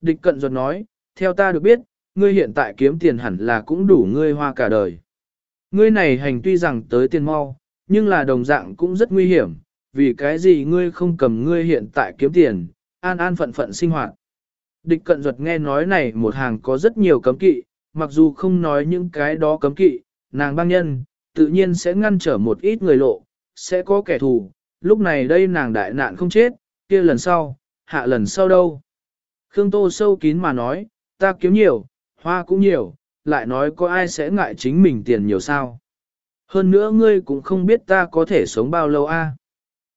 Địch cận ruột nói, theo ta được biết, ngươi hiện tại kiếm tiền hẳn là cũng đủ ngươi hoa cả đời. Ngươi này hành tuy rằng tới tiền mau, nhưng là đồng dạng cũng rất nguy hiểm, vì cái gì ngươi không cầm ngươi hiện tại kiếm tiền, an an phận phận sinh hoạt. Địch cận ruột nghe nói này một hàng có rất nhiều cấm kỵ, mặc dù không nói những cái đó cấm kỵ, nàng băng nhân, tự nhiên sẽ ngăn trở một ít người lộ, sẽ có kẻ thù, lúc này đây nàng đại nạn không chết, kia lần sau, hạ lần sau đâu. Khương Tô sâu kín mà nói, ta kiếm nhiều, hoa cũng nhiều, lại nói có ai sẽ ngại chính mình tiền nhiều sao. Hơn nữa ngươi cũng không biết ta có thể sống bao lâu a.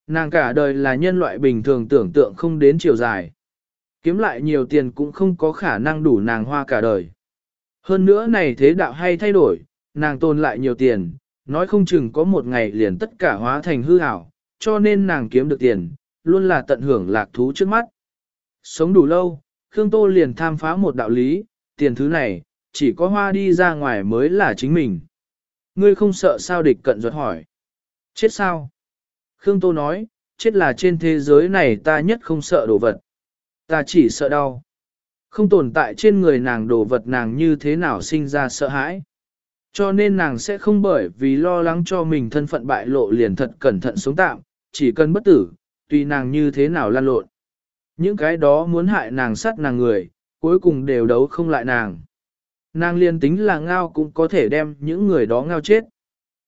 Nàng cả đời là nhân loại bình thường tưởng tượng không đến chiều dài. Kiếm lại nhiều tiền cũng không có khả năng đủ nàng hoa cả đời. Hơn nữa này thế đạo hay thay đổi, nàng tồn lại nhiều tiền, nói không chừng có một ngày liền tất cả hóa thành hư ảo, cho nên nàng kiếm được tiền, luôn là tận hưởng lạc thú trước mắt. Sống đủ lâu, Khương Tô liền tham phá một đạo lý, tiền thứ này, chỉ có hoa đi ra ngoài mới là chính mình. Ngươi không sợ sao địch cận ruột hỏi. Chết sao? Khương Tô nói, chết là trên thế giới này ta nhất không sợ đồ vật. Ta chỉ sợ đau. Không tồn tại trên người nàng đồ vật nàng như thế nào sinh ra sợ hãi. Cho nên nàng sẽ không bởi vì lo lắng cho mình thân phận bại lộ liền thật cẩn thận sống tạm, chỉ cần bất tử, tùy nàng như thế nào lan lộn. Những cái đó muốn hại nàng sát nàng người, cuối cùng đều đấu không lại nàng. Nàng liền tính là ngao cũng có thể đem những người đó ngao chết.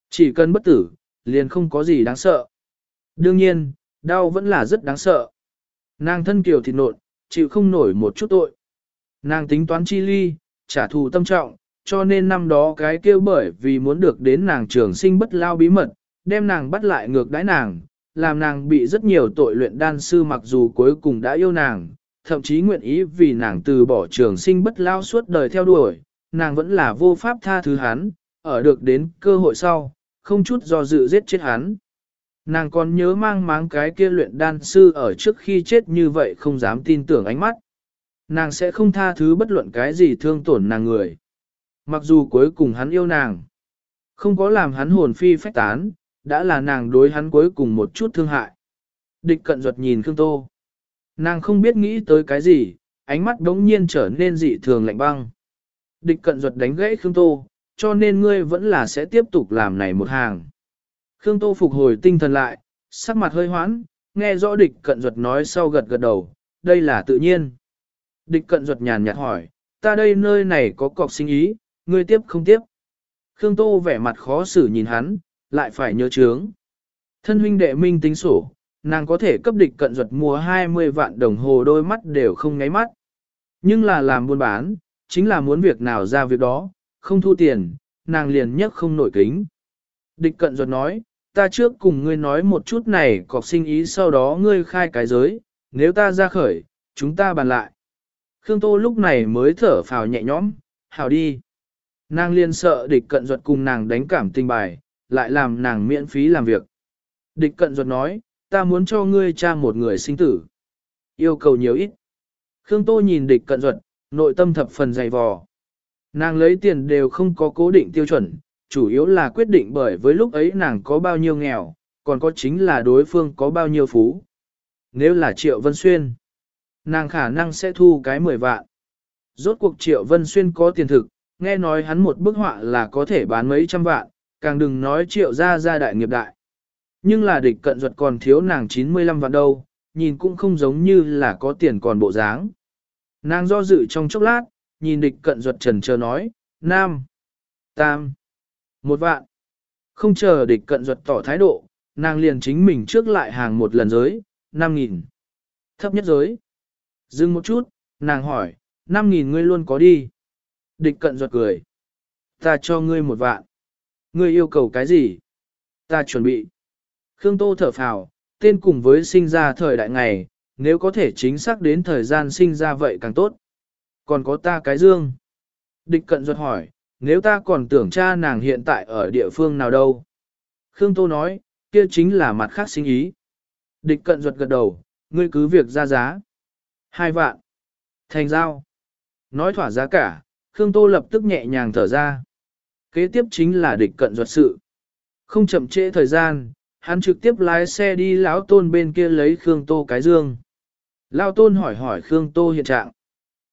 Chỉ cần bất tử, liền không có gì đáng sợ. Đương nhiên, đau vẫn là rất đáng sợ. Nàng thân kiều thịt nộn, chịu không nổi một chút tội. Nàng tính toán chi ly, trả thù tâm trọng, cho nên năm đó cái kêu bởi vì muốn được đến nàng trường sinh bất lao bí mật, đem nàng bắt lại ngược đãi nàng, làm nàng bị rất nhiều tội luyện đan sư mặc dù cuối cùng đã yêu nàng, thậm chí nguyện ý vì nàng từ bỏ trường sinh bất lao suốt đời theo đuổi, nàng vẫn là vô pháp tha thứ hắn, ở được đến cơ hội sau, không chút do dự giết chết hắn. Nàng còn nhớ mang máng cái kia luyện đan sư ở trước khi chết như vậy không dám tin tưởng ánh mắt. Nàng sẽ không tha thứ bất luận cái gì thương tổn nàng người. Mặc dù cuối cùng hắn yêu nàng, không có làm hắn hồn phi phách tán, đã là nàng đối hắn cuối cùng một chút thương hại. Địch cận ruột nhìn Khương Tô. Nàng không biết nghĩ tới cái gì, ánh mắt đống nhiên trở nên dị thường lạnh băng. Địch cận ruột đánh gãy Khương Tô, cho nên ngươi vẫn là sẽ tiếp tục làm này một hàng. Khương Tô phục hồi tinh thần lại, sắc mặt hơi hoãn, nghe rõ địch cận ruột nói sau gật gật đầu, đây là tự nhiên. Địch cận ruột nhàn nhạt hỏi, ta đây nơi này có cọc sinh ý, ngươi tiếp không tiếp. Khương Tô vẻ mặt khó xử nhìn hắn, lại phải nhớ chướng. Thân huynh đệ minh tính sổ, nàng có thể cấp địch cận ruột mua 20 vạn đồng hồ đôi mắt đều không ngáy mắt. Nhưng là làm buôn bán, chính là muốn việc nào ra việc đó, không thu tiền, nàng liền nhất không nổi kính. Địch cận ruột nói, ta trước cùng ngươi nói một chút này cọc sinh ý sau đó ngươi khai cái giới, nếu ta ra khởi, chúng ta bàn lại. Khương Tô lúc này mới thở phào nhẹ nhõm, hào đi. Nàng liên sợ địch cận ruột cùng nàng đánh cảm tình bài, lại làm nàng miễn phí làm việc. Địch cận ruột nói, ta muốn cho ngươi cha một người sinh tử. Yêu cầu nhiều ít. Khương Tô nhìn địch cận ruột, nội tâm thập phần dày vò. Nàng lấy tiền đều không có cố định tiêu chuẩn, chủ yếu là quyết định bởi với lúc ấy nàng có bao nhiêu nghèo, còn có chính là đối phương có bao nhiêu phú. Nếu là Triệu Vân Xuyên, nàng khả năng sẽ thu cái 10 vạn. Rốt cuộc Triệu Vân Xuyên có tiền thực, nghe nói hắn một bức họa là có thể bán mấy trăm vạn, càng đừng nói Triệu ra ra đại nghiệp đại. Nhưng là địch cận ruột còn thiếu nàng 95 vạn đâu, nhìn cũng không giống như là có tiền còn bộ dáng. Nàng do dự trong chốc lát, nhìn địch cận ruột trần chờ nói, Nam, Tam, một vạn. Không chờ địch cận ruột tỏ thái độ, nàng liền chính mình trước lại hàng một lần giới, 5.000. Thấp nhất giới. Dừng một chút, nàng hỏi, 5.000 ngươi luôn có đi. Địch cận ruột cười. Ta cho ngươi một vạn. Ngươi yêu cầu cái gì? Ta chuẩn bị. Khương Tô thở phào, tên cùng với sinh ra thời đại ngày, nếu có thể chính xác đến thời gian sinh ra vậy càng tốt. Còn có ta cái dương. Địch cận ruột hỏi, nếu ta còn tưởng cha nàng hiện tại ở địa phương nào đâu. Khương Tô nói, kia chính là mặt khác sinh ý. Địch cận ruột gật đầu, ngươi cứ việc ra giá. Hai vạn. Thành giao. Nói thỏa giá cả, Khương Tô lập tức nhẹ nhàng thở ra. Kế tiếp chính là địch cận ruột sự. Không chậm trễ thời gian, hắn trực tiếp lái xe đi lão tôn bên kia lấy Khương Tô cái dương. Lão tôn hỏi hỏi Khương Tô hiện trạng.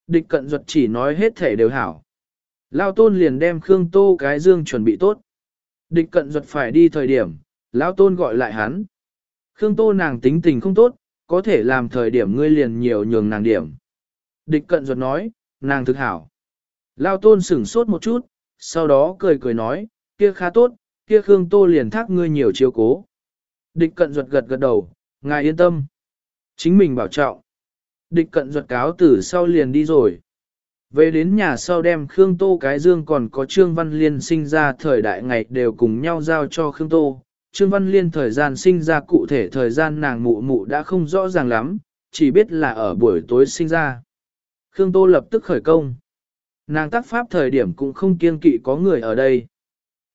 Địch cận duật chỉ nói hết thể đều hảo. Lão tôn liền đem Khương Tô cái dương chuẩn bị tốt. Địch cận duật phải đi thời điểm, Lão tôn gọi lại hắn. Khương Tô nàng tính tình không tốt, có thể làm thời điểm ngươi liền nhiều nhường nàng điểm. Địch cận duật nói, nàng thực hảo. Lao tôn sửng sốt một chút, sau đó cười cười nói, kia khá tốt, kia Khương Tô liền thác ngươi nhiều chiếu cố. Địch cận ruột gật gật đầu, ngài yên tâm. Chính mình bảo trọng. Địch cận ruột cáo tử sau liền đi rồi. Về đến nhà sau đem Khương Tô cái dương còn có Trương Văn Liên sinh ra thời đại ngày đều cùng nhau giao cho Khương Tô. Trương Văn Liên thời gian sinh ra cụ thể thời gian nàng mụ mụ đã không rõ ràng lắm, chỉ biết là ở buổi tối sinh ra. Khương Tô lập tức khởi công. Nàng tác pháp thời điểm cũng không kiên kỵ có người ở đây.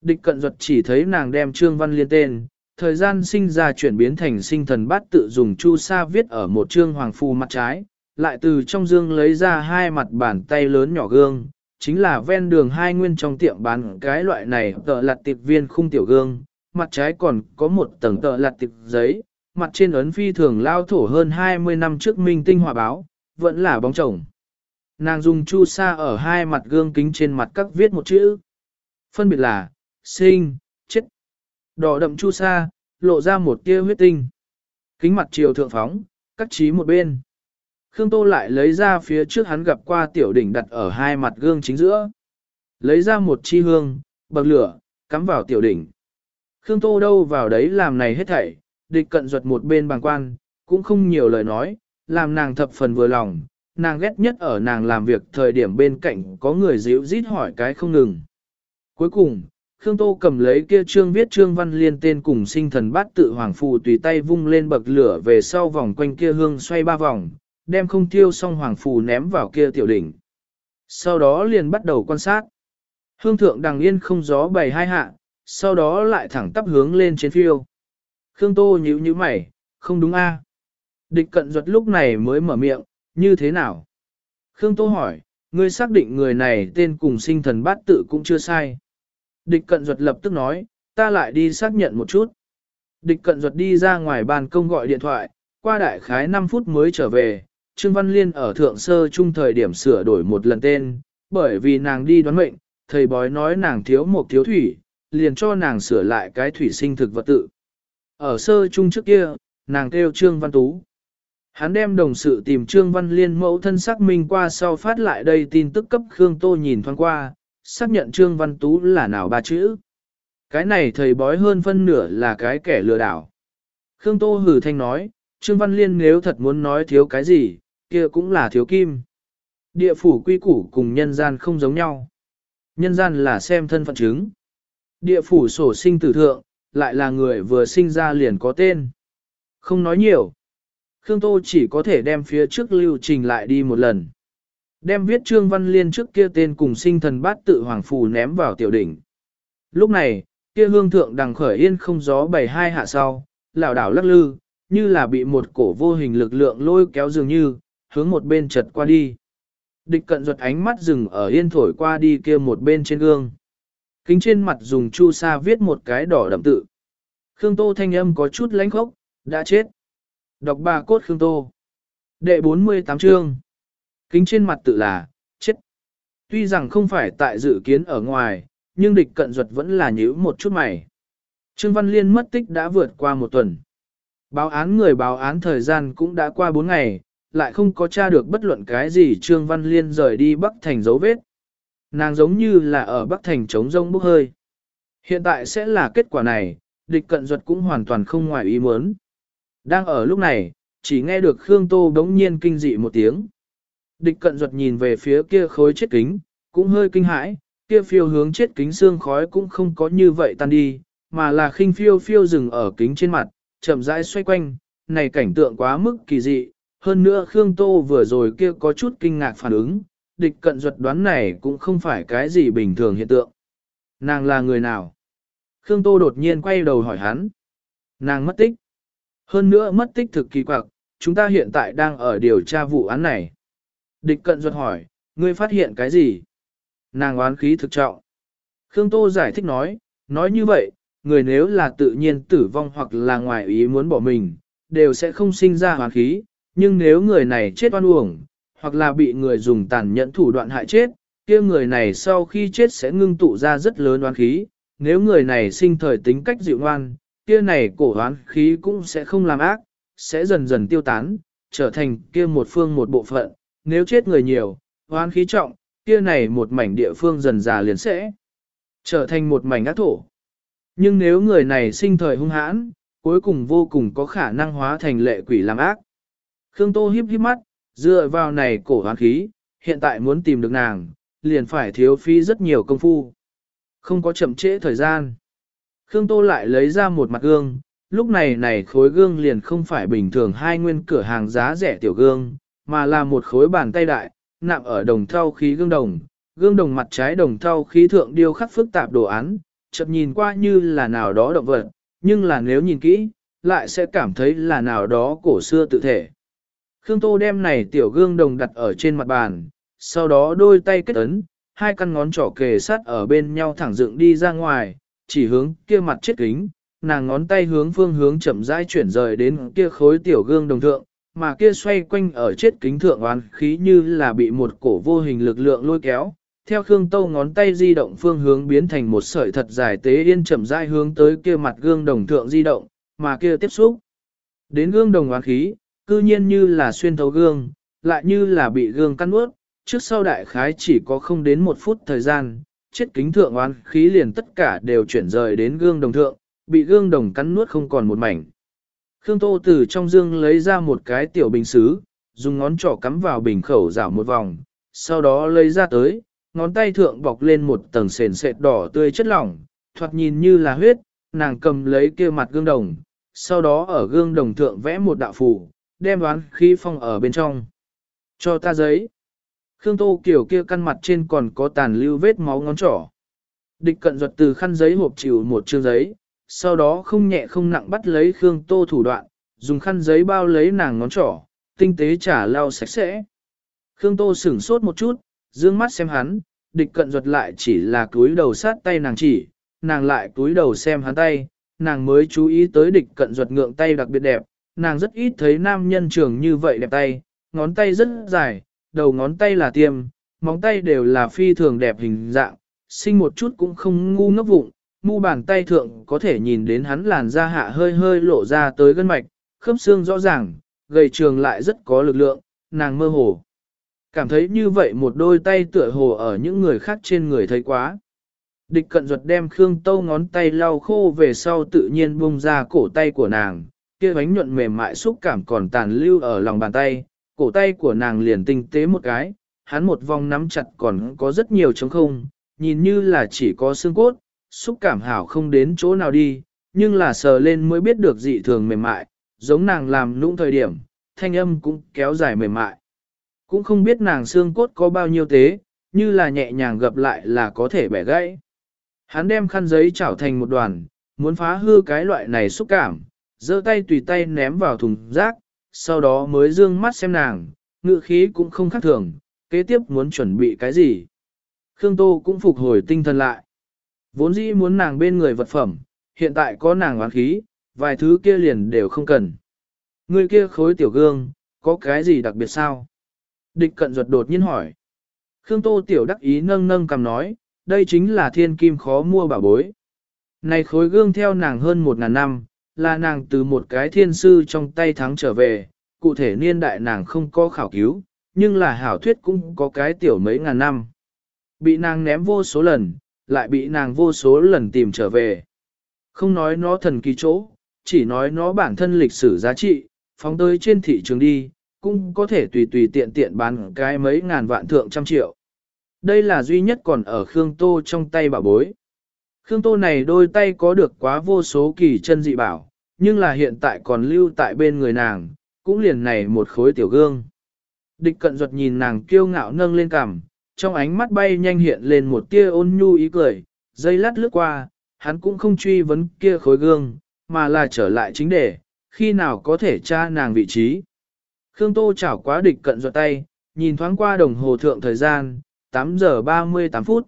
Địch cận duật chỉ thấy nàng đem Trương Văn Liên tên, thời gian sinh ra chuyển biến thành sinh thần bát tự dùng chu sa viết ở một trương hoàng phù mặt trái, lại từ trong dương lấy ra hai mặt bàn tay lớn nhỏ gương, chính là ven đường hai nguyên trong tiệm bán cái loại này tợ lặt tiệp viên khung tiểu gương, mặt trái còn có một tầng tợ lặt tiệp giấy, mặt trên ấn phi thường lao thổ hơn 20 năm trước minh tinh hòa báo, vẫn là bóng chồng. Nàng dùng chu sa ở hai mặt gương kính trên mặt các viết một chữ. Phân biệt là, sinh, chết. Đỏ đậm chu sa, lộ ra một tia huyết tinh. Kính mặt chiều thượng phóng, cắt trí một bên. Khương Tô lại lấy ra phía trước hắn gặp qua tiểu đỉnh đặt ở hai mặt gương chính giữa. Lấy ra một chi hương, bậc lửa, cắm vào tiểu đỉnh. Khương Tô đâu vào đấy làm này hết thảy, địch cận ruột một bên bàng quan, cũng không nhiều lời nói, làm nàng thập phần vừa lòng, nàng ghét nhất ở nàng làm việc thời điểm bên cạnh có người díu rít hỏi cái không ngừng. Cuối cùng, Khương Tô cầm lấy kia trương viết trương văn liên tên cùng sinh thần bát tự hoàng phù tùy tay vung lên bậc lửa về sau vòng quanh kia hương xoay ba vòng, đem không tiêu xong hoàng phù ném vào kia tiểu đỉnh. Sau đó liền bắt đầu quan sát. Hương thượng đằng yên không gió bày hai hạ, sau đó lại thẳng tắp hướng lên trên phiêu. Khương Tô nhíu nhíu mày, không đúng a? Địch cận duật lúc này mới mở miệng, như thế nào? Khương Tô hỏi, ngươi xác định người này tên cùng sinh thần bát tự cũng chưa sai. Địch cận duật lập tức nói, ta lại đi xác nhận một chút. Địch cận duật đi ra ngoài bàn công gọi điện thoại, qua đại khái 5 phút mới trở về. Trương Văn Liên ở thượng sơ trung thời điểm sửa đổi một lần tên, bởi vì nàng đi đoán mệnh, thầy bói nói nàng thiếu một thiếu thủy, liền cho nàng sửa lại cái thủy sinh thực vật tự. Ở sơ trung trước kia, nàng kêu Trương Văn Tú. Hắn đem đồng sự tìm Trương Văn Liên mẫu thân xác minh qua sau phát lại đây tin tức cấp Khương Tô nhìn thoáng qua, xác nhận Trương Văn Tú là nào ba chữ. Cái này thầy bói hơn phân nửa là cái kẻ lừa đảo. Khương Tô hử thanh nói, Trương Văn Liên nếu thật muốn nói thiếu cái gì, kia cũng là thiếu kim. Địa phủ quy củ cùng nhân gian không giống nhau. Nhân gian là xem thân phận chứng. Địa phủ sổ sinh tử thượng, lại là người vừa sinh ra liền có tên. Không nói nhiều. Khương Tô chỉ có thể đem phía trước lưu trình lại đi một lần. Đem viết Trương Văn Liên trước kia tên cùng sinh thần bát tự hoàng phù ném vào tiểu đỉnh. Lúc này, kia hương thượng đằng khởi yên không gió bảy hai hạ sau, lảo đảo lắc lư, như là bị một cổ vô hình lực lượng lôi kéo dường như, hướng một bên chật qua đi. Địch cận ruột ánh mắt dừng ở yên thổi qua đi kia một bên trên gương. Kính trên mặt dùng chu sa viết một cái đỏ đậm tự. Khương Tô thanh âm có chút lãnh khốc, đã chết. Đọc bà cốt Khương Tô. Đệ 48 chương. Kính trên mặt tự là, chết. Tuy rằng không phải tại dự kiến ở ngoài, nhưng địch cận duật vẫn là nhíu một chút mày. Trương Văn Liên mất tích đã vượt qua một tuần. Báo án người báo án thời gian cũng đã qua 4 ngày, lại không có tra được bất luận cái gì Trương Văn Liên rời đi Bắc Thành dấu vết. Nàng giống như là ở Bắc Thành trống rông bốc hơi. Hiện tại sẽ là kết quả này, địch cận duật cũng hoàn toàn không ngoài ý muốn. Đang ở lúc này, chỉ nghe được Khương Tô đống nhiên kinh dị một tiếng. Địch cận ruột nhìn về phía kia khối chết kính, cũng hơi kinh hãi, kia phiêu hướng chết kính xương khói cũng không có như vậy tan đi, mà là khinh phiêu phiêu dừng ở kính trên mặt, chậm rãi xoay quanh, này cảnh tượng quá mức kỳ dị, hơn nữa Khương Tô vừa rồi kia có chút kinh ngạc phản ứng, địch cận ruột đoán này cũng không phải cái gì bình thường hiện tượng. Nàng là người nào? Khương Tô đột nhiên quay đầu hỏi hắn. Nàng mất tích. Hơn nữa mất tích thực kỳ quặc, chúng ta hiện tại đang ở điều tra vụ án này. Địch cận ruột hỏi, ngươi phát hiện cái gì? Nàng oán khí thực trọng. Khương Tô giải thích nói, nói như vậy, người nếu là tự nhiên tử vong hoặc là ngoài ý muốn bỏ mình, đều sẽ không sinh ra oán khí, nhưng nếu người này chết oan uổng, hoặc là bị người dùng tàn nhẫn thủ đoạn hại chết, kia người này sau khi chết sẽ ngưng tụ ra rất lớn oán khí, nếu người này sinh thời tính cách dịu ngoan, kia này cổ oán khí cũng sẽ không làm ác, sẽ dần dần tiêu tán, trở thành kia một phương một bộ phận, nếu chết người nhiều, oán khí trọng, kia này một mảnh địa phương dần già liền sẽ trở thành một mảnh ác thổ. Nhưng nếu người này sinh thời hung hãn, cuối cùng vô cùng có khả năng hóa thành lệ quỷ làm ác. Khương Tô hiếp hiếp mắt, dựa vào này cổ hoán khí, hiện tại muốn tìm được nàng, liền phải thiếu phí rất nhiều công phu. Không có chậm trễ thời gian. Khương Tô lại lấy ra một mặt gương, lúc này này khối gương liền không phải bình thường hai nguyên cửa hàng giá rẻ tiểu gương, mà là một khối bàn tay đại, nặng ở đồng thau khí gương đồng. Gương đồng mặt trái đồng thau khí thượng điêu khắc phức tạp đồ án, chợt nhìn qua như là nào đó động vật, nhưng là nếu nhìn kỹ, lại sẽ cảm thấy là nào đó cổ xưa tự thể. Khương Tô đem này tiểu gương đồng đặt ở trên mặt bàn, sau đó đôi tay kết ấn, hai căn ngón trỏ kề sát ở bên nhau thẳng dựng đi ra ngoài, chỉ hướng kia mặt chết kính, nàng ngón tay hướng phương hướng chậm rãi chuyển rời đến kia khối tiểu gương đồng thượng, mà kia xoay quanh ở chết kính thượng oán khí như là bị một cổ vô hình lực lượng lôi kéo. Theo Khương Tô ngón tay di động phương hướng biến thành một sợi thật dài tế yên chậm rãi hướng tới kia mặt gương đồng thượng di động, mà kia tiếp xúc. Đến gương đồng oán khí, cư nhiên như là xuyên thấu gương, lại như là bị gương cắn nuốt, trước sau đại khái chỉ có không đến một phút thời gian, chết kính thượng oán khí liền tất cả đều chuyển rời đến gương đồng thượng, bị gương đồng cắn nuốt không còn một mảnh. Khương Tô từ trong dương lấy ra một cái tiểu bình xứ, dùng ngón trỏ cắm vào bình khẩu rảo một vòng, sau đó lấy ra tới, ngón tay thượng bọc lên một tầng sền sệt đỏ tươi chất lỏng, thoạt nhìn như là huyết, nàng cầm lấy kia mặt gương đồng, sau đó ở gương đồng thượng vẽ một đạo phù, đem đoán khí phong ở bên trong. Cho ta giấy. Khương Tô Kiều kia căn mặt trên còn có tàn lưu vết máu ngón trỏ. Địch cận ruột từ khăn giấy hộp chịu một chương giấy, sau đó không nhẹ không nặng bắt lấy Khương Tô thủ đoạn, dùng khăn giấy bao lấy nàng ngón trỏ, tinh tế trả lau sạch sẽ. Khương Tô sửng sốt một chút, dương mắt xem hắn, địch cận ruột lại chỉ là cúi đầu sát tay nàng chỉ, nàng lại cúi đầu xem hắn tay, nàng mới chú ý tới địch cận ruột ngượng tay đặc biệt đẹp, nàng rất ít thấy nam nhân trường như vậy đẹp tay, ngón tay rất dài, đầu ngón tay là tiêm, móng tay đều là phi thường đẹp hình dạng, sinh một chút cũng không ngu ngốc vụng, mu bàn tay thượng có thể nhìn đến hắn làn da hạ hơi hơi lộ ra tới gân mạch, khớp xương rõ ràng, gầy trường lại rất có lực lượng, nàng mơ hồ. Cảm thấy như vậy một đôi tay tựa hồ ở những người khác trên người thấy quá. Địch cận ruột đem Khương Tâu ngón tay lau khô về sau tự nhiên bung ra cổ tay của nàng, kia bánh nhuận mềm mại xúc cảm còn tàn lưu ở lòng bàn tay, cổ tay của nàng liền tinh tế một cái, hắn một vòng nắm chặt còn có rất nhiều trống không, nhìn như là chỉ có xương cốt, xúc cảm hảo không đến chỗ nào đi, nhưng là sờ lên mới biết được dị thường mềm mại, giống nàng làm nũng thời điểm, thanh âm cũng kéo dài mềm mại. Cũng không biết nàng xương cốt có bao nhiêu tế, như là nhẹ nhàng gập lại là có thể bẻ gãy. Hắn đem khăn giấy chảo thành một đoàn, muốn phá hư cái loại này xúc cảm, giơ tay tùy tay ném vào thùng rác, sau đó mới dương mắt xem nàng, ngự khí cũng không khác thường, kế tiếp muốn chuẩn bị cái gì. Khương Tô cũng phục hồi tinh thần lại. Vốn dĩ muốn nàng bên người vật phẩm, hiện tại có nàng oán khí, vài thứ kia liền đều không cần. Người kia khối tiểu gương, có cái gì đặc biệt sao? Địch cận ruột đột nhiên hỏi. Khương Tô tiểu đắc ý nâng nâng cầm nói, đây chính là thiên kim khó mua bảo bối. Này khối gương theo nàng hơn một ngàn năm, là nàng từ một cái thiên sư trong tay thắng trở về, cụ thể niên đại nàng không có khảo cứu, nhưng là hảo thuyết cũng có cái tiểu mấy ngàn năm. Bị nàng ném vô số lần, lại bị nàng vô số lần tìm trở về. Không nói nó thần kỳ chỗ, chỉ nói nó bản thân lịch sử giá trị, phóng tới trên thị trường đi, cũng có thể tùy tùy tiện tiện bán cái mấy ngàn vạn thượng trăm triệu. Đây là duy nhất còn ở Khương Tô trong tay bà bối. Khương Tô này đôi tay có được quá vô số kỳ chân dị bảo, nhưng là hiện tại còn lưu tại bên người nàng, cũng liền này một khối tiểu gương. Địch cận ruột nhìn nàng kiêu ngạo nâng lên cằm, trong ánh mắt bay nhanh hiện lên một tia ôn nhu ý cười, dây lát lướt qua, hắn cũng không truy vấn kia khối gương, mà là trở lại chính đề, khi nào có thể tra nàng vị trí. Khương Tô chảo quá địch cận ruột tay, nhìn thoáng qua đồng hồ thượng thời gian, 8 giờ 38 phút.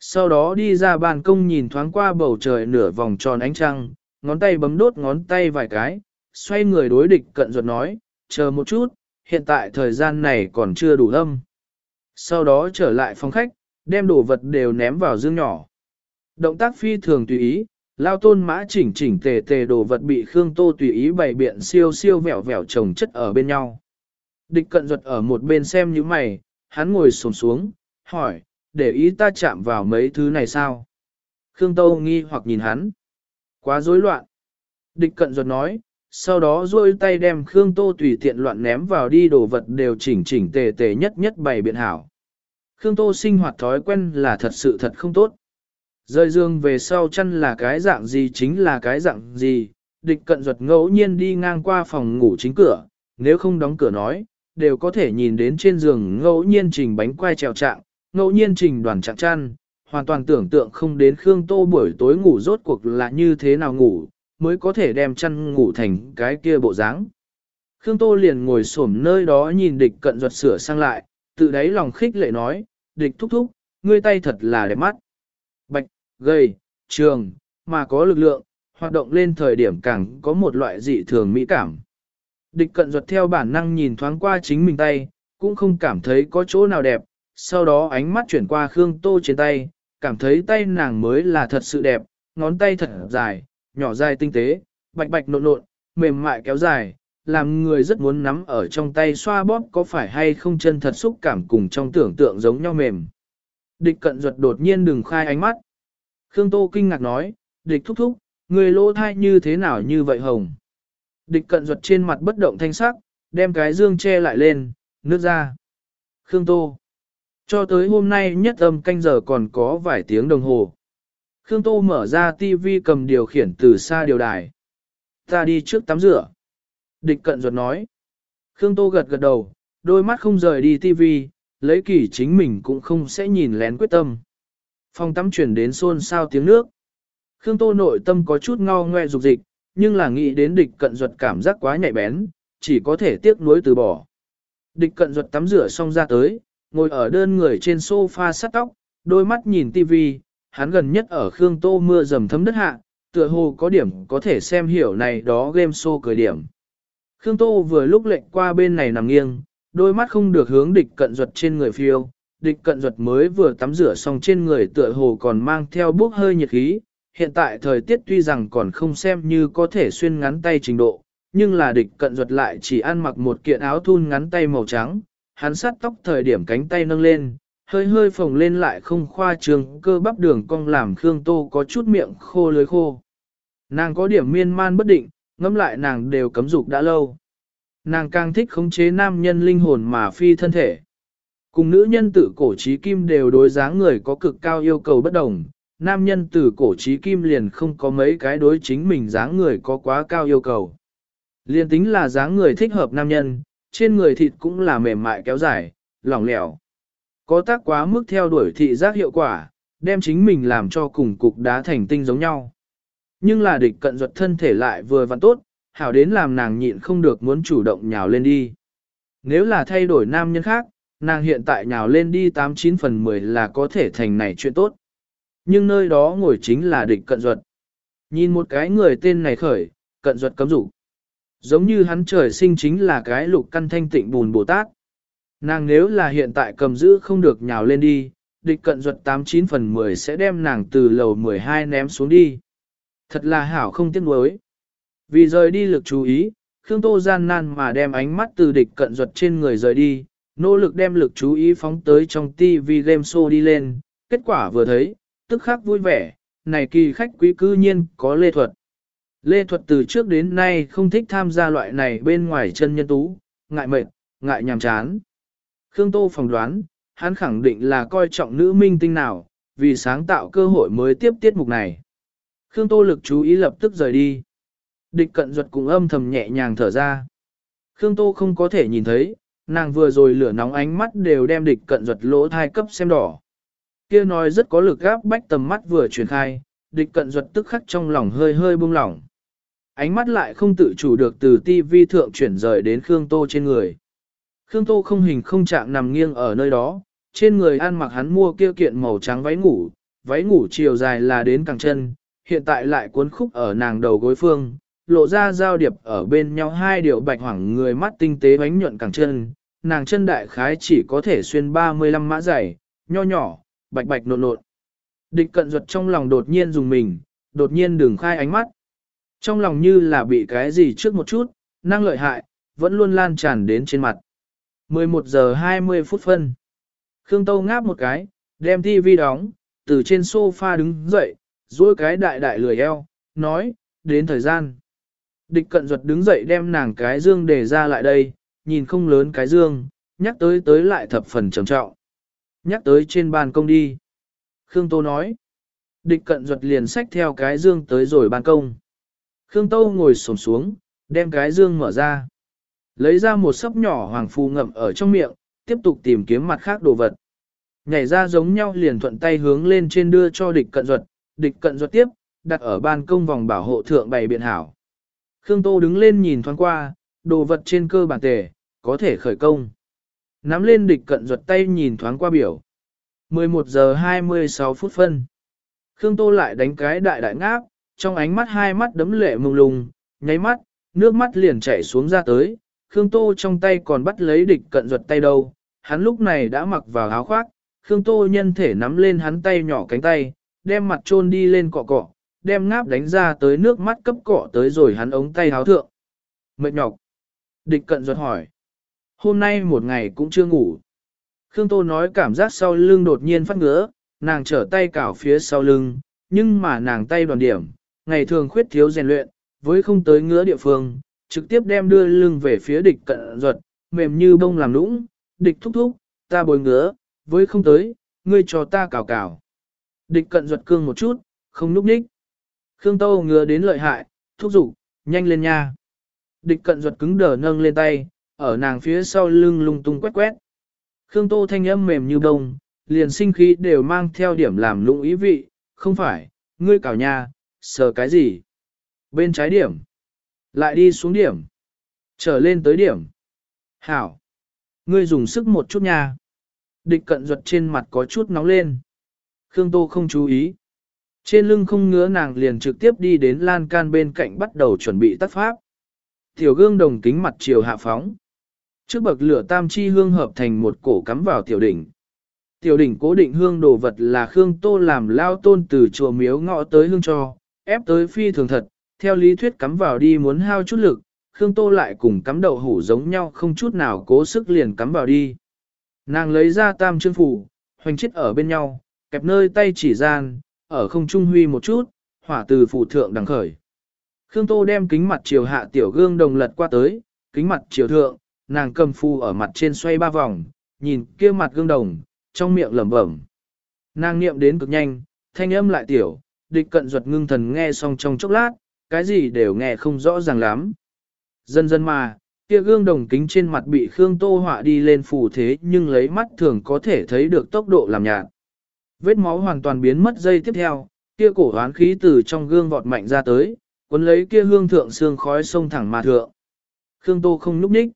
Sau đó đi ra ban công nhìn thoáng qua bầu trời nửa vòng tròn ánh trăng, ngón tay bấm đốt ngón tay vài cái, xoay người đối địch cận ruột nói, chờ một chút, hiện tại thời gian này còn chưa đủ âm. Sau đó trở lại phòng khách, đem đồ vật đều ném vào dương nhỏ. Động tác phi thường tùy ý, lao tôn mã chỉnh chỉnh tề tề đồ vật bị Khương Tô tùy ý bày biện siêu siêu vẹo vẹo chồng chất ở bên nhau. Địch cận ruột ở một bên xem như mày, hắn ngồi xổm xuống, hỏi, để ý ta chạm vào mấy thứ này sao? Khương Tô nghi hoặc nhìn hắn. Quá rối loạn. Địch cận ruột nói, sau đó duỗi tay đem Khương Tô tùy tiện loạn ném vào đi đồ vật đều chỉnh chỉnh tề tề nhất nhất bày biện hảo. Khương Tô sinh hoạt thói quen là thật sự thật không tốt. Rơi dương về sau chăn là cái dạng gì chính là cái dạng gì, địch cận ruột ngẫu nhiên đi ngang qua phòng ngủ chính cửa, nếu không đóng cửa nói, đều có thể nhìn đến trên giường ngẫu nhiên trình bánh quai trèo trạng, ngẫu nhiên trình đoàn trạng chăn, hoàn toàn tưởng tượng không đến Khương Tô buổi tối ngủ rốt cuộc là như thế nào ngủ, mới có thể đem chăn ngủ thành cái kia bộ dáng. Khương Tô liền ngồi xổm nơi đó nhìn địch cận ruột sửa sang lại, tự đáy lòng khích lệ nói, địch thúc thúc, ngươi tay thật là đẹp mắt. Bạch, gầy, trường, mà có lực lượng, hoạt động lên thời điểm càng có một loại dị thường mỹ cảm. Địch cận ruột theo bản năng nhìn thoáng qua chính mình tay, cũng không cảm thấy có chỗ nào đẹp, sau đó ánh mắt chuyển qua Khương Tô trên tay, cảm thấy tay nàng mới là thật sự đẹp, ngón tay thật dài, nhỏ dài tinh tế, bạch bạch nộn nộn, mềm mại kéo dài, làm người rất muốn nắm ở trong tay xoa bóp có phải hay không chân thật xúc cảm cùng trong tưởng tượng giống nhau mềm. Địch cận ruột đột nhiên đừng khai ánh mắt. Khương Tô kinh ngạc nói, địch thúc thúc, người lỗ thai như thế nào như vậy hồng. Địch cận ruột trên mặt bất động thanh sắc, đem cái dương che lại lên, nước ra. Khương Tô. Cho tới hôm nay nhất âm canh giờ còn có vài tiếng đồng hồ. Khương Tô mở ra tivi cầm điều khiển từ xa điều đài. Ta đi trước tắm rửa. Địch cận ruột nói. Khương Tô gật gật đầu, đôi mắt không rời đi tivi, lấy kỳ chính mình cũng không sẽ nhìn lén quyết tâm. Phòng tắm chuyển đến xôn xao tiếng nước. Khương Tô nội tâm có chút ngao ngoe dục dịch, nhưng là nghĩ đến địch cận ruột cảm giác quá nhạy bén, chỉ có thể tiếc nuối từ bỏ. Địch cận ruột tắm rửa xong ra tới, ngồi ở đơn người trên sofa sắt tóc, đôi mắt nhìn tivi, hắn gần nhất ở Khương Tô mưa dầm thấm đất hạ, tựa hồ có điểm có thể xem hiểu này đó game show cười điểm. Khương Tô vừa lúc lệnh qua bên này nằm nghiêng, đôi mắt không được hướng địch cận duật trên người phiêu, địch cận duật mới vừa tắm rửa xong trên người tựa hồ còn mang theo bốc hơi nhiệt khí, hiện tại thời tiết tuy rằng còn không xem như có thể xuyên ngắn tay trình độ, nhưng là địch cận ruột lại chỉ ăn mặc một kiện áo thun ngắn tay màu trắng, hắn sát tóc thời điểm cánh tay nâng lên, hơi hơi phồng lên lại không khoa trương cơ bắp đường cong làm Khương Tô có chút miệng khô lưới khô. Nàng có điểm miên man bất định, ngẫm lại nàng đều cấm dục đã lâu. Nàng càng thích khống chế nam nhân linh hồn mà phi thân thể. Cùng nữ nhân tử cổ trí kim đều đối dáng người có cực cao yêu cầu bất đồng, nam nhân tử cổ trí kim liền không có mấy cái đối chính mình dáng người có quá cao yêu cầu. Liền tính là dáng người thích hợp nam nhân, trên người thịt cũng là mềm mại kéo dài, lỏng lẻo. Có tác quá mức theo đuổi thị giác hiệu quả, đem chính mình làm cho cùng cục đá thành tinh giống nhau. Nhưng là địch cận ruột thân thể lại vừa vặn tốt, hảo đến làm nàng nhịn không được muốn chủ động nhào lên đi. Nếu là thay đổi nam nhân khác, nàng hiện tại nhào lên đi 89 phần 10 là có thể thành này chuyện tốt. Nhưng nơi đó ngồi chính là địch cận ruột. Nhìn một cái người tên này khởi, cận ruột cấm rủ. Giống như hắn trời sinh chính là cái lục căn thanh tịnh bùn Bồ Tát. Nàng nếu là hiện tại cầm giữ không được nhào lên đi, địch cận ruột 89 phần 10 sẽ đem nàng từ lầu 12 ném xuống đi. Thật là hảo không tiếc nuối. Vì rời đi lực chú ý, Khương Tô gian nan mà đem ánh mắt từ địch cận ruột trên người rời đi, nỗ lực đem lực chú ý phóng tới trong TV game show đi lên, kết quả vừa thấy, tức khắc vui vẻ, này kỳ khách quý cư nhiên có lê thuật. Lê thuật từ trước đến nay không thích tham gia loại này bên ngoài chân nhân tú, ngại mệt, ngại nhàm chán. Khương Tô phỏng đoán, hắn khẳng định là coi trọng nữ minh tinh nào, vì sáng tạo cơ hội mới tiếp tiết mục này. Khương Tô lực chú ý lập tức rời đi. Địch cận duật cũng âm thầm nhẹ nhàng thở ra. Khương Tô không có thể nhìn thấy, nàng vừa rồi lửa nóng ánh mắt đều đem địch cận duật lỗ thai cấp xem đỏ. Kia nói rất có lực gáp bách tầm mắt vừa truyền khai, địch cận duật tức khắc trong lòng hơi hơi buông lỏng. Ánh mắt lại không tự chủ được từ ti vi thượng chuyển rời đến Khương Tô trên người. Khương Tô không hình không trạng nằm nghiêng ở nơi đó, trên người ăn mặc hắn mua kia kiện màu trắng váy ngủ, váy ngủ chiều dài là đến càng chân, hiện tại lại cuốn khúc ở nàng đầu gối phương, lộ ra giao điệp ở bên nhau hai điều bạch hoảng người mắt tinh tế bánh nhuận càng chân, nàng chân đại khái chỉ có thể xuyên 35 mã dày, nho nhỏ, bạch bạch nộn nộn. Địch cận ruột trong lòng đột nhiên dùng mình, đột nhiên đừng khai ánh mắt. Trong lòng như là bị cái gì trước một chút, năng lợi hại, vẫn luôn lan tràn đến trên mặt. 11 giờ 20 phút phân. Khương Tâu ngáp một cái, đem tivi đóng, từ trên sofa đứng dậy, duỗi cái đại đại lười eo, nói, đến thời gian. Địch cận ruột đứng dậy đem nàng cái dương để ra lại đây, nhìn không lớn cái dương, nhắc tới tới lại thập phần trầm trọng. Nhắc tới trên ban công đi. Khương Tô nói. Địch cận ruột liền xách theo cái dương tới rồi ban công. Khương Tô ngồi xổm xuống, đem cái dương mở ra. Lấy ra một sấp nhỏ hoàng phù ngậm ở trong miệng, tiếp tục tìm kiếm mặt khác đồ vật. Nhảy ra giống nhau liền thuận tay hướng lên trên đưa cho địch cận ruột, địch cận ruột tiếp, đặt ở ban công vòng bảo hộ thượng bày biện hảo. Khương Tô đứng lên nhìn thoáng qua, đồ vật trên cơ bản tề, có thể khởi công. Nắm lên địch cận ruột tay nhìn thoáng qua biểu. 11 giờ 26 phút phân. Khương Tô lại đánh cái đại đại ngáp, trong ánh mắt hai mắt đấm lệ mông lung, nháy mắt, nước mắt liền chảy xuống ra tới. Khương Tô trong tay còn bắt lấy địch cận ruột tay đâu, hắn lúc này đã mặc vào áo khoác. Khương Tô nhân thể nắm lên hắn tay nhỏ cánh tay, đem mặt trôn đi lên cọ cọ, đem ngáp đánh ra tới nước mắt cấp cọ tới rồi hắn ống tay háo thượng. Mệt nhọc. Địch cận ruột hỏi. Hôm nay một ngày cũng chưa ngủ. Khương Tô nói cảm giác sau lưng đột nhiên phát ngứa, nàng trở tay cào phía sau lưng, nhưng mà nàng tay đoàn điểm, ngày thường khuyết thiếu rèn luyện, với không tới ngứa địa phương, trực tiếp đem đưa lưng về phía địch cận ruột, mềm như bông làm nũng, địch thúc thúc, ta bồi ngứa, với không tới, ngươi cho ta cào cào. Địch cận ruột cương một chút, không núp ních. Khương Tô ngứa đến lợi hại, thúc giục, nhanh lên nha. Địch cận ruột cứng đờ nâng lên tay, ở nàng phía sau lưng lung tung quét quét. Khương Tô thanh âm mềm như bông, liền sinh khí đều mang theo điểm làm lũng ý vị, không phải, ngươi cào nha, sờ cái gì? Bên trái điểm, lại đi xuống điểm, trở lên tới điểm. Hảo, ngươi dùng sức một chút nha. Địch cận ruột trên mặt có chút nóng lên. Khương Tô không chú ý. Trên lưng không ngứa nàng liền trực tiếp đi đến lan can bên cạnh bắt đầu chuẩn bị tắt pháp. Tiểu gương đồng kính mặt chiều hạ phóng. Trước bậc lửa tam chi hương hợp thành một cổ cắm vào tiểu đỉnh. Tiểu đỉnh cố định hương đồ vật là Khương Tô làm lao tôn từ chùa miếu ngõ tới hương cho, ép tới phi thường thật, theo lý thuyết cắm vào đi muốn hao chút lực, Khương Tô lại cùng cắm đậu hủ giống nhau không chút nào cố sức liền cắm vào đi. Nàng lấy ra tam chương phủ, hoành chết ở bên nhau, kẹp nơi tay chỉ gian, ở không trung huy một chút, hỏa từ phủ thượng đằng khởi. Khương Tô đem kính mặt chiều hạ tiểu gương đồng lật qua tới, kính mặt chiều thượng, nàng cầm phu ở mặt trên xoay ba vòng, nhìn kia mặt gương đồng, trong miệng lẩm bẩm. Nàng niệm đến cực nhanh, thanh âm lại tiểu, địch cận ruột ngưng thần nghe xong trong chốc lát, cái gì đều nghe không rõ ràng lắm. Dần dần mà, kia gương đồng kính trên mặt bị Khương Tô họa đi lên phù thế nhưng lấy mắt thường có thể thấy được tốc độ làm nhạt. Vết máu hoàn toàn biến mất giây tiếp theo, kia cổ hoán khí từ trong gương vọt mạnh ra tới, cuốn lấy kia hương thượng xương khói sông thẳng mà thượng. Khương Tô không núp ních.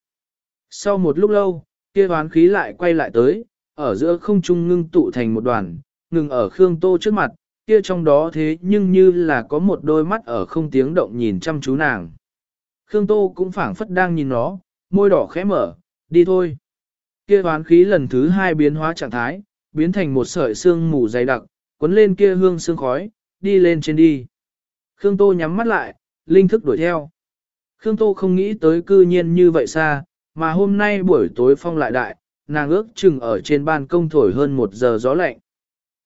Sau một lúc lâu, kia hoán khí lại quay lại tới, ở giữa không trung ngưng tụ thành một đoàn, ngừng ở Khương Tô trước mặt, kia trong đó thế nhưng như là có một đôi mắt ở không tiếng động nhìn chăm chú nàng. Khương Tô cũng phảng phất đang nhìn nó, môi đỏ khẽ mở, đi thôi. Kia hoán khí lần thứ hai biến hóa trạng thái, biến thành một sợi xương mù dày đặc, cuốn lên kia hương xương khói, đi lên trên đi. Khương Tô nhắm mắt lại, linh thức đuổi theo. Khương Tô không nghĩ tới cư nhiên như vậy xa, mà hôm nay buổi tối phong lại đại, nàng ước chừng ở trên ban công thổi hơn một giờ gió lạnh.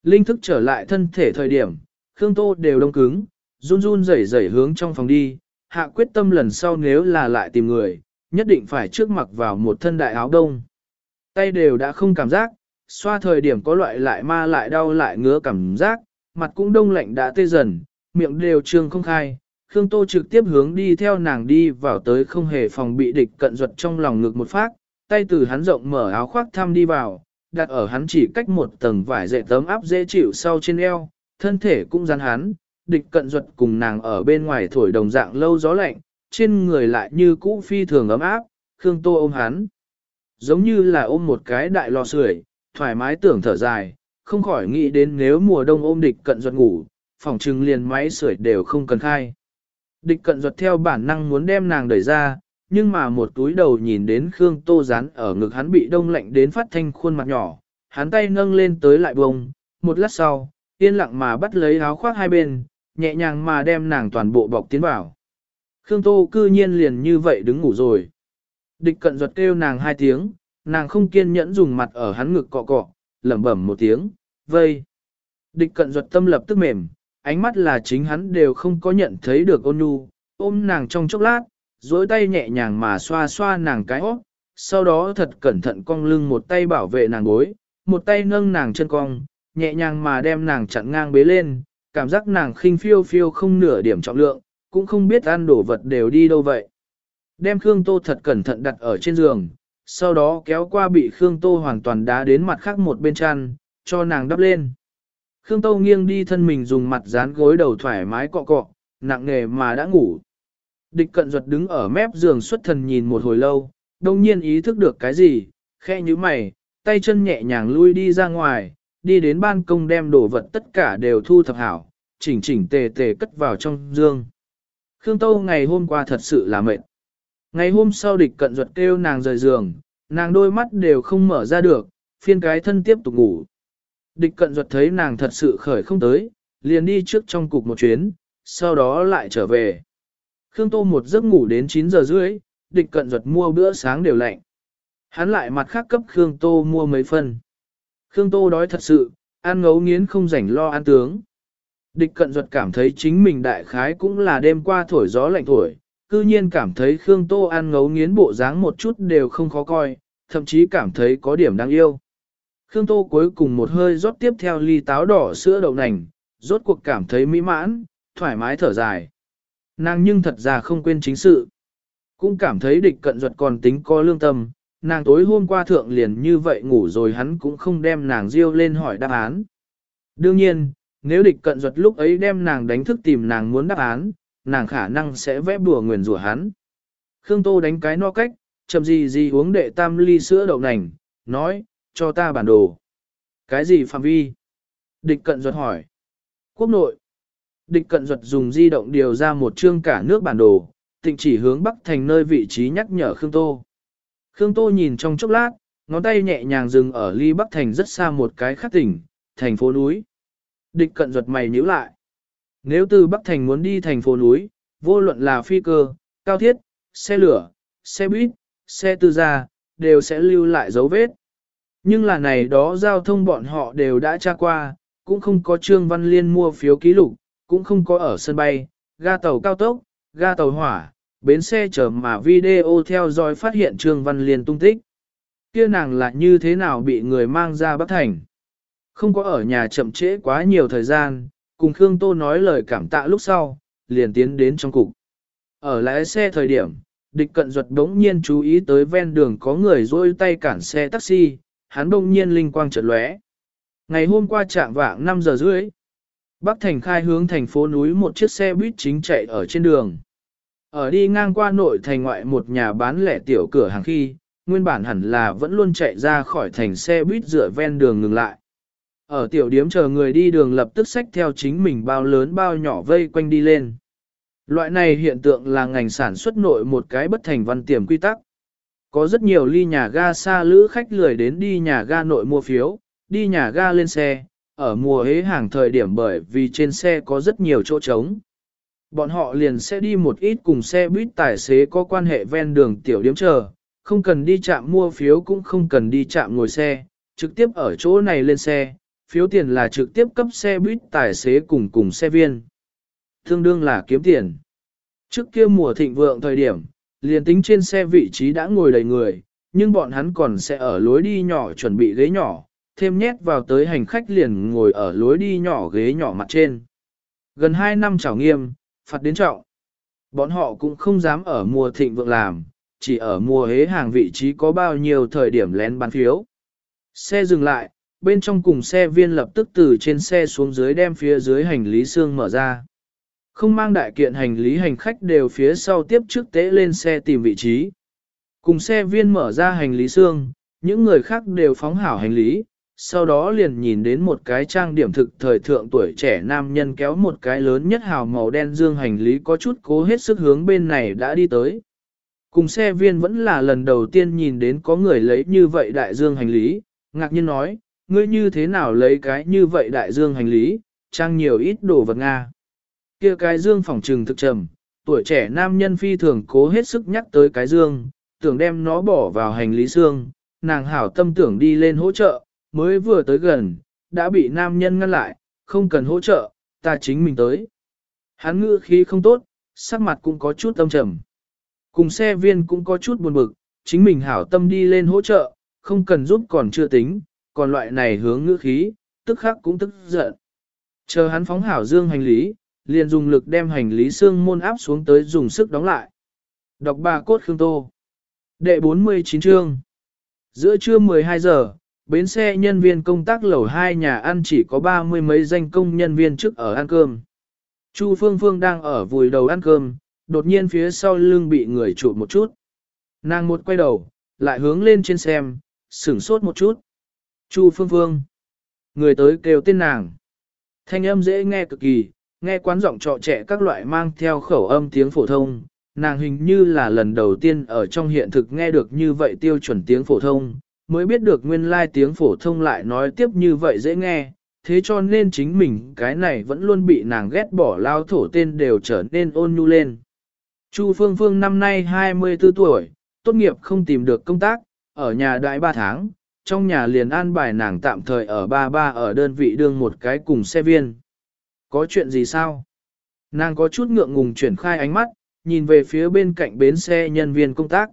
Linh thức trở lại thân thể thời điểm, Khương Tô đều đông cứng, run run rẩy rẩy hướng trong phòng đi, hạ quyết tâm lần sau nếu là lại tìm người, nhất định phải trước mặc vào một thân đại áo đông. Tay đều đã không cảm giác, xoa thời điểm có loại lại ma lại đau lại ngứa cảm giác, mặt cũng đông lạnh đã tê dần, miệng đều trương không khai. Khương Tô trực tiếp hướng đi theo nàng đi vào tới không hề phòng bị địch cận ruột trong lòng ngực một phát, tay từ hắn rộng mở áo khoác thăm đi vào, đặt ở hắn chỉ cách một tầng vải dệt tấm áp dễ chịu sau trên eo, thân thể cũng rắn hắn, địch cận duật cùng nàng ở bên ngoài thổi đồng dạng lâu gió lạnh, trên người lại như cũ phi thường ấm áp, Khương Tô ôm hắn. Giống như là ôm một cái đại lò sưởi, thoải mái tưởng thở dài, không khỏi nghĩ đến nếu mùa đông ôm địch cận duật ngủ, phòng trừng liền máy sưởi đều không cần khai. Địch cận duật theo bản năng muốn đem nàng đẩy ra, nhưng mà một túi đầu nhìn đến Khương Tô rán ở ngực hắn bị đông lạnh đến phát thanh khuôn mặt nhỏ, hắn tay nâng lên tới lại bông, một lát sau, yên lặng mà bắt lấy áo khoác hai bên, nhẹ nhàng mà đem nàng toàn bộ bọc tiến vào. Khương Tô cư nhiên liền như vậy đứng ngủ rồi. Địch cận ruột kêu nàng hai tiếng, nàng không kiên nhẫn dùng mặt ở hắn ngực cọ cọ, lẩm bẩm một tiếng, vây. Địch cận ruột tâm lập tức mềm, ánh mắt là chính hắn đều không có nhận thấy được ôn nhu, ôm nàng trong chốc lát, duỗi tay nhẹ nhàng mà xoa xoa nàng cái óc, sau đó thật cẩn thận cong lưng một tay bảo vệ nàng gối, một tay nâng nàng chân cong, nhẹ nhàng mà đem nàng chặn ngang bế lên, cảm giác nàng khinh phiêu phiêu không nửa điểm trọng lượng, cũng không biết ăn đổ vật đều đi đâu vậy. Đem Khương Tô thật cẩn thận đặt ở trên giường, sau đó kéo qua bị Khương Tô hoàn toàn đá đến mặt khác một bên chăn, cho nàng đắp lên. Khương Tô nghiêng đi thân mình dùng mặt dán gối đầu thoải mái cọ cọ, nặng nề mà đã ngủ. Địch cận duật đứng ở mép giường xuất thần nhìn một hồi lâu, đông nhiên ý thức được cái gì, khe như mày, tay chân nhẹ nhàng lui đi ra ngoài, đi đến ban công đem đồ vật tất cả đều thu thập hảo, chỉnh chỉnh tề tề cất vào trong dương. Khương Tô ngày hôm qua thật sự là mệt. Ngày hôm sau địch cận duật kêu nàng rời giường, nàng đôi mắt đều không mở ra được, phiên cái thân tiếp tục ngủ. Địch cận duật thấy nàng thật sự khởi không tới, liền đi trước trong cục một chuyến, sau đó lại trở về. Khương Tô một giấc ngủ đến 9 giờ rưỡi, địch cận ruột mua bữa sáng đều lạnh. Hắn lại mặt khác cấp Khương Tô mua mấy phần. Khương Tô đói thật sự, ăn ngấu nghiến không rảnh lo ăn tướng. Địch cận ruột cảm thấy chính mình đại khái cũng là đêm qua thổi gió lạnh thổi, cư nhiên cảm thấy Khương Tô ăn ngấu nghiến bộ dáng một chút đều không khó coi, thậm chí cảm thấy có điểm đáng yêu. Khương Tô cuối cùng một hơi rót tiếp theo ly táo đỏ sữa đậu nành, rốt cuộc cảm thấy mỹ mãn, thoải mái thở dài. Nàng nhưng thật ra không quên chính sự. Cũng cảm thấy địch cận duật còn tính có lương tâm, nàng tối hôm qua thượng liền như vậy ngủ rồi hắn cũng không đem nàng riêu lên hỏi đáp án. Đương nhiên, nếu địch cận duật lúc ấy đem nàng đánh thức tìm nàng muốn đáp án, nàng khả năng sẽ vẽ bùa nguyền rủa hắn. Khương Tô đánh cái no cách, chậm gì gì uống đệ tam ly sữa đậu nành, nói, cho ta bản đồ. Cái gì phạm vi? Địch cận duật hỏi. Quốc nội. Địch cận ruột dùng di động điều ra một chương cả nước bản đồ, tịnh chỉ hướng bắc thành nơi vị trí nhắc nhở Khương Tô. Khương Tô nhìn trong chốc lát, ngón tay nhẹ nhàng dừng ở ly bắc thành rất xa một cái khác tỉnh, thành phố núi. Địch cận ruột mày nhíu lại. Nếu từ Bắc Thành muốn đi thành phố núi, vô luận là phi cơ, cao thiết, xe lửa, xe buýt, xe tư gia, đều sẽ lưu lại dấu vết. Nhưng là này đó giao thông bọn họ đều đã tra qua, cũng không có Trương Văn Liên mua phiếu ký lục, cũng không có ở sân bay, ga tàu cao tốc, ga tàu hỏa, bến xe chờ mà video theo dõi phát hiện Trương Văn Liên tung tích. Kia nàng là như thế nào bị người mang ra Bắc Thành? Không có ở nhà chậm trễ quá nhiều thời gian, cùng Khương Tô nói lời cảm tạ lúc sau, liền tiến đến trong cục. Ở lái xe thời điểm, địch cận duật bỗng nhiên chú ý tới ven đường có người rôi tay cản xe taxi, hắn bỗng nhiên linh quang chợt lóe. Ngày hôm qua trạng vạng 5 giờ rưỡi, Bắc Thành khai hướng thành phố núi một chiếc xe buýt chính chạy ở trên đường. Ở đi ngang qua nội thành ngoại một nhà bán lẻ tiểu cửa hàng khi, nguyên bản hẳn là vẫn luôn chạy ra khỏi thành xe buýt dựa ven đường ngừng lại. Ở tiểu điếm chờ người đi đường lập tức xách theo chính mình bao lớn bao nhỏ vây quanh đi lên. Loại này hiện tượng là ngành sản xuất nội một cái bất thành văn tiềm quy tắc. Có rất nhiều ly nhà ga xa lữ khách lười đến đi nhà ga nội mua phiếu, đi nhà ga lên xe, ở mùa hế hàng thời điểm bởi vì trên xe có rất nhiều chỗ trống. Bọn họ liền sẽ đi một ít cùng xe buýt tài xế có quan hệ ven đường tiểu điếm chờ, không cần đi chạm mua phiếu cũng không cần đi chạm ngồi xe, trực tiếp ở chỗ này lên xe, phiếu tiền là trực tiếp cấp xe buýt tài xế cùng cùng xe viên. Tương đương là kiếm tiền. Trước kia mùa thịnh vượng thời điểm, liền tính trên xe vị trí đã ngồi đầy người, nhưng bọn hắn còn sẽ ở lối đi nhỏ chuẩn bị ghế nhỏ, thêm nhét vào tới hành khách liền ngồi ở lối đi nhỏ ghế nhỏ mặt trên. Gần 2 năm trảo nghiêm, phạt đến trọng. Bọn họ cũng không dám ở mùa thịnh vượng làm, chỉ ở mùa hế hàng vị trí có bao nhiêu thời điểm lén bán phiếu. Xe dừng lại, bên trong cùng xe viên lập tức từ trên xe xuống dưới đem phía dưới hành lý xương mở ra. Không mang đại kiện hành lý hành khách đều phía sau tiếp trước tế lên xe tìm vị trí. Cùng xe viên mở ra hành lý xương, những người khác đều phóng hảo hành lý, sau đó liền nhìn đến một cái trang điểm thực thời thượng tuổi trẻ nam nhân kéo một cái lớn nhất hào màu đen dương hành lý có chút cố hết sức hướng bên này đã đi tới. Cùng xe viên vẫn là lần đầu tiên nhìn đến có người lấy như vậy đại dương hành lý, ngạc nhiên nói, ngươi như thế nào lấy cái như vậy đại dương hành lý, trang nhiều ít đồ vật Nga. kia cái dương phòng trừng thực trầm, tuổi trẻ nam nhân phi thường cố hết sức nhắc tới cái dương, tưởng đem nó bỏ vào hành lý dương nàng hảo tâm tưởng đi lên hỗ trợ, mới vừa tới gần, đã bị nam nhân ngăn lại, không cần hỗ trợ, ta chính mình tới. Hắn ngữ khí không tốt, sắc mặt cũng có chút âm trầm. Cùng xe viên cũng có chút buồn bực, chính mình hảo tâm đi lên hỗ trợ, không cần giúp còn chưa tính, còn loại này hướng ngữ khí, tức khắc cũng tức giận. Chờ hắn phóng hảo dương hành lý, liền dùng lực đem hành lý xương môn áp xuống tới dùng sức đóng lại. Đọc bà cốt khương tô. Đệ 49 chương. Giữa trưa 12 giờ, bến xe nhân viên công tác lầu hai nhà ăn chỉ có ba mươi mấy danh công nhân viên trước ở ăn cơm. Chu Phương Phương đang ở vùi đầu ăn cơm, đột nhiên phía sau lưng bị người trụ một chút. Nàng một quay đầu, lại hướng lên trên xem, sửng sốt một chút. Chu Phương Phương. Người tới kêu tên nàng. Thanh âm dễ nghe cực kỳ, nghe quán giọng trọ trẻ các loại mang theo khẩu âm tiếng phổ thông. Nàng hình như là lần đầu tiên ở trong hiện thực nghe được như vậy tiêu chuẩn tiếng phổ thông, mới biết được nguyên lai tiếng phổ thông lại nói tiếp như vậy dễ nghe, thế cho nên chính mình cái này vẫn luôn bị nàng ghét bỏ lao thổ tên đều trở nên ôn nhu lên. Chu Phương Phương năm nay 24 tuổi, tốt nghiệp không tìm được công tác, ở nhà đại 3 tháng, trong nhà liền an bài nàng tạm thời ở ba ba ở đơn vị đương một cái cùng xe viên. Có chuyện gì sao? Nàng có chút ngượng ngùng chuyển khai ánh mắt, nhìn về phía bên cạnh bến xe nhân viên công tác.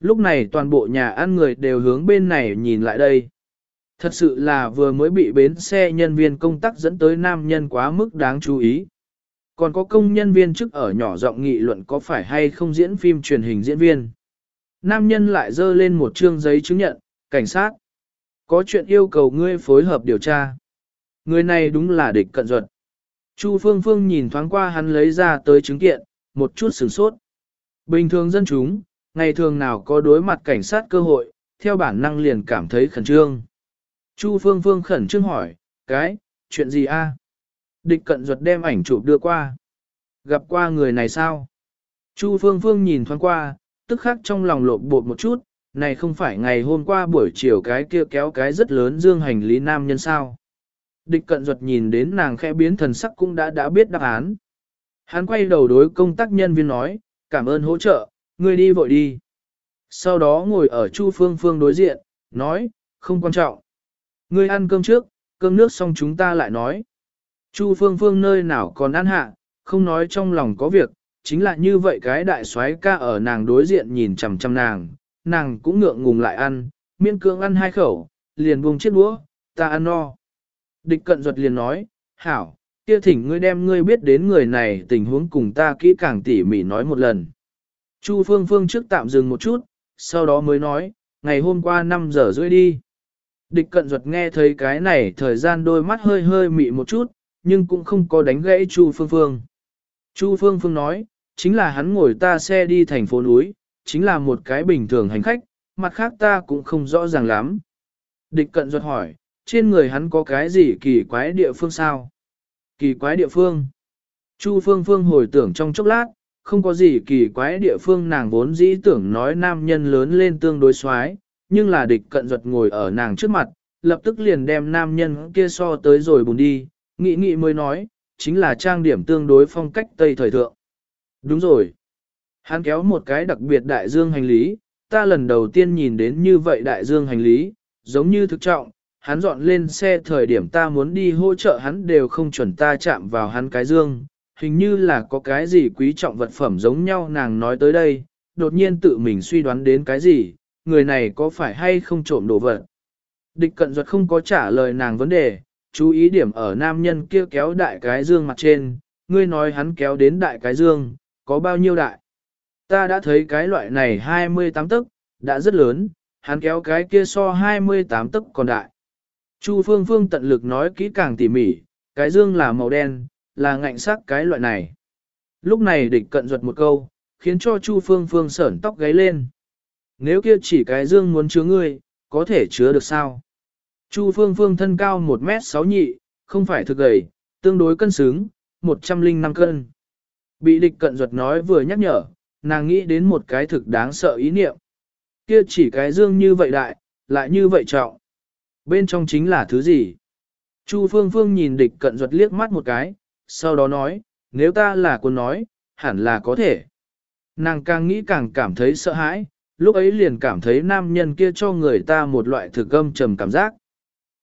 Lúc này toàn bộ nhà ăn người đều hướng bên này nhìn lại đây. Thật sự là vừa mới bị bến xe nhân viên công tác dẫn tới nam nhân quá mức đáng chú ý. Còn có công nhân viên chức ở nhỏ giọng nghị luận có phải hay không diễn phim truyền hình diễn viên. Nam nhân lại dơ lên một chương giấy chứng nhận, cảnh sát. Có chuyện yêu cầu ngươi phối hợp điều tra. Người này đúng là địch cận duật. Chu Phương Phương nhìn thoáng qua hắn lấy ra tới chứng kiện, một chút sửng sốt. Bình thường dân chúng, ngày thường nào có đối mặt cảnh sát cơ hội, theo bản năng liền cảm thấy khẩn trương. Chu Phương Phương khẩn trương hỏi, cái, chuyện gì a? Địch cận ruột đem ảnh chụp đưa qua. Gặp qua người này sao? Chu Phương Phương nhìn thoáng qua, tức khắc trong lòng lộn bột một chút, này không phải ngày hôm qua buổi chiều cái kia kéo cái rất lớn dương hành lý nam nhân sao. Địch cận ruột nhìn đến nàng khẽ biến thần sắc cũng đã đã biết đáp án. Hắn quay đầu đối công tác nhân viên nói, cảm ơn hỗ trợ, ngươi đi vội đi. Sau đó ngồi ở Chu Phương Phương đối diện, nói, không quan trọng. Ngươi ăn cơm trước, cơm nước xong chúng ta lại nói. Chu Phương Phương nơi nào còn ăn hạ, không nói trong lòng có việc, chính là như vậy cái đại soái ca ở nàng đối diện nhìn chằm chằm nàng, nàng cũng ngượng ngùng lại ăn, miên cưỡng ăn hai khẩu, liền buông chiếc đũa, ta ăn no. Địch cận ruột liền nói, hảo, kia thỉnh ngươi đem ngươi biết đến người này tình huống cùng ta kỹ càng tỉ mỉ nói một lần. Chu Phương Phương trước tạm dừng một chút, sau đó mới nói, ngày hôm qua 5 giờ rưỡi đi. Địch cận ruột nghe thấy cái này thời gian đôi mắt hơi hơi mị một chút, nhưng cũng không có đánh gãy Chu Phương Phương. Chu Phương Phương nói, chính là hắn ngồi ta xe đi thành phố núi, chính là một cái bình thường hành khách, mặt khác ta cũng không rõ ràng lắm. Địch cận ruột hỏi, trên người hắn có cái gì kỳ quái địa phương sao? Kỳ quái địa phương. Chu Phương Phương hồi tưởng trong chốc lát, không có gì kỳ quái địa phương nàng vốn dĩ tưởng nói nam nhân lớn lên tương đối xoái, nhưng là địch cận duật ngồi ở nàng trước mặt, lập tức liền đem nam nhân kia so tới rồi bùn đi, nghĩ nghĩ mới nói, chính là trang điểm tương đối phong cách Tây thời thượng. Đúng rồi. Hắn kéo một cái đặc biệt đại dương hành lý, ta lần đầu tiên nhìn đến như vậy đại dương hành lý, giống như thực trọng, hắn dọn lên xe thời điểm ta muốn đi hỗ trợ hắn đều không chuẩn ta chạm vào hắn cái dương, hình như là có cái gì quý trọng vật phẩm giống nhau nàng nói tới đây, đột nhiên tự mình suy đoán đến cái gì, người này có phải hay không trộm đồ vật. Địch cận duật không có trả lời nàng vấn đề, chú ý điểm ở nam nhân kia kéo đại cái dương mặt trên, ngươi nói hắn kéo đến đại cái dương, có bao nhiêu đại. Ta đã thấy cái loại này 28 tấc, đã rất lớn, hắn kéo cái kia so 28 tấc còn đại. Chu Phương Phương tận lực nói kỹ càng tỉ mỉ, cái dương là màu đen, là ngạnh sắc cái loại này. Lúc này địch cận ruột một câu, khiến cho Chu Phương Phương sởn tóc gáy lên. Nếu kia chỉ cái dương muốn chứa ngươi, có thể chứa được sao? Chu Phương Phương thân cao 1 mét 6 nhị, không phải thực gầy, tương đối cân xứng, 105 cân. Bị địch cận ruột nói vừa nhắc nhở, nàng nghĩ đến một cái thực đáng sợ ý niệm. Kia chỉ cái dương như vậy đại, lại như vậy trọng. Bên trong chính là thứ gì? Chu Phương Phương nhìn địch cận ruột liếc mắt một cái, sau đó nói, nếu ta là quân nói, hẳn là có thể. Nàng càng nghĩ càng cảm thấy sợ hãi, lúc ấy liền cảm thấy nam nhân kia cho người ta một loại thực âm trầm cảm giác.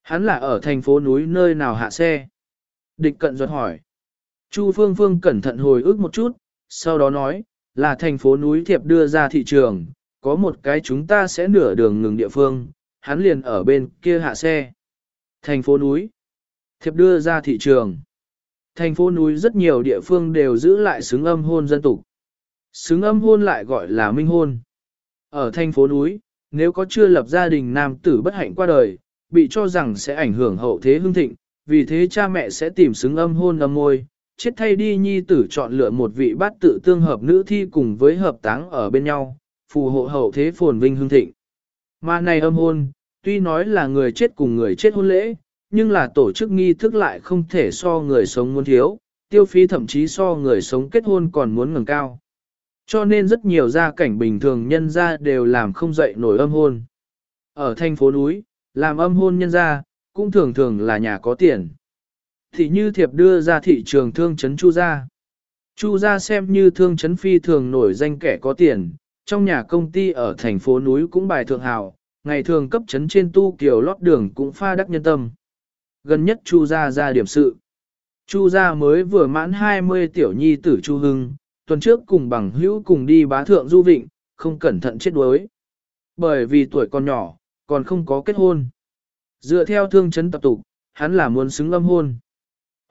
Hắn là ở thành phố núi nơi nào hạ xe? Địch cận ruột hỏi. Chu Phương Phương cẩn thận hồi ức một chút, sau đó nói, là thành phố núi thiệp đưa ra thị trường, có một cái chúng ta sẽ nửa đường ngừng địa phương, hắn liền ở bên kia hạ xe. Thành phố núi. Thiệp đưa ra thị trường. Thành phố núi rất nhiều địa phương đều giữ lại xứng âm hôn dân tục. Xứng âm hôn lại gọi là minh hôn. Ở thành phố núi, nếu có chưa lập gia đình nam tử bất hạnh qua đời, bị cho rằng sẽ ảnh hưởng hậu thế hương thịnh, vì thế cha mẹ sẽ tìm xứng âm hôn âm môi, chết thay đi nhi tử chọn lựa một vị bát tự tương hợp nữ thi cùng với hợp táng ở bên nhau, phù hộ hậu thế phồn vinh hương thịnh. Mà này âm hôn, tuy nói là người chết cùng người chết hôn lễ, nhưng là tổ chức nghi thức lại không thể so người sống muốn thiếu, tiêu phí thậm chí so người sống kết hôn còn muốn ngừng cao. Cho nên rất nhiều gia cảnh bình thường nhân gia đều làm không dậy nổi âm hôn. Ở thành phố núi, làm âm hôn nhân gia, cũng thường thường là nhà có tiền. Thì như thiệp đưa ra thị trường thương chấn Chu gia. Chu gia xem như thương chấn phi thường nổi danh kẻ có tiền, trong nhà công ty ở thành phố núi cũng bài thượng hào, ngày thường cấp chấn trên tu kiều lót đường cũng pha đắc nhân tâm. Gần nhất Chu gia ra điểm sự. Chu gia mới vừa mãn 20 tiểu nhi tử Chu Hưng, tuần trước cùng bằng hữu cùng đi bá thượng du vịnh, không cẩn thận chết đuối. Bởi vì tuổi còn nhỏ, còn không có kết hôn. Dựa theo thương chấn tập tục, hắn là muốn xứng âm hôn.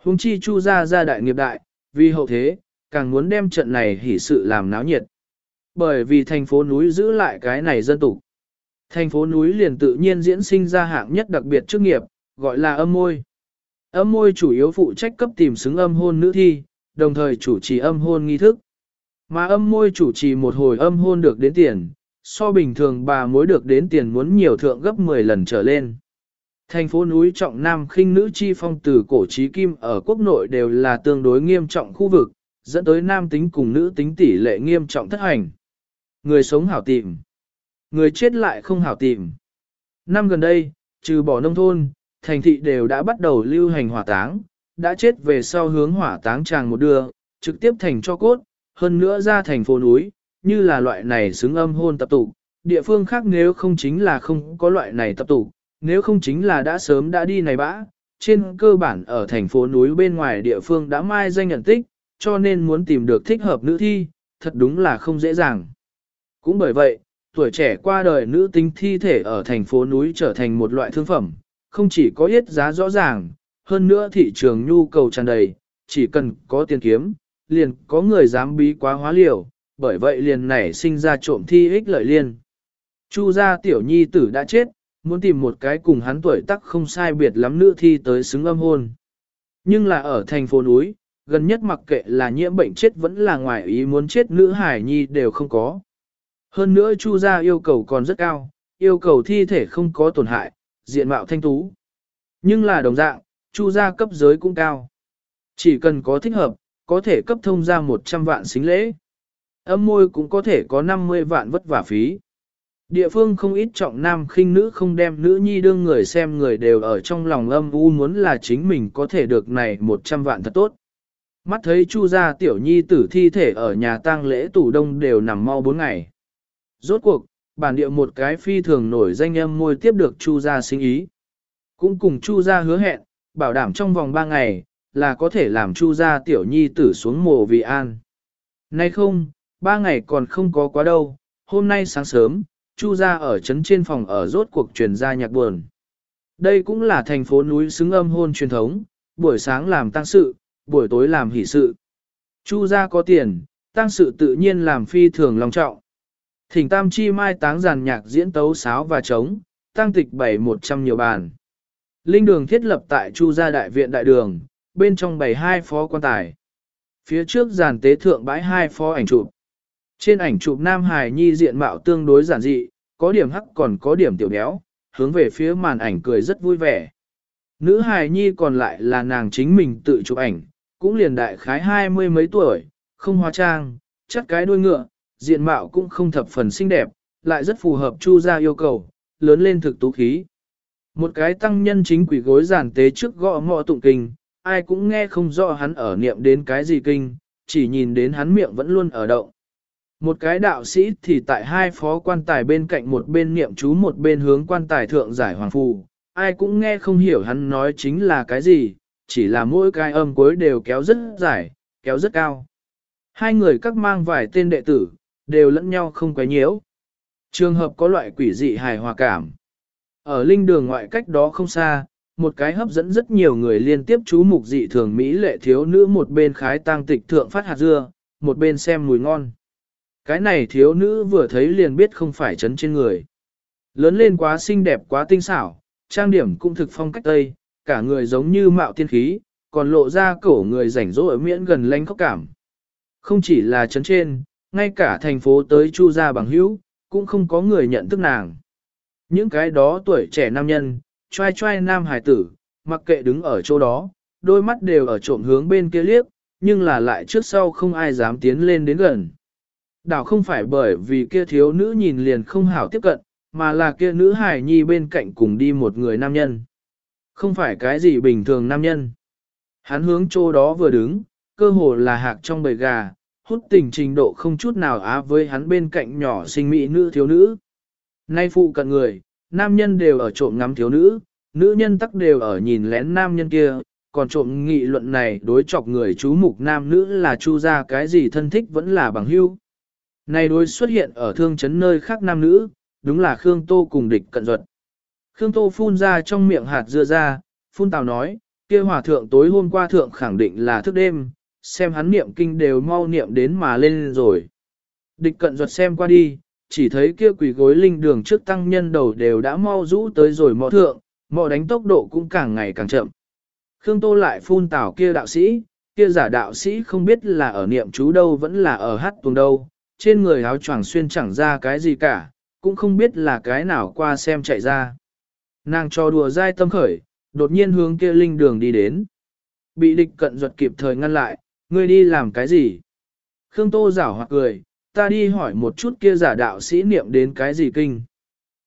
Hùng chi chu Gia ra đại nghiệp đại, vì hậu thế, càng muốn đem trận này hỉ sự làm náo nhiệt. Bởi vì thành phố núi giữ lại cái này dân tục. Thành phố núi liền tự nhiên diễn sinh ra hạng nhất đặc biệt chức nghiệp, gọi là âm môi. Âm môi chủ yếu phụ trách cấp tìm xứng âm hôn nữ thi, đồng thời chủ trì âm hôn nghi thức. Mà âm môi chủ trì một hồi âm hôn được đến tiền, so bình thường bà mối được đến tiền muốn nhiều thượng gấp 10 lần trở lên. Thành phố núi trọng nam khinh nữ chi phong từ cổ trí kim ở quốc nội đều là tương đối nghiêm trọng khu vực, dẫn tới nam tính cùng nữ tính tỷ lệ nghiêm trọng thất hành. Người sống hảo tìm, người chết lại không hảo tìm. Năm gần đây, trừ bỏ nông thôn, thành thị đều đã bắt đầu lưu hành hỏa táng, đã chết về sau hướng hỏa táng tràng một đưa, trực tiếp thành cho cốt, hơn nữa ra thành phố núi, như là loại này xứng âm hôn tập tụ, địa phương khác nếu không chính là không có loại này tập tụ, nếu không chính là đã sớm đã đi này bã, trên cơ bản ở thành phố núi bên ngoài địa phương đã mai danh nhận tích, cho nên muốn tìm được thích hợp nữ thi, thật đúng là không dễ dàng. Cũng bởi vậy, tuổi trẻ qua đời nữ tính thi thể ở thành phố núi trở thành một loại thương phẩm, không chỉ có ít giá rõ ràng, hơn nữa thị trường nhu cầu tràn đầy, chỉ cần có tiền kiếm, liền có người dám bí quá hóa liều, bởi vậy liền nảy sinh ra trộm thi ích lợi liên. Chu gia tiểu nhi tử đã chết, muốn tìm một cái cùng hắn tuổi tác không sai biệt lắm nữa thi tới xứng âm hôn. Nhưng là ở thành phố núi, gần nhất mặc kệ là nhiễm bệnh chết vẫn là ngoài ý muốn chết nữ hải nhi đều không có. Hơn nữa Chu gia yêu cầu còn rất cao, yêu cầu thi thể không có tổn hại, diện mạo thanh tú. Nhưng là đồng dạng, Chu gia cấp giới cũng cao. Chỉ cần có thích hợp, có thể cấp thông ra 100 vạn xính lễ. Âm môi cũng có thể có 50 vạn vất vả phí. Địa phương không ít trọng nam khinh nữ không đem nữ nhi đương người xem người đều ở trong lòng âm u muốn là chính mình có thể được này 100 vạn thật tốt. Mắt thấy chu gia tiểu nhi tử thi thể ở nhà tang lễ tủ đông đều nằm mau 4 ngày. Rốt cuộc, bản địa một cái phi thường nổi danh âm môi tiếp được chu gia sinh ý. Cũng cùng chu gia hứa hẹn, bảo đảm trong vòng 3 ngày, là có thể làm chu gia tiểu nhi tử xuống mồ vì an. Nay không, ba ngày còn không có quá đâu, hôm nay sáng sớm, chu gia ở trấn trên phòng ở rốt cuộc truyền ra nhạc buồn. Đây cũng là thành phố núi xứng âm hôn truyền thống, buổi sáng làm tăng sự, buổi tối làm hỷ sự. Chu gia có tiền, tăng sự tự nhiên làm phi thường long trọng. Thỉnh tam chi mai táng giàn nhạc diễn tấu sáo và trống, tăng tịch bảy một trăm nhiều bàn. Linh đường thiết lập tại Chu gia đại viện đại đường, bên trong bày hai phó quan tài. Phía trước giàn tế thượng bãi hai phó ảnh chụp. Trên ảnh chụp Nam Hải Nhi diện mạo tương đối giản dị, có điểm hắc còn có điểm tiểu béo, hướng về phía màn ảnh cười rất vui vẻ. Nữ hài nhi còn lại là nàng chính mình tự chụp ảnh, cũng liền đại khái hai mươi mấy tuổi, không hóa trang, chắc cái đuôi ngựa, diện mạo cũng không thập phần xinh đẹp, lại rất phù hợp chu gia yêu cầu, lớn lên thực tú khí. Một cái tăng nhân chính quỷ gối giản tế trước gõ ngọ tụng kinh, ai cũng nghe không rõ hắn ở niệm đến cái gì kinh, chỉ nhìn đến hắn miệng vẫn luôn ở động. Một cái đạo sĩ thì tại hai phó quan tài bên cạnh một bên niệm chú một bên hướng quan tài thượng giải hoàng phù, ai cũng nghe không hiểu hắn nói chính là cái gì, chỉ là mỗi cái âm cuối đều kéo rất dài, kéo rất cao. Hai người các mang vài tên đệ tử, đều lẫn nhau không quấy nhiễu. Trường hợp có loại quỷ dị hài hòa cảm. Ở linh đường ngoại cách đó không xa, một cái hấp dẫn rất nhiều người liên tiếp chú mục dị thường Mỹ lệ thiếu nữ một bên khái tang tịch thượng phát hạt dưa, một bên xem mùi ngon. Cái này thiếu nữ vừa thấy liền biết không phải chấn trên người. Lớn lên quá xinh đẹp quá tinh xảo, trang điểm cũng thực phong cách tây, cả người giống như mạo tiên khí, còn lộ ra cổ người rảnh rỗi miễn gần lánh khóc cảm. Không chỉ là chấn trên, ngay cả thành phố tới Chu gia bằng hữu, cũng không có người nhận thức nàng. Những cái đó tuổi trẻ nam nhân, trai trai nam hải tử, mặc kệ đứng ở chỗ đó, đôi mắt đều ở trộm hướng bên kia liếc, nhưng là lại trước sau không ai dám tiến lên đến gần. Đảo không phải bởi vì kia thiếu nữ nhìn liền không hảo tiếp cận, mà là kia nữ hải nhi bên cạnh cùng đi một người nam nhân. Không phải cái gì bình thường nam nhân. Hắn hướng chỗ đó vừa đứng, cơ hồ là hạc trong bầy gà, hút tình trình độ không chút nào á với hắn bên cạnh nhỏ sinh mỹ nữ thiếu nữ. Nay phụ cận người, nam nhân đều ở trộm ngắm thiếu nữ, nữ nhân tắc đều ở nhìn lén nam nhân kia, còn trộm nghị luận này đối chọc người chú mục nam nữ là chu ra cái gì thân thích vẫn là bằng hưu. Này đối xuất hiện ở thương chấn nơi khác nam nữ, đúng là Khương Tô cùng địch cận duật. Khương Tô phun ra trong miệng hạt dưa ra, phun tào nói, kia hòa thượng tối hôm qua thượng khẳng định là thức đêm, xem hắn niệm kinh đều mau niệm đến mà lên rồi. Địch cận duật xem qua đi, chỉ thấy kia quỷ gối linh đường trước tăng nhân đầu đều đã mau rũ tới rồi mò thượng, mò đánh tốc độ cũng càng ngày càng chậm. Khương Tô lại phun tảo kia đạo sĩ, kia giả đạo sĩ không biết là ở niệm chú đâu vẫn là ở hát tuồng đâu, trên người áo choàng xuyên chẳng ra cái gì cả, cũng không biết là cái nào qua xem chạy ra. Nàng cho đùa dai tâm khởi, đột nhiên hướng kia linh đường đi đến. Bị địch cận ruột kịp thời ngăn lại, ngươi đi làm cái gì? Khương Tô giảo hoặc cười, ta đi hỏi một chút kia giả đạo sĩ niệm đến cái gì kinh.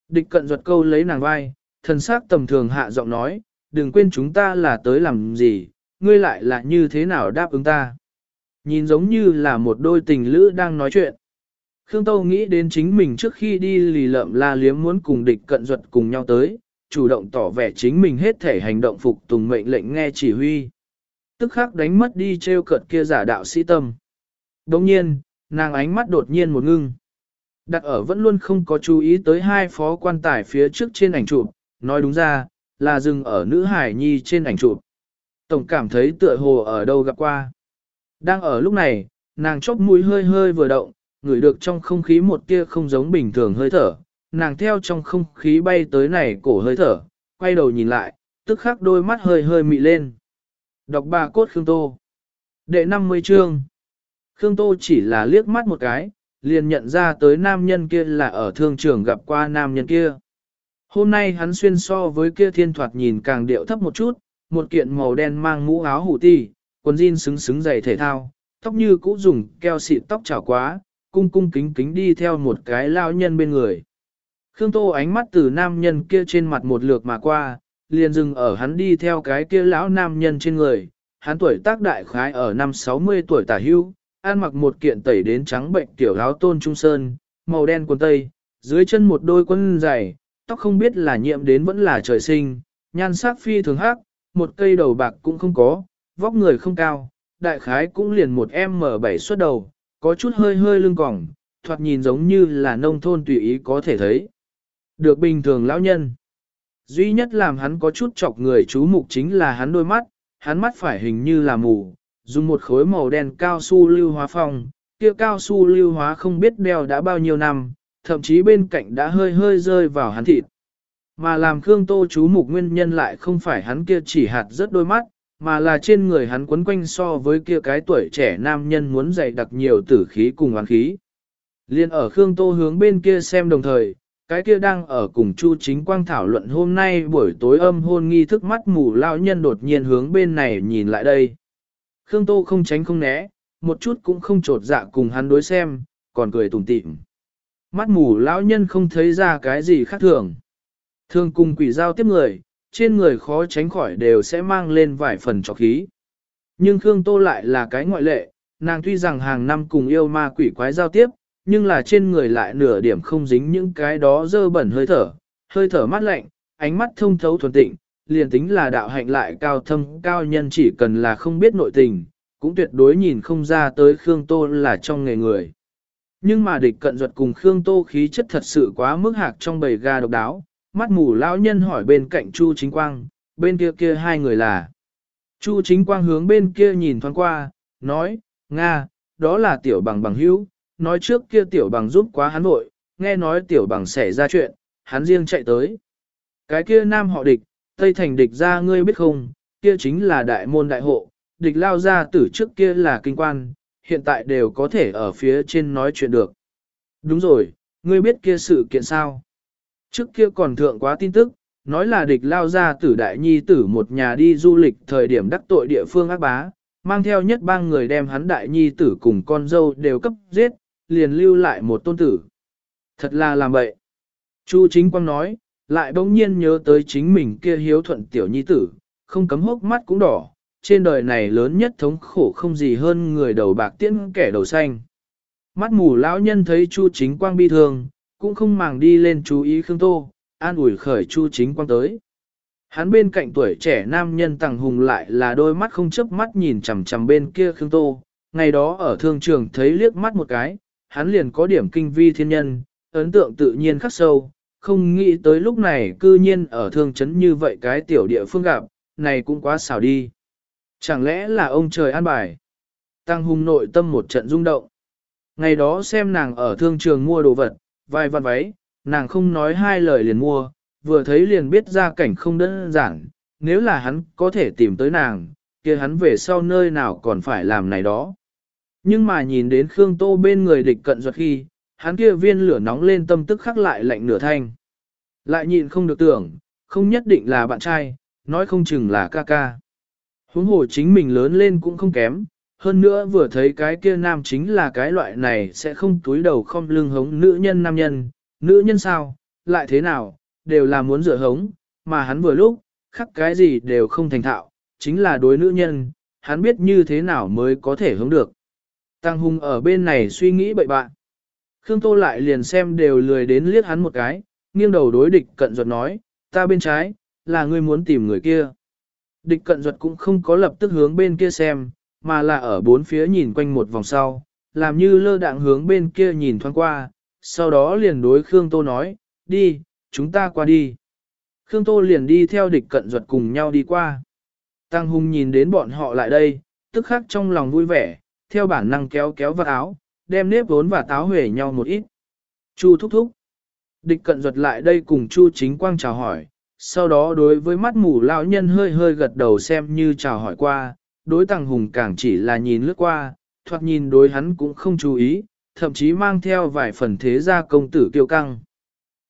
Địch cận ruột câu lấy nàng vai, thần sắc tầm thường hạ giọng nói, đừng quên chúng ta là tới làm gì, ngươi lại là như thế nào đáp ứng ta. Nhìn giống như là một đôi tình lữ đang nói chuyện. Khương Tô nghĩ đến chính mình trước khi đi lì lợm la liếm muốn cùng địch cận ruột cùng nhau tới, chủ động tỏ vẻ chính mình hết thể hành động phục tùng mệnh lệnh nghe chỉ huy. Tức khắc đánh mất đi trêu cợt kia giả đạo sĩ tâm. Đồng nhiên, nàng ánh mắt đột nhiên một ngưng. Đặt ở vẫn luôn không có chú ý tới hai phó quan tài phía trước trên ảnh chụp, nói đúng ra, là dừng ở nữ hải nhi trên ảnh chụp. Tổng cảm thấy tựa hồ ở đâu gặp qua. Đang ở lúc này, nàng chốc mũi hơi hơi vừa động, ngửi được trong không khí một tia không giống bình thường hơi thở, nàng theo trong không khí bay tới này cổ hơi thở, quay đầu nhìn lại, tức khắc đôi mắt hơi hơi mị lên. Đọc bà cốt Khương Tô Đệ 50 chương Khương Tô chỉ là liếc mắt một cái, liền nhận ra tới nam nhân kia là ở thương trường gặp qua nam nhân kia. Hôm nay hắn xuyên so với kia thiên thoạt nhìn càng điệu thấp một chút, một kiện màu đen mang mũ áo hủ ti, quần jean xứng xứng giày thể thao, tóc như cũ dùng keo xịt tóc chảo quá, cung cung kính kính đi theo một cái lao nhân bên người. Khương Tô ánh mắt từ nam nhân kia trên mặt một lượt mà qua, liền dừng ở hắn đi theo cái kia lão nam nhân trên người. Hắn tuổi tác đại khái ở năm 60 tuổi tả hưu, ăn mặc một kiện tẩy đến trắng bệnh tiểu áo tôn trung sơn, màu đen quần tây, dưới chân một đôi quân giày, tóc không biết là nhiễm đến vẫn là trời sinh, nhan sắc phi thường hắc, một cây đầu bạc cũng không có, vóc người không cao, đại khái cũng liền một M7 xuất đầu, có chút hơi hơi lưng còng, thoạt nhìn giống như là nông thôn tùy ý có thể thấy. Được bình thường lão nhân. Duy nhất làm hắn có chút chọc người chú mục chính là hắn đôi mắt, hắn mắt phải hình như là mù, dùng một khối màu đen cao su lưu hóa phong, kia cao su lưu hóa không biết đeo đã bao nhiêu năm, thậm chí bên cạnh đã hơi hơi rơi vào hắn thịt. Mà làm Khương Tô chú mục nguyên nhân lại không phải hắn kia chỉ hạt rất đôi mắt, mà là trên người hắn quấn quanh so với kia cái tuổi trẻ nam nhân muốn dày đặc nhiều tử khí cùng oán khí. Liên ở Khương Tô hướng bên kia xem đồng thời, cái kia đang ở cùng Chu Chính Quang thảo luận hôm nay buổi tối âm hôn nghi thức mắt mù lão nhân đột nhiên hướng bên này nhìn lại đây. Khương Tô không tránh không né, một chút cũng không trột dạ cùng hắn đối xem, còn cười tủm tỉm. Mắt mù lão nhân không thấy ra cái gì khác thường. Thường cùng quỷ giao tiếp người, trên người khó tránh khỏi đều sẽ mang lên vài phần trọc khí. Nhưng Khương Tô lại là cái ngoại lệ, nàng tuy rằng hàng năm cùng yêu ma quỷ quái giao tiếp, nhưng là trên người lại nửa điểm không dính những cái đó dơ bẩn hơi thở, hơi thở mát lạnh, ánh mắt thông thấu thuần tịnh, liền tính là đạo hạnh lại cao thâm cao nhân chỉ cần là không biết nội tình, cũng tuyệt đối nhìn không ra tới Khương Tô là trong nghề người. Nhưng mà địch cận duật cùng Khương Tô khí chất thật sự quá mức hạc trong bầy ga độc đáo, mắt mù lão nhân hỏi bên cạnh Chu Chính Quang, bên kia kia hai người là. Chu Chính Quang hướng bên kia nhìn thoáng qua, nói, Nga, đó là tiểu bằng bằng hữu, nói trước kia tiểu bằng giúp quá hắn vội, nghe nói tiểu bằng xảy ra chuyện, hắn riêng chạy tới. Cái kia nam họ địch, Tây Thành địch ra ngươi biết không, kia chính là đại môn đại hộ, địch lao ra tử trước kia là kinh quan, hiện tại đều có thể ở phía trên nói chuyện được. Đúng rồi, ngươi biết kia sự kiện sao? Trước kia còn thượng quá tin tức, nói là địch lao ra tử đại nhi tử một nhà đi du lịch thời điểm đắc tội địa phương ác bá, mang theo nhất ba người đem hắn đại nhi tử cùng con dâu đều cấp giết, liền lưu lại một tôn tử. Thật là làm vậy. Chu chính quang nói, lại bỗng nhiên nhớ tới chính mình kia hiếu thuận tiểu nhi tử, không cấm hốc mắt cũng đỏ, trên đời này lớn nhất thống khổ không gì hơn người đầu bạc tiễn kẻ đầu xanh. Mắt mù lão nhân thấy Chu chính quang bi thương, cũng không màng đi lên chú ý Khương Tô, an ủi khởi Chu chính quang tới. Hắn bên cạnh tuổi trẻ nam nhân tàng hùng lại là đôi mắt không chớp mắt nhìn chằm chằm bên kia Khương Tô, ngày đó ở thương trường thấy liếc mắt một cái, hắn liền có điểm kinh vi thiên nhân, ấn tượng tự nhiên khắc sâu, không nghĩ tới lúc này cư nhiên ở thương chấn như vậy cái tiểu địa phương gặp, này cũng quá xảo đi. Chẳng lẽ là ông trời an bài? Tăng Hung nội tâm một trận rung động. Ngày đó xem nàng ở thương trường mua đồ vật, vài vạn váy, nàng không nói hai lời liền mua, vừa thấy liền biết ra cảnh không đơn giản, nếu là hắn có thể tìm tới nàng, kia hắn về sau nơi nào còn phải làm này đó. Nhưng mà nhìn đến Khương Tô bên người địch cận ruột khi, hắn kia viên lửa nóng lên tâm tức khắc lại lạnh nửa thanh. Lại nhịn không được tưởng, không nhất định là bạn trai, nói không chừng là ca ca. Huống hồ chính mình lớn lên cũng không kém, hơn nữa vừa thấy cái kia nam chính là cái loại này sẽ không túi đầu không lưng hống nữ nhân nam nhân, nữ nhân sao, lại thế nào, đều là muốn rửa hống, mà hắn vừa lúc, khắc cái gì đều không thành thạo, chính là đối nữ nhân, hắn biết như thế nào mới có thể hống được. Tăng Hùng ở bên này suy nghĩ bậy bạn. Khương Tô lại liền xem đều lười đến liếc hắn một cái, nghiêng đầu đối địch cận ruột nói, ta bên trái, là ngươi muốn tìm người kia. Địch cận ruột cũng không có lập tức hướng bên kia xem, mà là ở bốn phía nhìn quanh một vòng sau, làm như lơ đạng hướng bên kia nhìn thoáng qua, sau đó liền đối Khương Tô nói, đi, chúng ta qua đi. Khương Tô liền đi theo địch cận ruột cùng nhau đi qua. Tăng Hùng nhìn đến bọn họ lại đây, tức khắc trong lòng vui vẻ, theo bản năng kéo kéo vào áo, đem nếp vốn và táo huề nhau một ít. Chu thúc thúc. Địch cận ruột lại đây cùng Chu chính quang chào hỏi, sau đó đối với mắt mù lão nhân hơi hơi gật đầu xem như chào hỏi qua, đối Tăng Hùng càng chỉ là nhìn lướt qua, thoạt nhìn đối hắn cũng không chú ý, thậm chí mang theo vài phần thế gia công tử kiêu căng.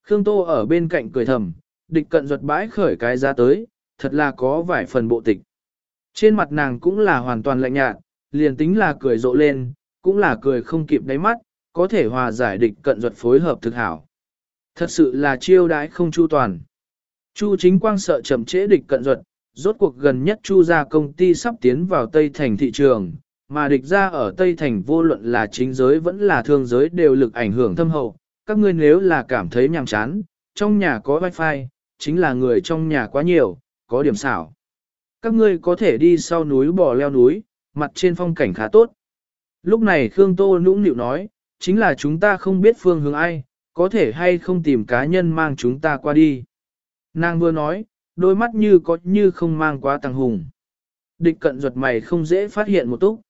Khương Tô ở bên cạnh cười thầm, địch cận ruột bãi khởi cái ra tới, thật là có vài phần bộ tịch. Trên mặt nàng cũng là hoàn toàn lạnh nhạt, liền tính là cười rộ lên, cũng là cười không kịp đáy mắt, có thể hòa giải địch cận ruột phối hợp thực hảo. Thật sự là chiêu đãi không chu toàn. Chu chính quang sợ chậm trễ địch cận ruột, rốt cuộc gần nhất chu ra công ty sắp tiến vào Tây Thành thị trường, mà địch ra ở Tây Thành vô luận là chính giới vẫn là thương giới đều lực ảnh hưởng thâm hậu, các ngươi nếu là cảm thấy nhàm chán, trong nhà có wifi, chính là người trong nhà quá nhiều, có điểm xảo. Các ngươi có thể đi sau núi bò leo núi, mặt trên phong cảnh khá tốt. Lúc này Khương Tô nũng nịu nói, chính là chúng ta không biết phương hướng ai, có thể hay không tìm cá nhân mang chúng ta qua đi. Nàng vừa nói, đôi mắt như có như không mang quá tăng hùng. Địch cận ruột mày không dễ phát hiện một túc.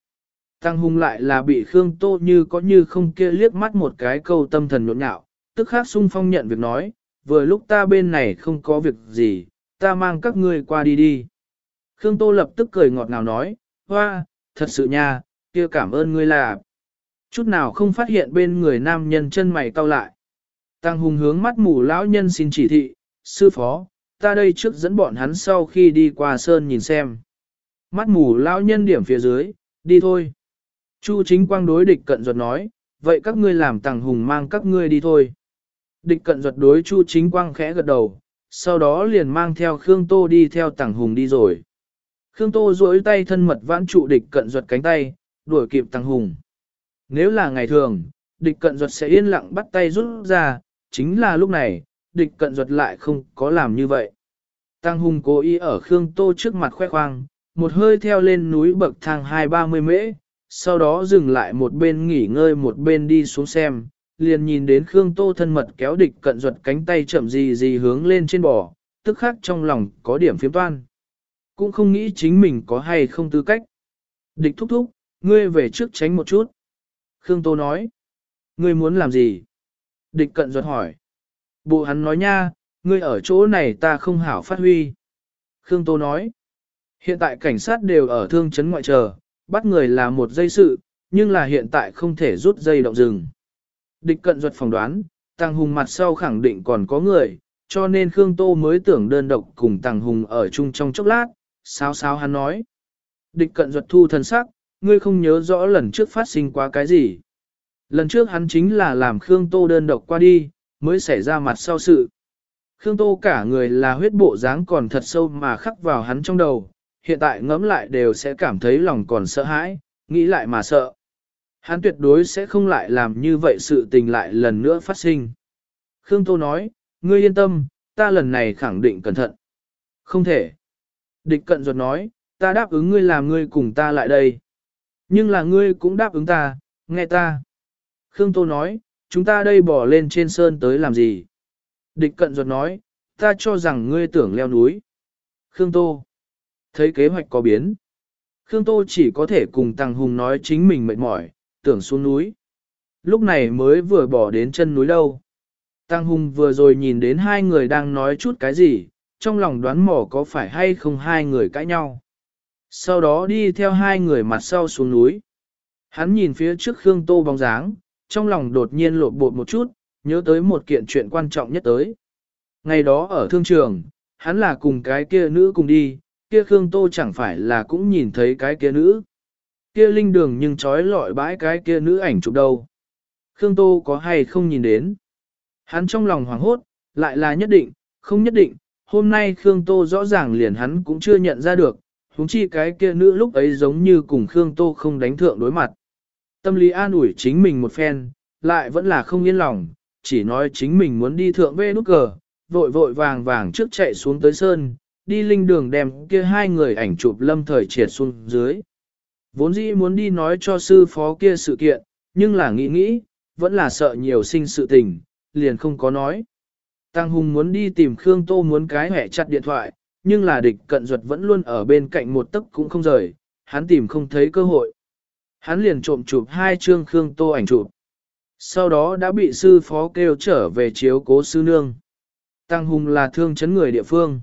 Tăng hùng lại là bị Khương Tô như có như không kia liếc mắt một cái câu tâm thần nhộn nhạo, tức khác sung phong nhận việc nói, vừa lúc ta bên này không có việc gì, ta mang các ngươi qua đi đi. Khương Tô lập tức cười ngọt ngào nói, hoa, thật sự nha, kia cảm ơn ngươi là. Chút nào không phát hiện bên người nam nhân chân mày cau lại. Tăng hùng hướng mắt mù lão nhân xin chỉ thị, sư phó, ta đây trước dẫn bọn hắn sau khi đi qua sơn nhìn xem. Mắt mù lão nhân điểm phía dưới, đi thôi. Chu chính quang đối địch cận ruột nói, vậy các ngươi làm tăng hùng mang các ngươi đi thôi. Địch cận ruột đối chu chính quang khẽ gật đầu, sau đó liền mang theo Khương Tô đi theo tăng hùng đi rồi. Khương Tô duỗi tay thân mật vãn trụ địch cận duật cánh tay, đuổi kịp tăng hùng. Nếu là ngày thường, địch cận duật sẽ yên lặng bắt tay rút ra, chính là lúc này, địch cận duật lại không có làm như vậy. Tăng hùng cố ý ở Khương Tô trước mặt khoe khoang, một hơi theo lên núi bậc thang hai ba mươi mễ, sau đó dừng lại một bên nghỉ ngơi một bên đi xuống xem, liền nhìn đến Khương Tô thân mật kéo địch cận ruột cánh tay chậm gì gì hướng lên trên bò, tức khắc trong lòng có điểm phiếm toan. Cũng không nghĩ chính mình có hay không tư cách. Địch thúc thúc, ngươi về trước tránh một chút. Khương Tô nói, ngươi muốn làm gì? Địch cận ruột hỏi. Bộ hắn nói nha, ngươi ở chỗ này ta không hảo phát huy. Khương Tô nói, hiện tại cảnh sát đều ở thương trấn ngoại chờ, bắt người là một dây sự, nhưng là hiện tại không thể rút dây động rừng. Địch cận ruột phỏng đoán, Tăng Hùng mặt sau khẳng định còn có người, cho nên Khương Tô mới tưởng đơn độc cùng Tăng Hùng ở chung trong chốc lát, sao sao hắn nói. Địch cận ruột thu thần sắc, ngươi không nhớ rõ lần trước phát sinh quá cái gì. Lần trước hắn chính là làm Khương Tô đơn độc qua đi, mới xảy ra mặt sau sự. Khương Tô cả người là huyết bộ dáng còn thật sâu mà khắc vào hắn trong đầu, hiện tại ngẫm lại đều sẽ cảm thấy lòng còn sợ hãi, nghĩ lại mà sợ. Hắn tuyệt đối sẽ không lại làm như vậy sự tình lại lần nữa phát sinh. Khương Tô nói, ngươi yên tâm, ta lần này khẳng định cẩn thận. Không thể. Địch cận ruột nói, ta đáp ứng ngươi làm ngươi cùng ta lại đây. Nhưng là ngươi cũng đáp ứng ta, nghe ta. Khương Tô nói, chúng ta đây bỏ lên trên sơn tới làm gì? Địch cận ruột nói, ta cho rằng ngươi tưởng leo núi. Khương Tô. Thấy kế hoạch có biến. Khương Tô chỉ có thể cùng Tăng Hùng nói chính mình mệt mỏi, tưởng xuống núi. Lúc này mới vừa bỏ đến chân núi đâu. Tăng Hùng vừa rồi nhìn đến hai người đang nói chút cái gì, trong lòng đoán mò có phải hay không hai người cãi nhau. Sau đó đi theo hai người mặt sau xuống núi. Hắn nhìn phía trước Khương Tô bóng dáng, trong lòng đột nhiên lột bột một chút, nhớ tới một kiện chuyện quan trọng nhất tới. Ngày đó ở thương trường, hắn là cùng cái kia nữ cùng đi, kia Khương Tô chẳng phải là cũng nhìn thấy cái kia nữ. Kia linh đường nhưng trói lọi bãi cái kia nữ ảnh chụp đâu. Khương Tô có hay không nhìn đến. Hắn trong lòng hoảng hốt, lại là nhất định, không nhất định, hôm nay Khương Tô rõ ràng liền hắn cũng chưa nhận ra được, huống chi cái kia nữ lúc ấy giống như cùng Khương Tô không đánh thượng đối mặt. Tâm lý an ủi chính mình một phen, lại vẫn là không yên lòng, chỉ nói chính mình muốn đi thượng về nút cờ, vội vội vàng vàng trước chạy xuống tới sơn, đi linh đường đem kia hai người ảnh chụp lâm thời triệt xuống dưới. Vốn dĩ muốn đi nói cho sư phó kia sự kiện, nhưng là nghĩ nghĩ, vẫn là sợ nhiều sinh sự tình, liền không có nói. Tăng Hùng muốn đi tìm Khương Tô muốn cái hẻ chặt điện thoại, nhưng là địch cận duật vẫn luôn ở bên cạnh một tấc cũng không rời, hắn tìm không thấy cơ hội. Hắn liền trộm chụp hai chương Khương Tô ảnh chụp. Sau đó đã bị sư phó kêu trở về chiếu cố sư nương. Tăng Hùng là thương chấn người địa phương.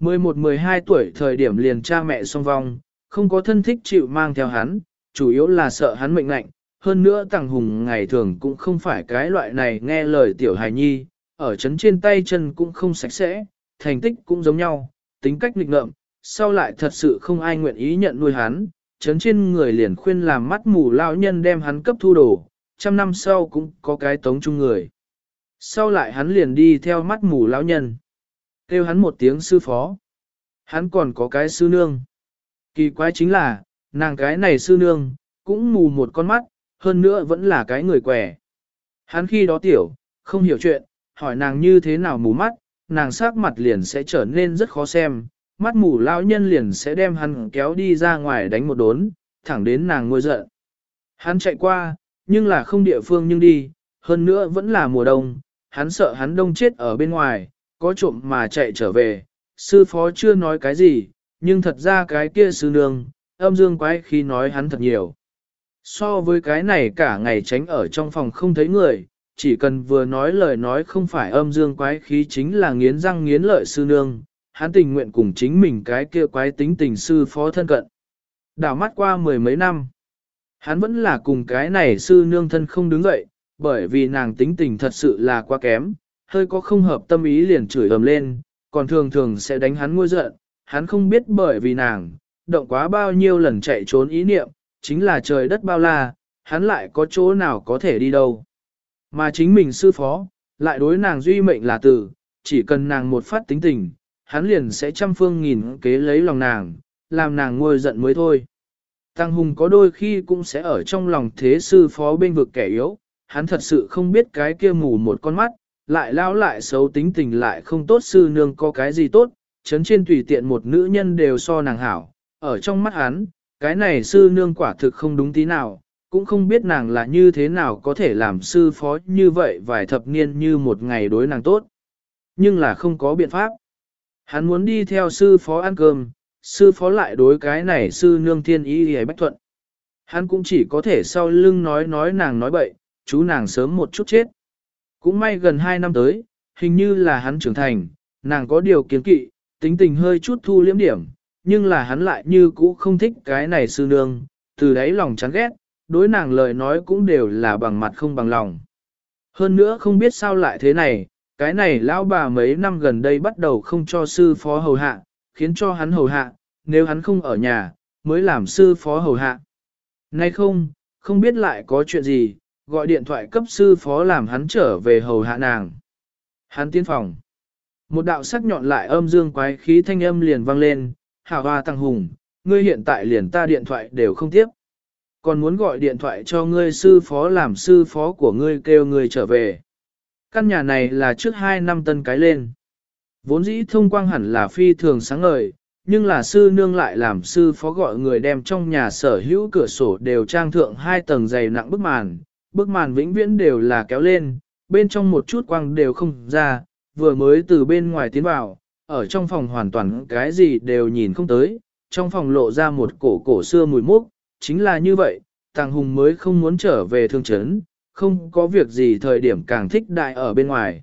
11-12 tuổi thời điểm liền cha mẹ song vong, không có thân thích chịu mang theo hắn, chủ yếu là sợ hắn mệnh lạnh. Hơn nữa Tăng Hùng ngày thường cũng không phải cái loại này nghe lời tiểu hài nhi, ở chấn trên tay chân cũng không sạch sẽ, thành tích cũng giống nhau, tính cách nghịch ngợm, sau lại thật sự không ai nguyện ý nhận nuôi hắn, chấn trên người liền khuyên làm mắt mù lao nhân đem hắn cấp thu đồ, trăm năm sau cũng có cái tống chung người. Sau lại hắn liền đi theo mắt mù lão nhân. Kêu hắn một tiếng sư phó. Hắn còn có cái sư nương. Kỳ quái chính là, nàng cái này sư nương, cũng mù một con mắt, hơn nữa vẫn là cái người quẻ. Hắn khi đó tiểu, không hiểu chuyện, hỏi nàng như thế nào mù mắt, nàng sắc mặt liền sẽ trở nên rất khó xem, mắt mù lão nhân liền sẽ đem hắn kéo đi ra ngoài đánh một đốn, thẳng đến nàng ngôi giận. Hắn chạy qua, nhưng là không địa phương nhưng đi, hơn nữa vẫn là mùa đông, hắn sợ hắn đông chết ở bên ngoài, có trộm mà chạy trở về, sư phó chưa nói cái gì, nhưng thật ra cái kia sư nương, âm dương quái khi nói hắn thật nhiều. So với cái này cả ngày tránh ở trong phòng không thấy người, chỉ cần vừa nói lời nói không phải âm dương quái khí chính là nghiến răng nghiến lợi sư nương, hắn tình nguyện cùng chính mình cái kia quái tính tình sư phó thân cận. Đảo mắt qua mười mấy năm, hắn vẫn là cùng cái này sư nương thân không đứng dậy, bởi vì nàng tính tình thật sự là quá kém, hơi có không hợp tâm ý liền chửi ầm lên, còn thường thường sẽ đánh hắn ngôi giận, hắn không biết bởi vì nàng, động quá bao nhiêu lần chạy trốn ý niệm, chính là trời đất bao la, hắn lại có chỗ nào có thể đi đâu. Mà chính mình sư phó, lại đối nàng duy mệnh là tử, chỉ cần nàng một phát tính tình, hắn liền sẽ trăm phương nghìn kế lấy lòng nàng, làm nàng ngôi giận mới thôi. Tăng Hùng có đôi khi cũng sẽ ở trong lòng thế sư phó bên vực kẻ yếu, hắn thật sự không biết cái kia mù một con mắt, lại lao lại xấu tính tình lại không tốt sư nương có cái gì tốt, chấn trên tùy tiện một nữ nhân đều so nàng hảo, ở trong mắt hắn, cái này sư nương quả thực không đúng tí nào, cũng không biết nàng là như thế nào có thể làm sư phó như vậy vài thập niên như một ngày đối nàng tốt. Nhưng là không có biện pháp. Hắn muốn đi theo sư phó ăn cơm, sư phó lại đối cái này sư nương thiên ý hề bách thuận. Hắn cũng chỉ có thể sau lưng nói nói nàng nói bậy, chú nàng sớm một chút chết. Cũng may gần hai năm tới, hình như là hắn trưởng thành, nàng có điều kiến kỵ, tính tình hơi chút thu liếm điểm, nhưng là hắn lại như cũ không thích cái này sư nương, từ đấy lòng chán ghét, đối nàng lời nói cũng đều là bằng mặt không bằng lòng. Hơn nữa không biết sao lại thế này, cái này lão bà mấy năm gần đây bắt đầu không cho sư phó hầu hạ, khiến cho hắn hầu hạ, nếu hắn không ở nhà, mới làm sư phó hầu hạ. Nay không, không biết lại có chuyện gì, gọi điện thoại cấp sư phó làm hắn trở về hầu hạ nàng. Hắn tiến phòng. Một đạo sắc nhọn lại âm dương quái khí thanh âm liền vang lên, hào hoa tăng hùng, ngươi hiện tại liền ta điện thoại đều không tiếp. Còn muốn gọi điện thoại cho ngươi sư phó làm sư phó của ngươi kêu ngươi trở về. Căn nhà này là trước hai năm tân cái lên. Vốn dĩ thông quang hẳn là phi thường sáng ngời, nhưng là sư nương lại làm sư phó gọi người đem trong nhà sở hữu cửa sổ đều trang thượng hai tầng dày nặng bức màn, bức màn vĩnh viễn đều là kéo lên, bên trong một chút quang đều không ra, vừa mới từ bên ngoài tiến vào, ở trong phòng hoàn toàn cái gì đều nhìn không tới, trong phòng lộ ra một cổ cổ xưa mùi mốc, chính là như vậy, Tàng Hùng mới không muốn trở về thương trấn, không có việc gì thời điểm càng thích đại ở bên ngoài.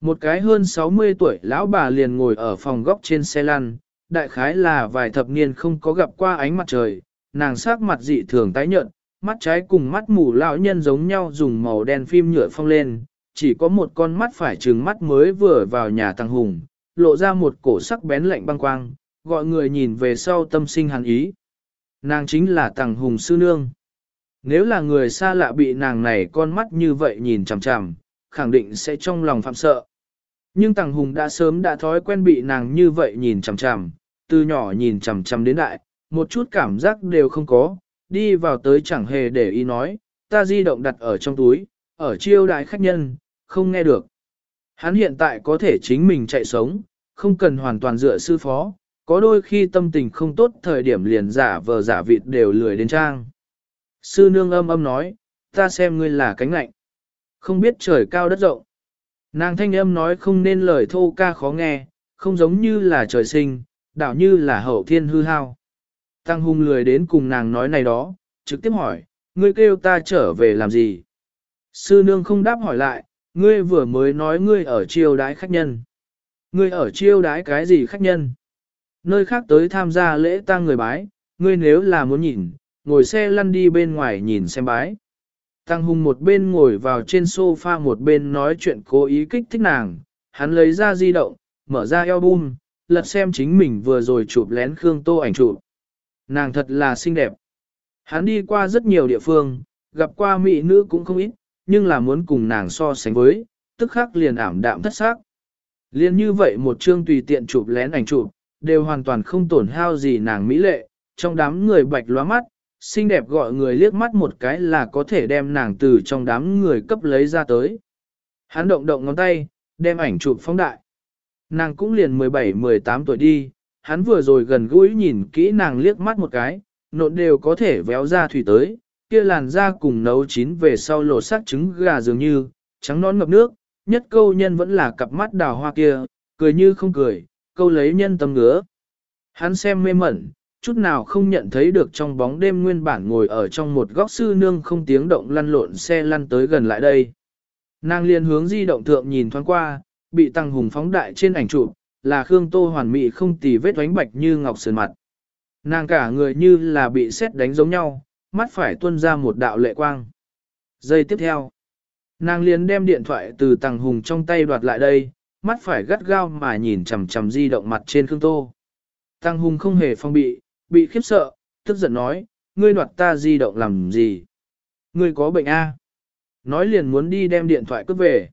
Một cái hơn 60 tuổi lão bà liền ngồi ở phòng góc trên xe lăn, đại khái là vài thập niên không có gặp qua ánh mặt trời, nàng sắc mặt dị thường tái nhợt, mắt trái cùng mắt mù lão nhân giống nhau dùng màu đen phim nhựa phong lên, chỉ có một con mắt phải trừng mắt mới vừa vào nhà Tàng hùng, lộ ra một cổ sắc bén lạnh băng quang, gọi người nhìn về sau tâm sinh hàn ý. Nàng chính là tàng hùng sư nương. Nếu là người xa lạ bị nàng này con mắt như vậy nhìn chằm chằm, khẳng định sẽ trong lòng phạm sợ. Nhưng tàng Hùng đã sớm đã thói quen bị nàng như vậy nhìn chằm chằm, từ nhỏ nhìn chằm chằm đến đại, một chút cảm giác đều không có, đi vào tới chẳng hề để ý nói, ta di động đặt ở trong túi, ở chiêu đại khách nhân, không nghe được. Hắn hiện tại có thể chính mình chạy sống, không cần hoàn toàn dựa sư phó, có đôi khi tâm tình không tốt thời điểm liền giả vờ giả vịt đều lười đến trang. Sư nương âm âm nói, ta xem ngươi là cánh lạnh. Không biết trời cao đất rộng. Nàng thanh âm nói không nên lời thô ca khó nghe, không giống như là trời sinh, đảo như là hậu thiên hư hao. Tăng hung lười đến cùng nàng nói này đó, trực tiếp hỏi, ngươi kêu ta trở về làm gì? Sư nương không đáp hỏi lại, ngươi vừa mới nói ngươi ở chiêu đái khách nhân. Ngươi ở chiêu đái cái gì khách nhân? Nơi khác tới tham gia lễ tang người bái, ngươi nếu là muốn nhìn, ngồi xe lăn đi bên ngoài nhìn xem bái. Tăng Hùng một bên ngồi vào trên sofa một bên nói chuyện cố ý kích thích nàng, hắn lấy ra di động, mở ra album, lật xem chính mình vừa rồi chụp lén Khương Tô ảnh chụp. Nàng thật là xinh đẹp. Hắn đi qua rất nhiều địa phương, gặp qua mỹ nữ cũng không ít, nhưng là muốn cùng nàng so sánh với, tức khắc liền ảm đạm thất xác. Liên như vậy một chương tùy tiện chụp lén ảnh chụp, đều hoàn toàn không tổn hao gì nàng mỹ lệ, trong đám người bạch lóa mắt, xinh đẹp gọi người liếc mắt một cái là có thể đem nàng từ trong đám người cấp lấy ra tới. Hắn động động ngón tay, đem ảnh chụp phóng đại. Nàng cũng liền 17-18 tuổi đi, hắn vừa rồi gần gũi nhìn kỹ nàng liếc mắt một cái, nộn đều có thể véo ra thủy tới, kia làn da cùng nấu chín về sau lột xác trứng gà dường như, trắng nón ngập nước, nhất câu nhân vẫn là cặp mắt đào hoa kia, cười như không cười, câu lấy nhân tâm ngứa. Hắn xem mê mẩn, chút nào không nhận thấy được trong bóng đêm nguyên bản ngồi ở trong một góc sư nương không tiếng động lăn lộn xe lăn tới gần lại đây. Nàng liền hướng di động thượng nhìn thoáng qua, bị tăng hùng phóng đại trên ảnh chụp là Khương Tô hoàn mỹ không tì vết oánh bạch như ngọc sườn mặt. Nàng cả người như là bị xét đánh giống nhau, mắt phải tuôn ra một đạo lệ quang. Giây tiếp theo, Nàng liền đem điện thoại từ tăng Hùng trong tay đoạt lại đây, mắt phải gắt gao mà nhìn chằm chằm di động mặt trên Khương Tô. tăng Hùng không hề phong bị, bị khiếp sợ, tức giận nói, ngươi đoạt ta di động làm gì? Ngươi có bệnh A. Nói liền muốn đi đem điện thoại cướp về.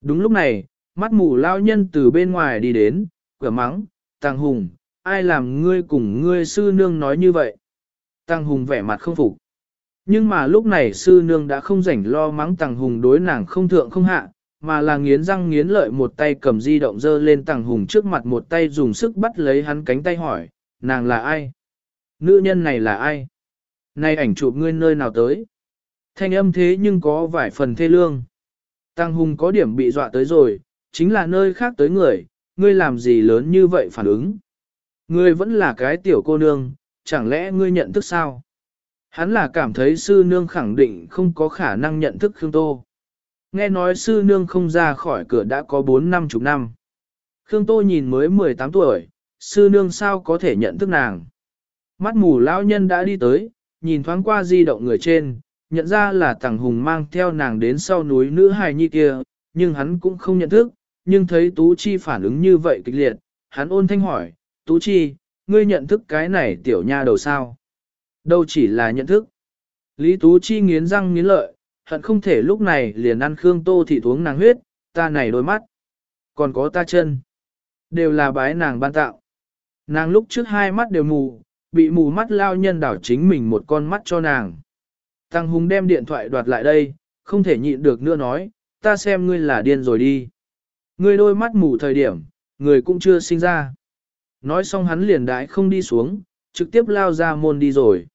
Đúng lúc này, mắt mù lao nhân từ bên ngoài đi đến, cửa mắng, tăng Hùng, ai làm ngươi cùng ngươi sư nương nói như vậy? tăng Hùng vẻ mặt không phục. Nhưng mà lúc này sư nương đã không rảnh lo mắng tăng Hùng đối nàng không thượng không hạ, mà là nghiến răng nghiến lợi một tay cầm di động dơ lên Tàng Hùng trước mặt một tay dùng sức bắt lấy hắn cánh tay hỏi, nàng là ai? Nữ nhân này là ai? Này ảnh chụp ngươi nơi nào tới? Thanh âm thế nhưng có vài phần thê lương. Tăng Hùng có điểm bị dọa tới rồi, chính là nơi khác tới người, ngươi làm gì lớn như vậy phản ứng. Ngươi vẫn là cái tiểu cô nương, chẳng lẽ ngươi nhận thức sao? Hắn là cảm thấy sư nương khẳng định không có khả năng nhận thức Khương Tô. Nghe nói sư nương không ra khỏi cửa đã có 4 năm chục năm. Khương Tô nhìn mới 18 tuổi, sư nương sao có thể nhận thức nàng. Mắt mù lão nhân đã đi tới, nhìn thoáng qua di động người trên, nhận ra là thằng Hùng mang theo nàng đến sau núi nữ hài nhi kia, nhưng hắn cũng không nhận thức, nhưng thấy Tú Chi phản ứng như vậy kịch liệt, hắn ôn thanh hỏi, Tú Chi, ngươi nhận thức cái này tiểu nha đầu sao? Đâu chỉ là nhận thức. Lý Tú Chi nghiến răng nghiến lợi, hận không thể lúc này liền ăn Khương Tô thị uống nàng huyết, ta này đôi mắt, còn có ta chân, đều là bái nàng ban tạo. Nàng lúc trước hai mắt đều mù, bị mù mắt lao nhân đảo chính mình một con mắt cho nàng. Tăng Hùng đem điện thoại đoạt lại đây, không thể nhịn được nữa nói, ta xem ngươi là điên rồi đi. Ngươi đôi mắt mù thời điểm, người cũng chưa sinh ra. Nói xong hắn liền đãi không đi xuống, trực tiếp lao ra môn đi rồi.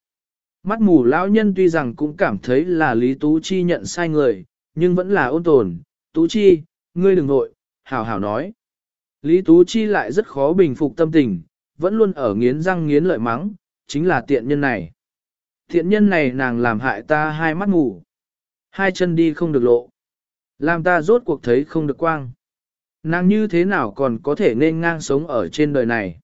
Mắt mù lão nhân tuy rằng cũng cảm thấy là Lý Tú Chi nhận sai người, nhưng vẫn là ôn tồn. Tú Chi, ngươi đừng nội, hảo hảo nói. Lý Tú Chi lại rất khó bình phục tâm tình, vẫn luôn ở nghiến răng nghiến lợi mắng, chính là tiện nhân này. Tiện nhân này nàng làm hại ta hai mắt ngủ. Hai chân đi không được lộ. Làm ta rốt cuộc thấy không được quang. Nàng như thế nào còn có thể nên ngang sống ở trên đời này.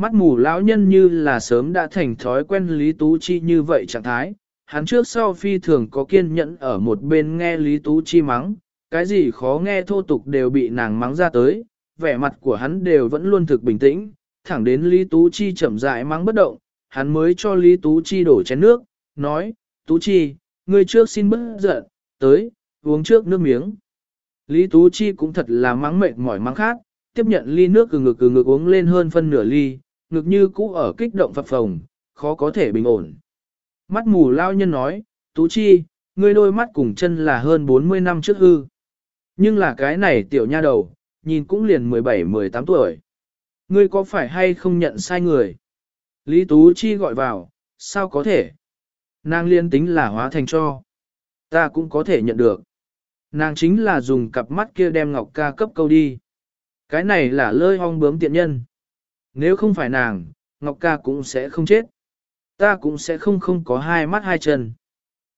Mắt mù lão nhân như là sớm đã thành thói quen Lý Tú Chi như vậy trạng thái. Hắn trước sau phi thường có kiên nhẫn ở một bên nghe Lý Tú Chi mắng, cái gì khó nghe thô tục đều bị nàng mắng ra tới, vẻ mặt của hắn đều vẫn luôn thực bình tĩnh, thẳng đến Lý Tú Chi chậm rãi mắng bất động, hắn mới cho Lý Tú Chi đổ chén nước, nói, Tú Chi, ngươi trước xin bớt giận, tới, uống trước nước miếng. Lý Tú Chi cũng thật là mắng mệt mỏi mắng khác, tiếp nhận ly nước cừ ngực cừ ngực uống lên hơn phân nửa ly, ngực như cũ ở kích động phập phồng, khó có thể bình ổn. Mắt mù lao nhân nói, Tú Chi, ngươi đôi mắt cùng chân là hơn 40 năm trước hư. Nhưng là cái này tiểu nha đầu, nhìn cũng liền 17-18 tuổi. Ngươi có phải hay không nhận sai người? Lý Tú Chi gọi vào, sao có thể? Nàng liên tính là hóa thành cho. Ta cũng có thể nhận được. Nàng chính là dùng cặp mắt kia đem ngọc ca cấp câu đi. Cái này là lơi hong bướm tiện nhân. Nếu không phải nàng, ngọc ca cũng sẽ không chết. Ta cũng sẽ không không có hai mắt hai chân.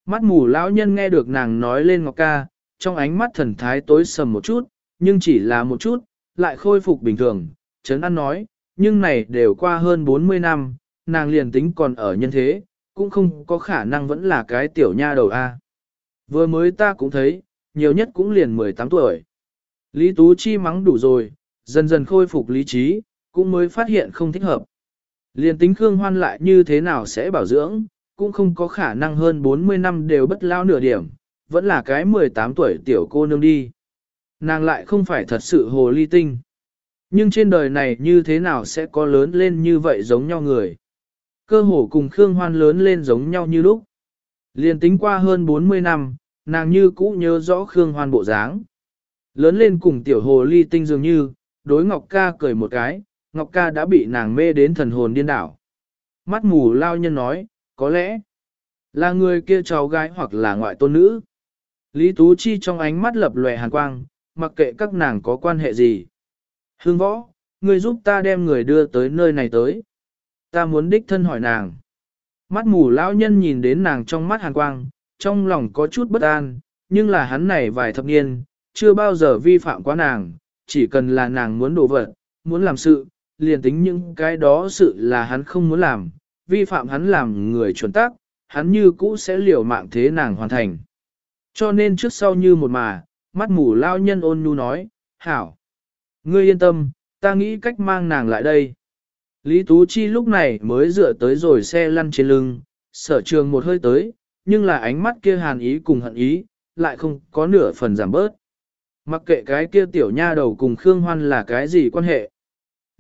Mắt mù lão nhân nghe được nàng nói lên ngọc ca, trong ánh mắt thần thái tối sầm một chút, nhưng chỉ là một chút, lại khôi phục bình thường. Trấn An nói, nhưng này đều qua hơn 40 năm, nàng liền tính còn ở nhân thế, cũng không có khả năng vẫn là cái tiểu nha đầu A. Vừa mới ta cũng thấy, nhiều nhất cũng liền 18 tuổi. Lý Tú Chi mắng đủ rồi, dần dần khôi phục lý trí, cũng mới phát hiện không thích hợp. Liền tính Khương Hoan lại như thế nào sẽ bảo dưỡng, cũng không có khả năng hơn 40 năm đều bất lao nửa điểm, vẫn là cái 18 tuổi tiểu cô nương đi. Nàng lại không phải thật sự hồ ly tinh. Nhưng trên đời này như thế nào sẽ có lớn lên như vậy giống nhau người. Cơ hồ cùng Khương Hoan lớn lên giống nhau như lúc. Liền tính qua hơn 40 năm, nàng như cũ nhớ rõ Khương Hoan bộ dáng. Lớn lên cùng tiểu hồ ly tinh dường như, đối Ngọc Ca cười một cái, Ngọc Ca đã bị nàng mê đến thần hồn điên đảo. Mắt mù lao nhân nói, có lẽ là người kia cháu gái hoặc là ngoại tôn nữ. Lý Tú Chi trong ánh mắt lập lòe hàn quang, mặc kệ các nàng có quan hệ gì. Hương võ, người giúp ta đem người đưa tới nơi này tới. Ta muốn đích thân hỏi nàng. Mắt mù lão nhân nhìn đến nàng trong mắt hàn quang, trong lòng có chút bất an, nhưng là hắn này vài thập niên, chưa bao giờ vi phạm quá nàng, chỉ cần là nàng muốn đổ vật, muốn làm sự, liền tính những cái đó sự là hắn không muốn làm, vi phạm hắn làm người chuẩn tác, hắn như cũ sẽ liều mạng thế nàng hoàn thành. Cho nên trước sau như một mà, mắt mù lao nhân ôn nhu nói, hảo. Ngươi yên tâm, ta nghĩ cách mang nàng lại đây. Lý Tú Chi lúc này mới dựa tới rồi xe lăn trên lưng, sở trường một hơi tới, nhưng là ánh mắt kia hàn ý cùng hận ý, lại không có nửa phần giảm bớt. Mặc kệ cái kia tiểu nha đầu cùng Khương Hoan là cái gì quan hệ.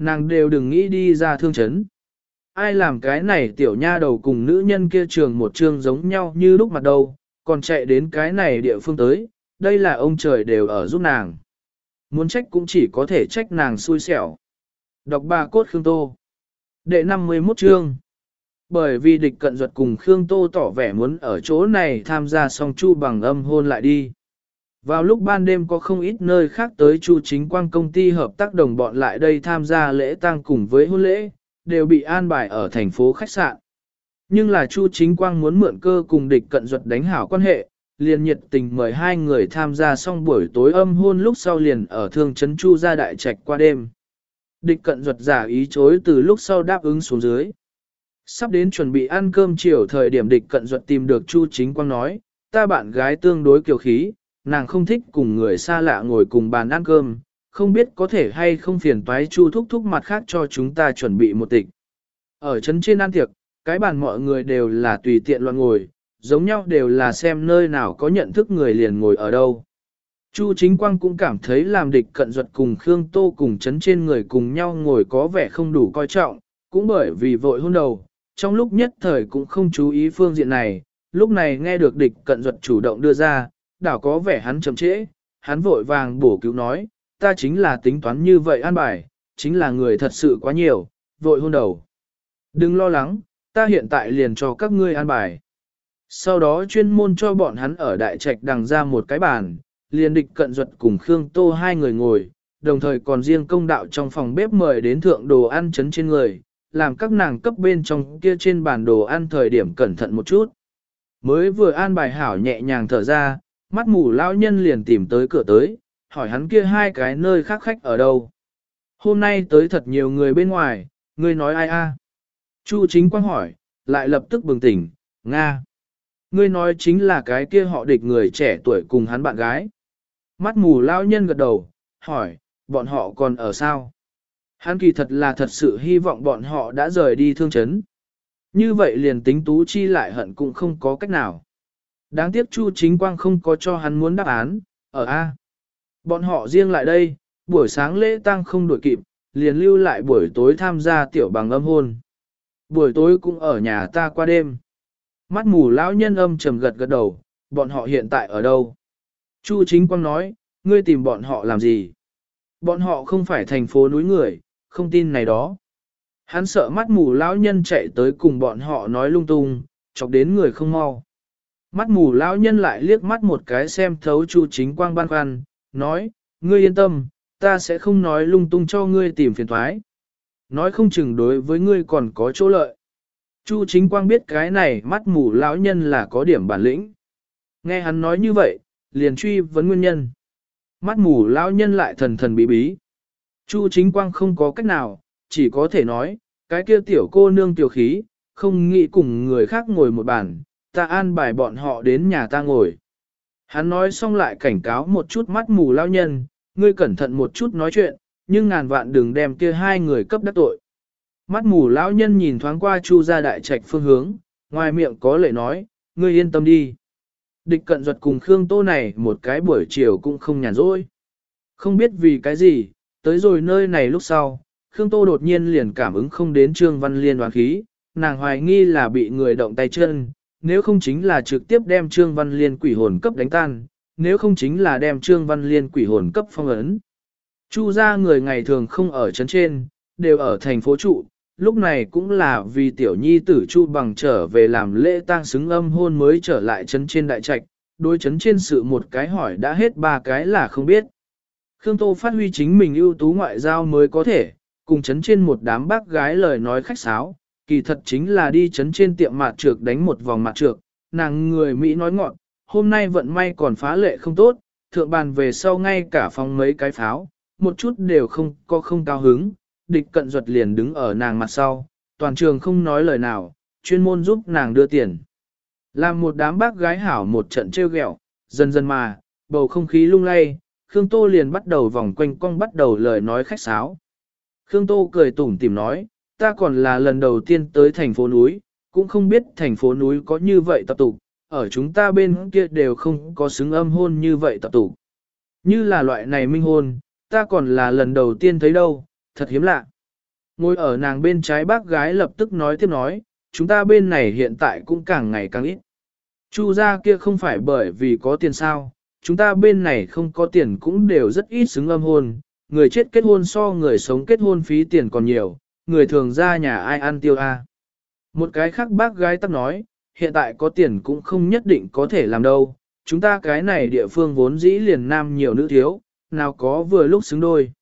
Nàng đều đừng nghĩ đi ra thương chấn. Ai làm cái này tiểu nha đầu cùng nữ nhân kia trường một trường giống nhau như lúc mặt đầu, còn chạy đến cái này địa phương tới, đây là ông trời đều ở giúp nàng. Muốn trách cũng chỉ có thể trách nàng xui xẻo. Đọc ba cốt Khương Tô. Đệ 51 chương. Bởi vì địch cận duật cùng Khương Tô tỏ vẻ muốn ở chỗ này tham gia song chu bằng âm hôn lại đi. Vào lúc ban đêm có không ít nơi khác tới chu chính quang công ty hợp tác đồng bọn lại đây tham gia lễ tang cùng với hôn lễ, đều bị an bài ở thành phố khách sạn. Nhưng là chu chính quang muốn mượn cơ cùng địch cận duật đánh hảo quan hệ, liền nhiệt tình mời hai người tham gia xong buổi tối âm hôn lúc sau liền ở thương trấn chu ra đại trạch qua đêm. Địch cận duật giả ý chối từ lúc sau đáp ứng xuống dưới. Sắp đến chuẩn bị ăn cơm chiều thời điểm địch cận duật tìm được Chu Chính Quang nói, ta bạn gái tương đối kiều khí, nàng không thích cùng người xa lạ ngồi cùng bàn ăn cơm, không biết có thể hay không phiền toái Chu thúc thúc mặt khác cho chúng ta chuẩn bị một tịch. Ở trấn trên ăn tiệc, cái bàn mọi người đều là tùy tiện loạn ngồi, giống nhau đều là xem nơi nào có nhận thức người liền ngồi ở đâu. Chu chính quang cũng cảm thấy làm địch cận duật cùng Khương Tô cùng chấn trên người cùng nhau ngồi có vẻ không đủ coi trọng, cũng bởi vì vội hôn đầu, trong lúc nhất thời cũng không chú ý phương diện này, lúc này nghe được địch cận duật chủ động đưa ra, đảo có vẻ hắn chậm trễ, hắn vội vàng bổ cứu nói, ta chính là tính toán như vậy an bài, chính là người thật sự quá nhiều, vội hôn đầu. Đừng lo lắng, ta hiện tại liền cho các ngươi an bài. Sau đó chuyên môn cho bọn hắn ở đại trạch đằng ra một cái bàn, liền địch cận duật cùng Khương Tô hai người ngồi, đồng thời còn riêng công đạo trong phòng bếp mời đến thượng đồ ăn chấn trên người, làm các nàng cấp bên trong kia trên bàn đồ ăn thời điểm cẩn thận một chút. Mới vừa an bài hảo nhẹ nhàng thở ra, mắt mù lão nhân liền tìm tới cửa tới, hỏi hắn kia hai cái nơi khác khách ở đâu. Hôm nay tới thật nhiều người bên ngoài, ngươi nói ai a? Chu chính quang hỏi, lại lập tức bừng tỉnh, Nga. Ngươi nói chính là cái kia họ địch người trẻ tuổi cùng hắn bạn gái. Mắt mù lão nhân gật đầu, hỏi, bọn họ còn ở sao? Hắn kỳ thật là thật sự hy vọng bọn họ đã rời đi thương chấn. Như vậy liền tính tú chi lại hận cũng không có cách nào. Đáng tiếc Chu Chính Quang không có cho hắn muốn đáp án, ở A. Bọn họ riêng lại đây, buổi sáng lễ tang không đổi kịp, liền lưu lại buổi tối tham gia tiểu bằng âm hôn. Buổi tối cũng ở nhà ta qua đêm. Mắt mù lão nhân âm trầm gật gật đầu, bọn họ hiện tại ở đâu? Chu Chính Quang nói, ngươi tìm bọn họ làm gì? Bọn họ không phải thành phố núi người, không tin này đó. Hắn sợ mắt mù lão nhân chạy tới cùng bọn họ nói lung tung, chọc đến người không mau. Mắt mù lão nhân lại liếc mắt một cái xem thấu Chu Chính Quang ban khoăn, nói, ngươi yên tâm, ta sẽ không nói lung tung cho ngươi tìm phiền thoái. Nói không chừng đối với ngươi còn có chỗ lợi. Chu Chính Quang biết cái này mắt mù lão nhân là có điểm bản lĩnh. Nghe hắn nói như vậy, liền truy vấn nguyên nhân. Mắt mù lão nhân lại thần thần bí bí. Chu chính quang không có cách nào, chỉ có thể nói, cái kia tiểu cô nương tiểu khí, không nghĩ cùng người khác ngồi một bàn, ta an bài bọn họ đến nhà ta ngồi. Hắn nói xong lại cảnh cáo một chút mắt mù lao nhân, ngươi cẩn thận một chút nói chuyện, nhưng ngàn vạn đừng đem kia hai người cấp đắc tội. Mắt mù lão nhân nhìn thoáng qua chu gia đại trạch phương hướng, ngoài miệng có lệ nói, ngươi yên tâm đi. Địch cận ruột cùng Khương Tô này một cái buổi chiều cũng không nhàn rỗi. Không biết vì cái gì, tới rồi nơi này lúc sau, Khương Tô đột nhiên liền cảm ứng không đến Trương Văn Liên đoán khí, nàng hoài nghi là bị người động tay chân, nếu không chính là trực tiếp đem Trương Văn Liên quỷ hồn cấp đánh tan, nếu không chính là đem Trương Văn Liên quỷ hồn cấp phong ấn. Chu ra người ngày thường không ở trấn trên, đều ở thành phố trụ, lúc này cũng là vì tiểu nhi tử Chu bằng trở về làm lễ tang xứng âm hôn mới trở lại trấn trên đại trạch, đối trấn trên sự một cái hỏi đã hết ba cái là không biết. Khương Tô phát huy chính mình ưu tú ngoại giao mới có thể, cùng chấn trên một đám bác gái lời nói khách sáo, kỳ thật chính là đi chấn trên tiệm mạt trược đánh một vòng mạt trược, nàng người Mỹ nói ngọn, hôm nay vận may còn phá lệ không tốt, thượng bàn về sau ngay cả phòng mấy cái pháo, một chút đều không có không cao hứng, địch cận ruột liền đứng ở nàng mặt sau, toàn trường không nói lời nào, chuyên môn giúp nàng đưa tiền. Làm một đám bác gái hảo một trận trêu ghẹo, Dần dần mà, bầu không khí lung lay, Khương Tô liền bắt đầu vòng quanh cong bắt đầu lời nói khách sáo. Khương Tô cười tủm tìm nói, ta còn là lần đầu tiên tới thành phố núi, cũng không biết thành phố núi có như vậy tập tục, ở chúng ta bên kia đều không có xứng âm hôn như vậy tập tục. Như là loại này minh hôn, ta còn là lần đầu tiên thấy đâu, thật hiếm lạ. Ngồi ở nàng bên trái bác gái lập tức nói tiếp nói, chúng ta bên này hiện tại cũng càng ngày càng ít. Chu gia kia không phải bởi vì có tiền sao, chúng ta bên này không có tiền cũng đều rất ít xứng âm hôn, người chết kết hôn so người sống kết hôn phí tiền còn nhiều, người thường ra nhà ai ăn tiêu a. Một cái khác bác gái tắc nói, hiện tại có tiền cũng không nhất định có thể làm đâu, chúng ta cái này địa phương vốn dĩ liền nam nhiều nữ thiếu, nào có vừa lúc xứng đôi.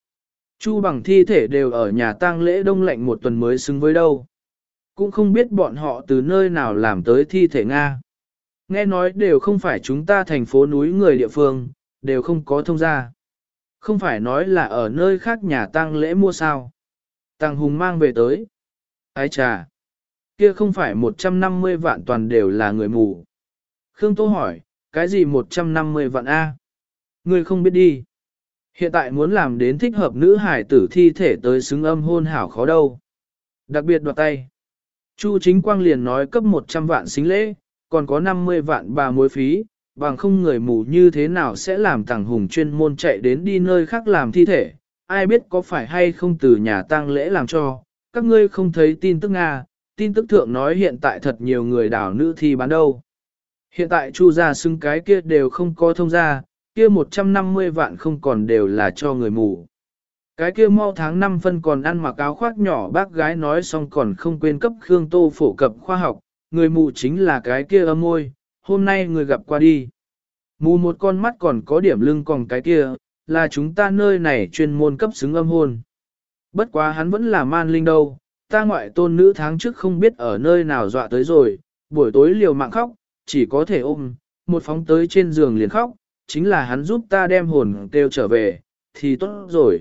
Chu bằng thi thể đều ở nhà tang lễ đông lạnh một tuần mới xứng với đâu. Cũng không biết bọn họ từ nơi nào làm tới thi thể Nga. Nghe nói đều không phải chúng ta thành phố núi người địa phương, đều không có thông gia. Không phải nói là ở nơi khác nhà tang lễ mua sao. Tàng Hùng mang về tới. Ái trà. Kia không phải 150 vạn toàn đều là người mù. Khương Tô hỏi, cái gì 150 vạn A? Người không biết đi. Hiện tại muốn làm đến thích hợp nữ hải tử thi thể tới xứng âm hôn hảo khó đâu. Đặc biệt đoạt tay. Chu chính quang liền nói cấp 100 vạn xính lễ, còn có 50 vạn bà mối phí, bằng không người mù như thế nào sẽ làm tàng hùng chuyên môn chạy đến đi nơi khác làm thi thể, ai biết có phải hay không từ nhà tang lễ làm cho, các ngươi không thấy tin tức Nga, tin tức thượng nói hiện tại thật nhiều người đảo nữ thi bán đâu. Hiện tại chu gia xưng cái kia đều không có thông gia, kia 150 vạn không còn đều là cho người mù. Cái kia mau tháng 5 phân còn ăn mặc áo khoác nhỏ bác gái nói xong còn không quên cấp Khương Tô phổ cập khoa học, người mù chính là cái kia âm môi, hôm nay người gặp qua đi. Mù một con mắt còn có điểm lưng còn cái kia, là chúng ta nơi này chuyên môn cấp xứng âm hôn. Bất quá hắn vẫn là man linh đâu, ta ngoại tôn nữ tháng trước không biết ở nơi nào dọa tới rồi, buổi tối liều mạng khóc, chỉ có thể ôm, một phóng tới trên giường liền khóc, chính là hắn giúp ta đem hồn kêu trở về, thì tốt rồi.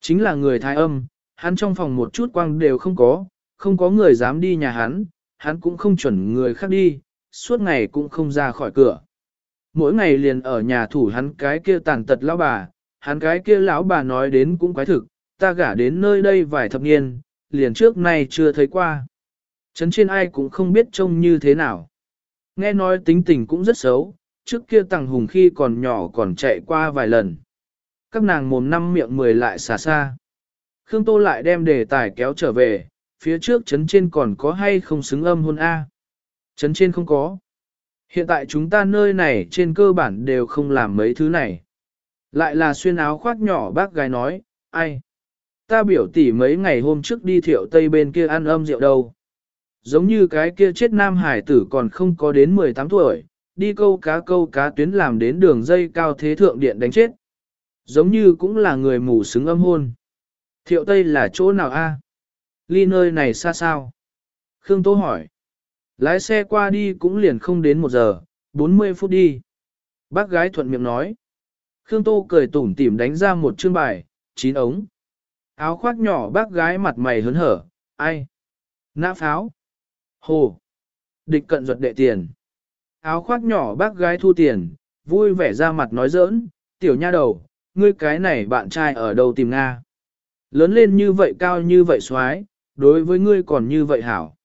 Chính là người thái âm, hắn trong phòng một chút quang đều không có, không có người dám đi nhà hắn, hắn cũng không chuẩn người khác đi, suốt ngày cũng không ra khỏi cửa. Mỗi ngày liền ở nhà thủ hắn cái kia tàn tật lão bà, hắn cái kia lão bà nói đến cũng quái thực, ta gả đến nơi đây vài thập niên, liền trước nay chưa thấy qua. Trấn trên ai cũng không biết trông như thế nào. Nghe nói tính tình cũng rất xấu, trước kia tàng hùng khi còn nhỏ còn chạy qua vài lần. Các nàng mồm năm miệng mười lại xả xa. Khương Tô lại đem đề tài kéo trở về, phía trước chấn trên còn có hay không xứng âm hôn A. Chấn trên không có. Hiện tại chúng ta nơi này trên cơ bản đều không làm mấy thứ này. Lại là xuyên áo khoác nhỏ bác gái nói, ai? Ta biểu tỷ mấy ngày hôm trước đi thiệu tây bên kia ăn âm rượu đâu. Giống như cái kia chết nam hải tử còn không có đến 18 tuổi, đi câu cá câu cá tuyến làm đến đường dây cao thế thượng điện đánh chết. Giống như cũng là người mù xứng âm hôn. Thiệu tây là chỗ nào a? Ly nơi này xa sao? Khương Tô hỏi. Lái xe qua đi cũng liền không đến một giờ, 40 phút đi. Bác gái thuận miệng nói. Khương Tô cười tủm tỉm đánh ra một chương bài, chín ống. Áo khoác nhỏ bác gái mặt mày hớn hở, ai? Nã pháo. Hồ. Địch cận ruột đệ tiền. Áo khoác nhỏ bác gái thu tiền, vui vẻ ra mặt nói giỡn, tiểu nha đầu, ngươi cái này bạn trai ở đâu tìm Nga. Lớn lên như vậy cao như vậy xoái, đối với ngươi còn như vậy hảo.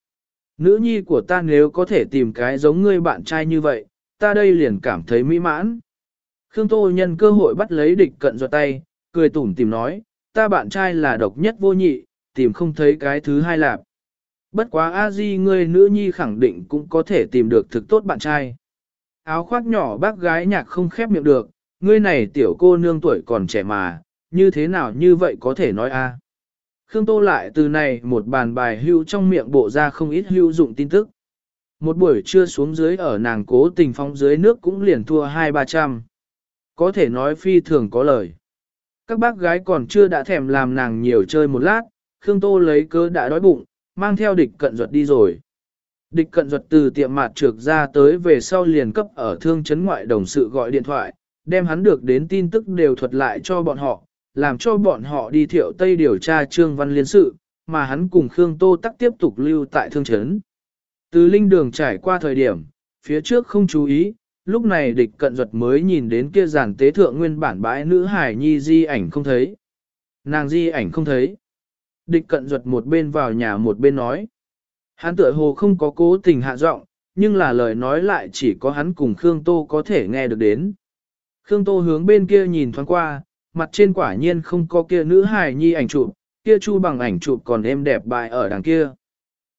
Nữ nhi của ta nếu có thể tìm cái giống ngươi bạn trai như vậy, ta đây liền cảm thấy mỹ mãn. Khương Tô nhân cơ hội bắt lấy địch cận giọt tay, cười tủm tìm nói, ta bạn trai là độc nhất vô nhị, tìm không thấy cái thứ hai lạp. Bất quá a di ngươi nữ nhi khẳng định cũng có thể tìm được thực tốt bạn trai. Áo khoác nhỏ bác gái nhạc không khép miệng được, ngươi này tiểu cô nương tuổi còn trẻ mà, như thế nào như vậy có thể nói a? Khương Tô lại từ này một bàn bài hưu trong miệng bộ ra không ít hưu dụng tin tức. Một buổi trưa xuống dưới ở nàng cố tình phong dưới nước cũng liền thua hai ba trăm. Có thể nói phi thường có lời. Các bác gái còn chưa đã thèm làm nàng nhiều chơi một lát, Khương Tô lấy cớ đã đói bụng, mang theo địch cận ruột đi rồi. Địch cận ruột từ tiệm mạt trược ra tới về sau liền cấp ở thương chấn ngoại đồng sự gọi điện thoại, đem hắn được đến tin tức đều thuật lại cho bọn họ, làm cho bọn họ đi thiệu Tây điều tra Trương Văn Liên sự, mà hắn cùng Khương Tô Tắc tiếp tục lưu tại thương trấn. Từ linh đường trải qua thời điểm, phía trước không chú ý, lúc này địch cận duật mới nhìn đến kia giàn tế thượng nguyên bản bãi nữ hải nhi di ảnh không thấy. Nàng di ảnh không thấy. Địch cận duật một bên vào nhà một bên nói. Hắn tựa hồ không có cố tình hạ giọng, nhưng là lời nói lại chỉ có hắn cùng Khương Tô có thể nghe được đến. Khương Tô hướng bên kia nhìn thoáng qua, mặt trên quả nhiên không có kia nữ hài nhi ảnh chụp, kia chu bằng ảnh chụp còn êm đẹp bài ở đằng kia.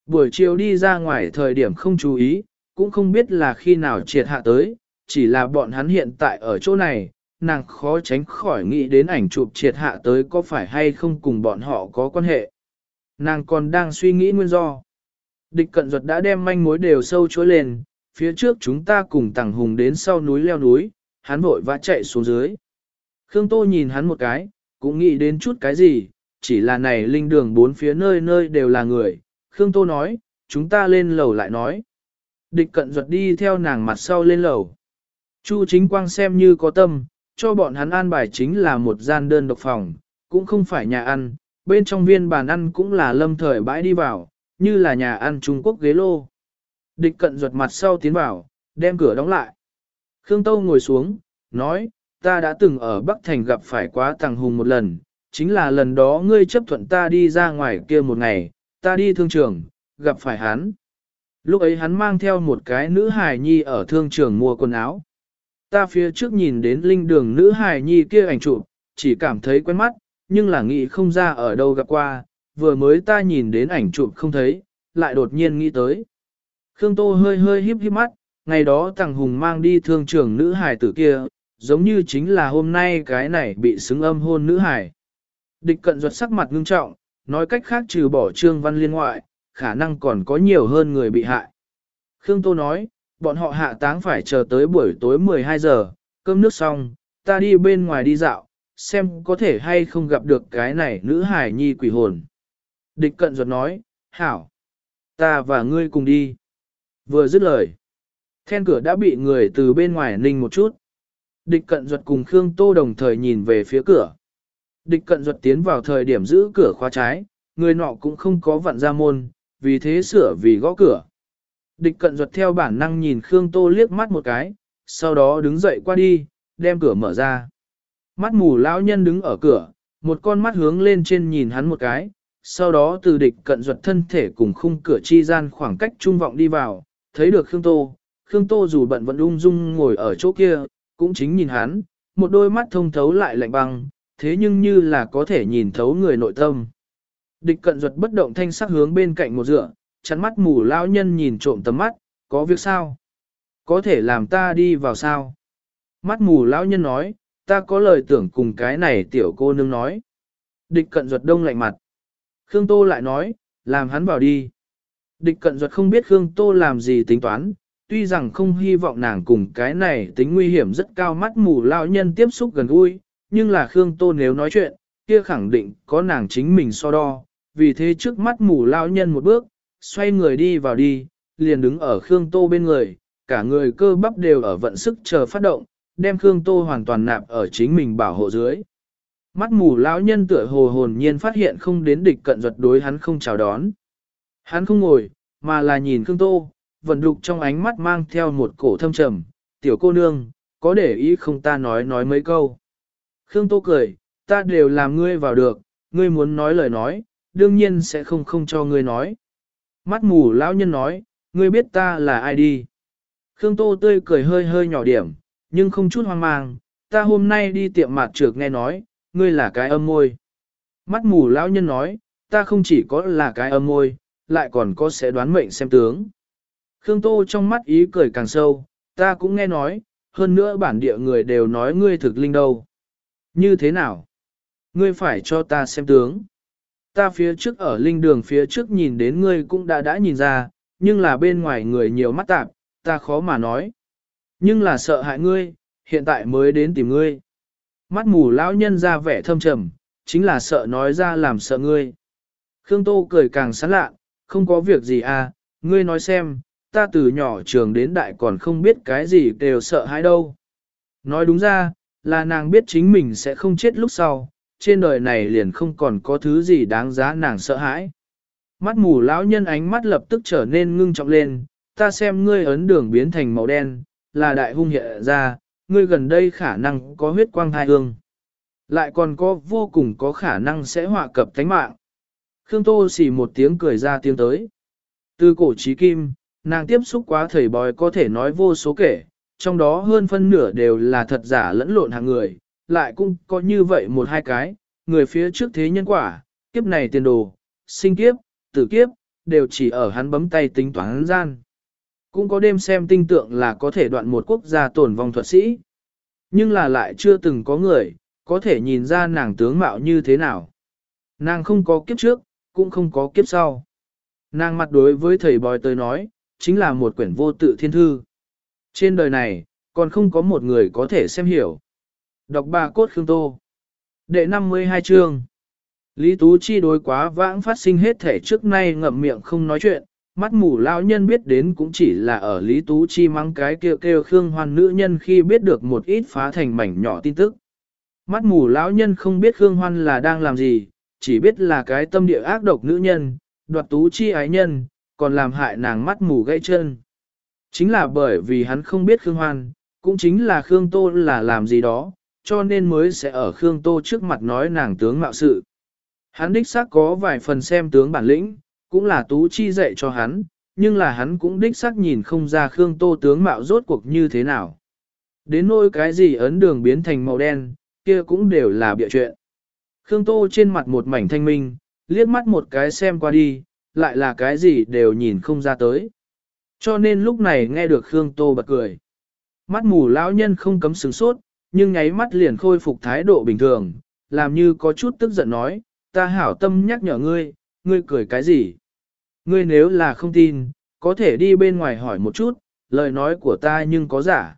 Buổi chiều đi ra ngoài thời điểm không chú ý, cũng không biết là khi nào triệt hạ tới, chỉ là bọn hắn hiện tại ở chỗ này, nàng khó tránh khỏi nghĩ đến ảnh chụp triệt hạ tới có phải hay không cùng bọn họ có quan hệ. Nàng còn đang suy nghĩ nguyên do. Địch cận duật đã đem manh mối đều sâu chối lên, phía trước chúng ta cùng tàng hùng đến sau núi leo núi, hắn vội vã chạy xuống dưới. Khương Tô nhìn hắn một cái, cũng nghĩ đến chút cái gì, chỉ là này linh đường bốn phía nơi nơi đều là người. Khương Tô nói, chúng ta lên lầu lại nói. Địch cận ruột đi theo nàng mặt sau lên lầu. Chu chính quang xem như có tâm, cho bọn hắn an bài chính là một gian đơn độc phòng, cũng không phải nhà ăn, bên trong viên bàn ăn cũng là lâm thời bãi đi vào, như là nhà ăn Trung Quốc ghế lô. Địch cận ruột mặt sau tiến vào, đem cửa đóng lại. Khương Tô ngồi xuống, nói, ta đã từng ở Bắc Thành gặp phải quá tàng hùng một lần, chính là lần đó ngươi chấp thuận ta đi ra ngoài kia một ngày, ta đi thương trường, gặp phải hắn. Lúc ấy hắn mang theo một cái nữ hài nhi ở thương trường mua quần áo. Ta phía trước nhìn đến linh đường nữ hài nhi kia ảnh chụp, chỉ cảm thấy quen mắt, nhưng là nghĩ không ra ở đâu gặp qua, vừa mới ta nhìn đến ảnh chụp không thấy, lại đột nhiên nghĩ tới. Khương Tô hơi hơi híp híp mắt, ngày đó thằng Hùng mang đi thương trường nữ hài tử kia, giống như chính là hôm nay cái này bị xứng âm hôn nữ hải. Địch cận ruột sắc mặt ngưng trọng, nói cách khác trừ bỏ trương văn liên ngoại, khả năng còn có nhiều hơn người bị hại. Khương Tô nói, bọn họ hạ táng phải chờ tới buổi tối 12 giờ, cơm nước xong, ta đi bên ngoài đi dạo, xem có thể hay không gặp được cái này nữ hải nhi quỷ hồn. Địch cận ruột nói, hảo, ta và ngươi cùng đi. Vừa dứt lời, then cửa đã bị người từ bên ngoài ninh một chút. Địch cận duật cùng Khương Tô đồng thời nhìn về phía cửa. Địch cận duật tiến vào thời điểm giữ cửa khóa trái, người nọ cũng không có vặn ra môn, vì thế sửa vì gõ cửa. Địch cận duật theo bản năng nhìn Khương Tô liếc mắt một cái, sau đó đứng dậy qua đi, đem cửa mở ra. Mắt mù lão nhân đứng ở cửa, một con mắt hướng lên trên nhìn hắn một cái, sau đó từ địch cận duật thân thể cùng khung cửa chi gian khoảng cách trung vọng đi vào, thấy được Khương Tô. Khương Tô dù bận vẫn ung dung ngồi ở chỗ kia, cũng chính nhìn hắn, một đôi mắt thông thấu lại lạnh băng, thế nhưng như là có thể nhìn thấu người nội tâm. Địch cận ruột bất động thanh sắc hướng bên cạnh một dựa, chắn mắt mù lão nhân nhìn trộm tầm mắt, có việc sao? Có thể làm ta đi vào sao? Mắt mù lão nhân nói, ta có lời tưởng cùng cái này tiểu cô nương nói. Địch cận ruột đông lạnh mặt. Khương Tô lại nói, làm hắn vào đi. Địch cận ruột không biết Khương Tô làm gì tính toán, tuy rằng không hy vọng nàng cùng cái này tính nguy hiểm rất cao mắt mù lão nhân tiếp xúc gần gũi, nhưng là Khương Tô nếu nói chuyện, kia khẳng định có nàng chính mình so đo, vì thế trước mắt mù lão nhân một bước, xoay người đi vào đi, liền đứng ở Khương Tô bên người, cả người cơ bắp đều ở vận sức chờ phát động, đem Khương Tô hoàn toàn nạp ở chính mình bảo hộ dưới. Mắt mù lão nhân tựa hồ hồn nhiên phát hiện không đến địch cận ruột đối hắn không chào đón. Hắn không ngồi, mà là nhìn Khương Tô, vận đục trong ánh mắt mang theo một cổ thâm trầm, tiểu cô nương, có để ý không ta nói nói mấy câu. Khương Tô cười, ta đều làm ngươi vào được, ngươi muốn nói lời nói, đương nhiên sẽ không không cho ngươi nói. Mắt mù lão nhân nói, ngươi biết ta là ai đi. Khương Tô tươi cười hơi hơi nhỏ điểm, nhưng không chút hoang mang, ta hôm nay đi tiệm mặt trược nghe nói, ngươi là cái âm môi. Mắt mù lão nhân nói, ta không chỉ có là cái âm môi, lại còn có sẽ đoán mệnh xem tướng. Khương Tô trong mắt ý cười càng sâu, ta cũng nghe nói, hơn nữa bản địa người đều nói ngươi thực linh đâu. Như thế nào? Ngươi phải cho ta xem tướng. Ta phía trước ở linh đường phía trước nhìn đến ngươi cũng đã đã nhìn ra, nhưng là bên ngoài người nhiều mắt tạp, ta khó mà nói. Nhưng là sợ hại ngươi, hiện tại mới đến tìm ngươi. Mắt mù lão nhân ra vẻ thâm trầm, chính là sợ nói ra làm sợ ngươi. Khương Tô cười càng sán lạ, không có việc gì à, ngươi nói xem, ta từ nhỏ trường đến đại còn không biết cái gì đều sợ hãi đâu. Nói đúng ra, là nàng biết chính mình sẽ không chết lúc sau, trên đời này liền không còn có thứ gì đáng giá nàng sợ hãi. Mắt mù lão nhân ánh mắt lập tức trở nên ngưng trọng lên, ta xem ngươi ấn đường biến thành màu đen, là đại hung hiện ra, ngươi gần đây khả năng có huyết quang thai hương. Lại còn có vô cùng có khả năng sẽ họa cập thánh mạng. Khương Tô xỉ một tiếng cười ra tiếng tới. Từ cổ trí kim, nàng tiếp xúc quá thầy bói có thể nói vô số kể, trong đó hơn phân nửa đều là thật giả lẫn lộn hàng người, lại cũng có như vậy một hai cái, người phía trước thế nhân quả, kiếp này tiền đồ, sinh kiếp, tử kiếp, đều chỉ ở hắn bấm tay tính toán gian. Cũng có đêm xem tinh tượng là có thể đoạn một quốc gia tổn vong thuật sĩ. Nhưng là lại chưa từng có người, có thể nhìn ra nàng tướng mạo như thế nào. Nàng không có kiếp trước, cũng không có kiếp sau. Nàng mặt đối với thầy bói tới nói, chính là một quyển vô tự thiên thư. Trên đời này, còn không có một người có thể xem hiểu. Đọc bà cốt Khương Tô. Đệ 52 chương. Lý Tú Chi đối quá vãng phát sinh hết thể trước nay ngậm miệng không nói chuyện, mắt mù lão nhân biết đến cũng chỉ là ở Lý Tú Chi mắng cái kêu kêu Khương Hoan nữ nhân khi biết được một ít phá thành mảnh nhỏ tin tức. Mắt mù lão nhân không biết Khương Hoan là đang làm gì, chỉ biết là cái tâm địa ác độc nữ nhân, đoạt Tú Chi ái nhân, còn làm hại nàng mắt mù gãy chân. Chính là bởi vì hắn không biết Khương Hoan, cũng chính là Khương Tô là làm gì đó, cho nên mới sẽ ở Khương Tô trước mặt nói nàng tướng mạo sự. Hắn đích xác có vài phần xem tướng bản lĩnh, cũng là Tú Chi dạy cho hắn, nhưng là hắn cũng đích xác nhìn không ra Khương Tô tướng mạo rốt cuộc như thế nào. Đến nỗi cái gì ấn đường biến thành màu đen, kia cũng đều là bịa chuyện. Khương Tô trên mặt một mảnh thanh minh, liếc mắt một cái xem qua đi, lại là cái gì đều nhìn không ra tới. Cho nên lúc này nghe được Khương Tô bật cười. Mắt mù lão nhân không cấm sừng sốt, nhưng nháy mắt liền khôi phục thái độ bình thường, làm như có chút tức giận nói, ta hảo tâm nhắc nhở ngươi, ngươi cười cái gì? Ngươi nếu là không tin, có thể đi bên ngoài hỏi một chút, lời nói của ta nhưng có giả.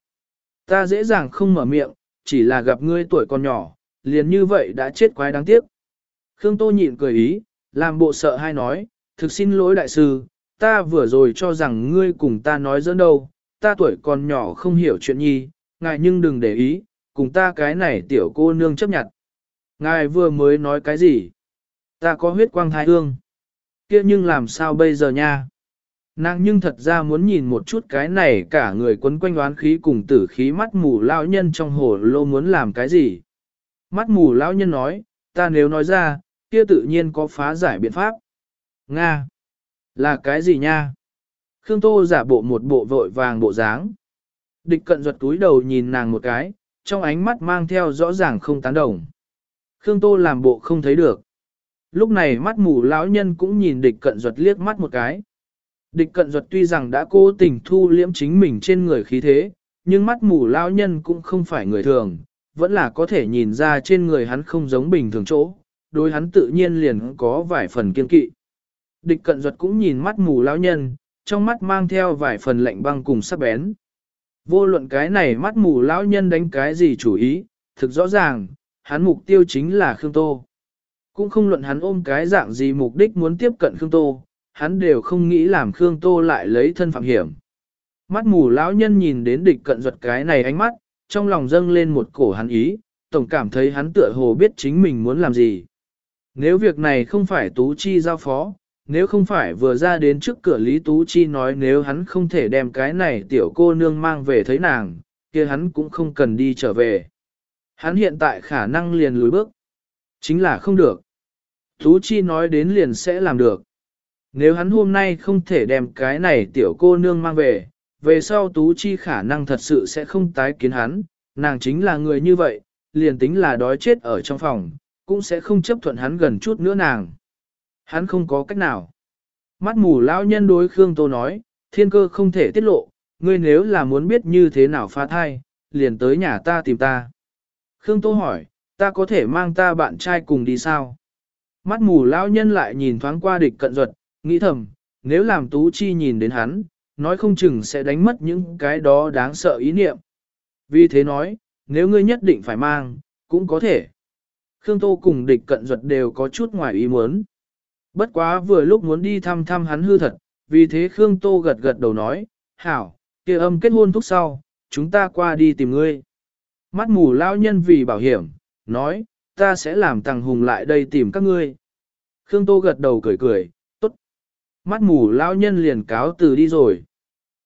Ta dễ dàng không mở miệng, chỉ là gặp ngươi tuổi còn nhỏ, liền như vậy đã chết quái đáng tiếc. Khương Tô nhịn cười ý, làm bộ sợ hay nói, thực xin lỗi đại sư, ta vừa rồi cho rằng ngươi cùng ta nói dẫn đâu, ta tuổi còn nhỏ không hiểu chuyện nhi, ngài nhưng đừng để ý, cùng ta cái này tiểu cô nương chấp nhận. Ngài vừa mới nói cái gì? Ta có huyết quang thái hương. kia nhưng làm sao bây giờ nha? Nàng nhưng thật ra muốn nhìn một chút cái này cả người quấn quanh oán khí cùng tử khí mắt mù lão nhân trong hồ lô muốn làm cái gì. Mắt mù lão nhân nói, ta nếu nói ra, kia tự nhiên có phá giải biện pháp. Nga! Là cái gì nha? Khương Tô giả bộ một bộ vội vàng bộ dáng. Địch cận ruột túi đầu nhìn nàng một cái, trong ánh mắt mang theo rõ ràng không tán đồng. Khương Tô làm bộ không thấy được. Lúc này mắt mù lão nhân cũng nhìn địch cận ruột liếc mắt một cái. Địch cận ruột tuy rằng đã cố tình thu liễm chính mình trên người khí thế, nhưng mắt mù lão nhân cũng không phải người thường, vẫn là có thể nhìn ra trên người hắn không giống bình thường chỗ, đối hắn tự nhiên liền có vài phần kiên kỵ. Địch cận duật cũng nhìn mắt mù lão nhân, trong mắt mang theo vài phần lạnh băng cùng sắc bén. Vô luận cái này mắt mù lão nhân đánh cái gì chủ ý, thực rõ ràng, hắn mục tiêu chính là Khương Tô. Cũng không luận hắn ôm cái dạng gì mục đích muốn tiếp cận Khương Tô, hắn đều không nghĩ làm Khương Tô lại lấy thân phạm hiểm. Mắt mù lão nhân nhìn đến địch cận duật cái này ánh mắt, trong lòng dâng lên một cổ hắn ý, tổng cảm thấy hắn tựa hồ biết chính mình muốn làm gì. Nếu việc này không phải Tú Chi giao phó, nếu không phải vừa ra đến trước cửa Lý Tú Chi nói nếu hắn không thể đem cái này tiểu cô nương mang về thấy nàng, kia hắn cũng không cần đi trở về. Hắn hiện tại khả năng liền lùi bước. Chính là không được. Tú Chi nói đến liền sẽ làm được. Nếu hắn hôm nay không thể đem cái này tiểu cô nương mang về, về sau Tú Chi khả năng thật sự sẽ không tái kiến hắn, nàng chính là người như vậy, liền tính là đói chết ở trong phòng, cũng sẽ không chấp thuận hắn gần chút nữa nàng. Hắn không có cách nào. Mắt mù lão nhân đối Khương Tô nói, thiên cơ không thể tiết lộ, ngươi nếu là muốn biết như thế nào phá thai, liền tới nhà ta tìm ta. Khương Tô hỏi, ta có thể mang ta bạn trai cùng đi sao? Mắt mù lão nhân lại nhìn thoáng qua địch cận duật nghĩ thầm, nếu làm Tú Chi nhìn đến hắn, nói không chừng sẽ đánh mất những cái đó đáng sợ ý niệm. Vì thế nói, nếu ngươi nhất định phải mang, cũng có thể. Khương Tô cùng địch cận duật đều có chút ngoài ý muốn. Bất quá vừa lúc muốn đi thăm thăm hắn hư thật, vì thế Khương Tô gật gật đầu nói, hảo, kia âm kết hôn thúc sau, chúng ta qua đi tìm ngươi. Mắt mù lao nhân vì bảo hiểm, nói, ta sẽ làm tàng hùng lại đây tìm các ngươi. Khương Tô gật đầu cười cười, tốt. Mắt mù lao nhân liền cáo từ đi rồi.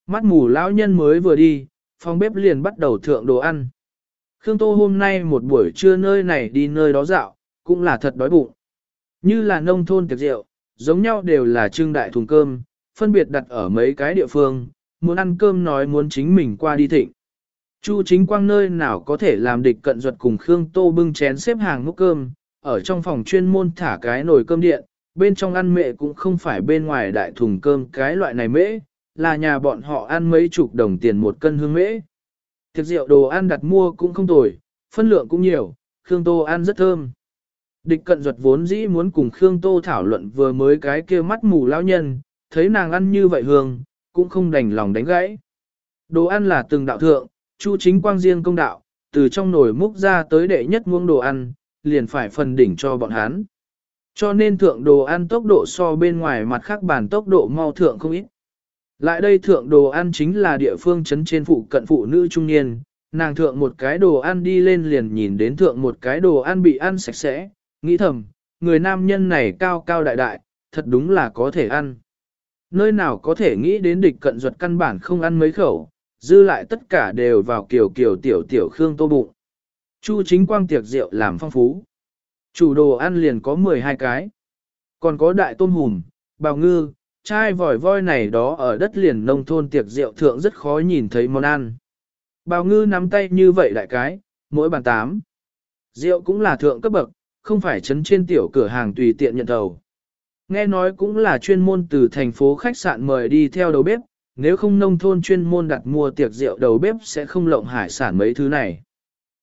Mắt mù lao nhân mới vừa đi, phòng bếp liền bắt đầu thượng đồ ăn. Khương Tô hôm nay một buổi trưa nơi này đi nơi đó dạo, cũng là thật đói bụng. Như là nông thôn tiệc rượu, giống nhau đều là trưng đại thùng cơm, phân biệt đặt ở mấy cái địa phương, muốn ăn cơm nói muốn chính mình qua đi thịnh. Chu chính quang nơi nào có thể làm địch cận ruột cùng Khương Tô bưng chén xếp hàng múc cơm, ở trong phòng chuyên môn thả cái nồi cơm điện, bên trong ăn mẹ cũng không phải bên ngoài đại thùng cơm cái loại này mễ, là nhà bọn họ ăn mấy chục đồng tiền một cân hương mễ. Thực rượu đồ ăn đặt mua cũng không tồi, phân lượng cũng nhiều, Khương Tô ăn rất thơm. Địch cận duật vốn dĩ muốn cùng Khương Tô thảo luận vừa mới cái kia mắt mù lão nhân, thấy nàng ăn như vậy hương, cũng không đành lòng đánh gãy. Đồ ăn là từng đạo thượng, chu chính quang riêng công đạo, từ trong nồi múc ra tới đệ nhất muông đồ ăn, liền phải phần đỉnh cho bọn hắn. Cho nên thượng đồ ăn tốc độ so bên ngoài mặt khác bản tốc độ mau thượng không ít. Lại đây thượng đồ ăn chính là địa phương chấn trên phụ cận phụ nữ trung niên, nàng thượng một cái đồ ăn đi lên liền nhìn đến thượng một cái đồ ăn bị ăn sạch sẽ, nghĩ thầm, người nam nhân này cao cao đại đại, thật đúng là có thể ăn. Nơi nào có thể nghĩ đến địch cận ruột căn bản không ăn mấy khẩu, dư lại tất cả đều vào kiểu kiểu tiểu tiểu khương tô bụng. Chu chính quang tiệc rượu làm phong phú. Chủ đồ ăn liền có 12 cái. Còn có đại tôm hùm, bào ngư, chai vòi voi này đó ở đất liền nông thôn tiệc rượu thượng rất khó nhìn thấy món ăn. Bào ngư nắm tay như vậy đại cái, mỗi bàn tám. Rượu cũng là thượng cấp bậc, không phải chấn trên tiểu cửa hàng tùy tiện nhận thầu. Nghe nói cũng là chuyên môn từ thành phố khách sạn mời đi theo đầu bếp, nếu không nông thôn chuyên môn đặt mua tiệc rượu đầu bếp sẽ không lộng hải sản mấy thứ này.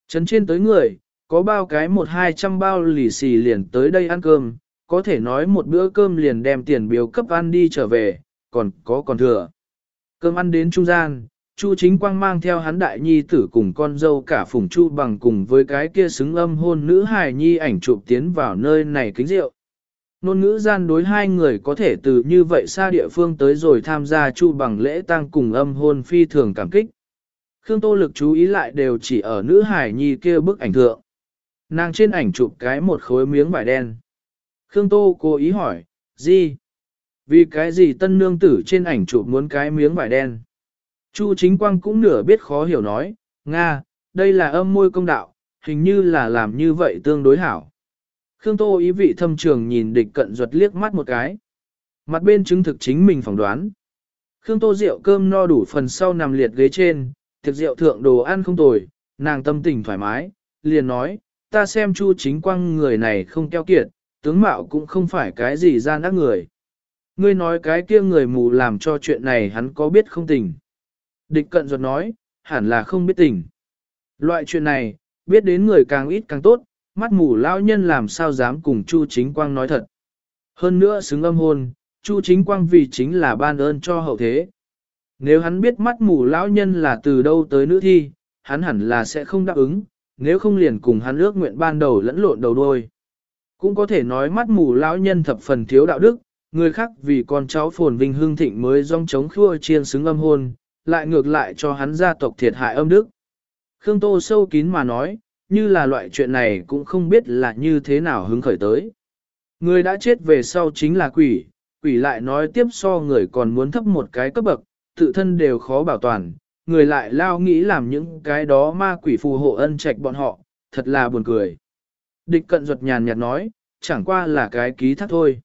Chấn trên tới người, có bao cái một hai trăm bao lì xì liền tới đây ăn cơm, có thể nói một bữa cơm liền đem tiền biếu cấp ăn đi trở về, còn có còn thừa. Cơm ăn đến trung gian, Chu chính quang mang theo hắn đại nhi tử cùng con dâu cả phùng chu bằng cùng với cái kia xứng âm hôn nữ hài nhi ảnh chụp tiến vào nơi này kính rượu. Nôn ngữ gian đối hai người có thể từ như vậy xa địa phương tới rồi tham gia chu bằng lễ tang cùng âm hôn phi thường cảm kích. Khương Tô lực chú ý lại đều chỉ ở nữ hải nhi kia bức ảnh thượng. Nàng trên ảnh chụp cái một khối miếng vải đen. Khương Tô cố ý hỏi, gì? Vì cái gì tân nương tử trên ảnh chụp muốn cái miếng vải đen? Chu chính quang cũng nửa biết khó hiểu nói, Nga, đây là âm môi công đạo, hình như là làm như vậy tương đối hảo. Khương Tô ý vị thâm trường nhìn địch cận ruột liếc mắt một cái. Mặt bên chứng thực chính mình phỏng đoán. Khương Tô rượu cơm no đủ phần sau nằm liệt ghế trên, thực rượu thượng đồ ăn không tồi, nàng tâm tình thoải mái, liền nói, ta xem chu chính quang người này không keo kiệt, tướng mạo cũng không phải cái gì gian ác người. Ngươi nói cái kia người mù làm cho chuyện này hắn có biết không tình. Địch cận ruột nói, hẳn là không biết tình. Loại chuyện này, biết đến người càng ít càng tốt, mắt mù lão nhân làm sao dám cùng Chu Chính Quang nói thật. Hơn nữa xứng âm hôn, Chu Chính Quang vì chính là ban ơn cho hậu thế. Nếu hắn biết mắt mù lão nhân là từ đâu tới nữ thi, hắn hẳn là sẽ không đáp ứng, nếu không liền cùng hắn ước nguyện ban đầu lẫn lộn đầu đôi. Cũng có thể nói mắt mù lão nhân thập phần thiếu đạo đức, người khác vì con cháu phồn vinh hương thịnh mới rong chống khua chiên xứng âm hôn, lại ngược lại cho hắn gia tộc thiệt hại âm đức. Khương Tô sâu kín mà nói, như là loại chuyện này cũng không biết là như thế nào hứng khởi tới. Người đã chết về sau chính là quỷ, quỷ lại nói tiếp so người còn muốn thấp một cái cấp bậc, tự thân đều khó bảo toàn, người lại lao nghĩ làm những cái đó ma quỷ phù hộ ân trạch bọn họ, thật là buồn cười. Địch cận ruột nhàn nhạt nói, chẳng qua là cái ký thác thôi.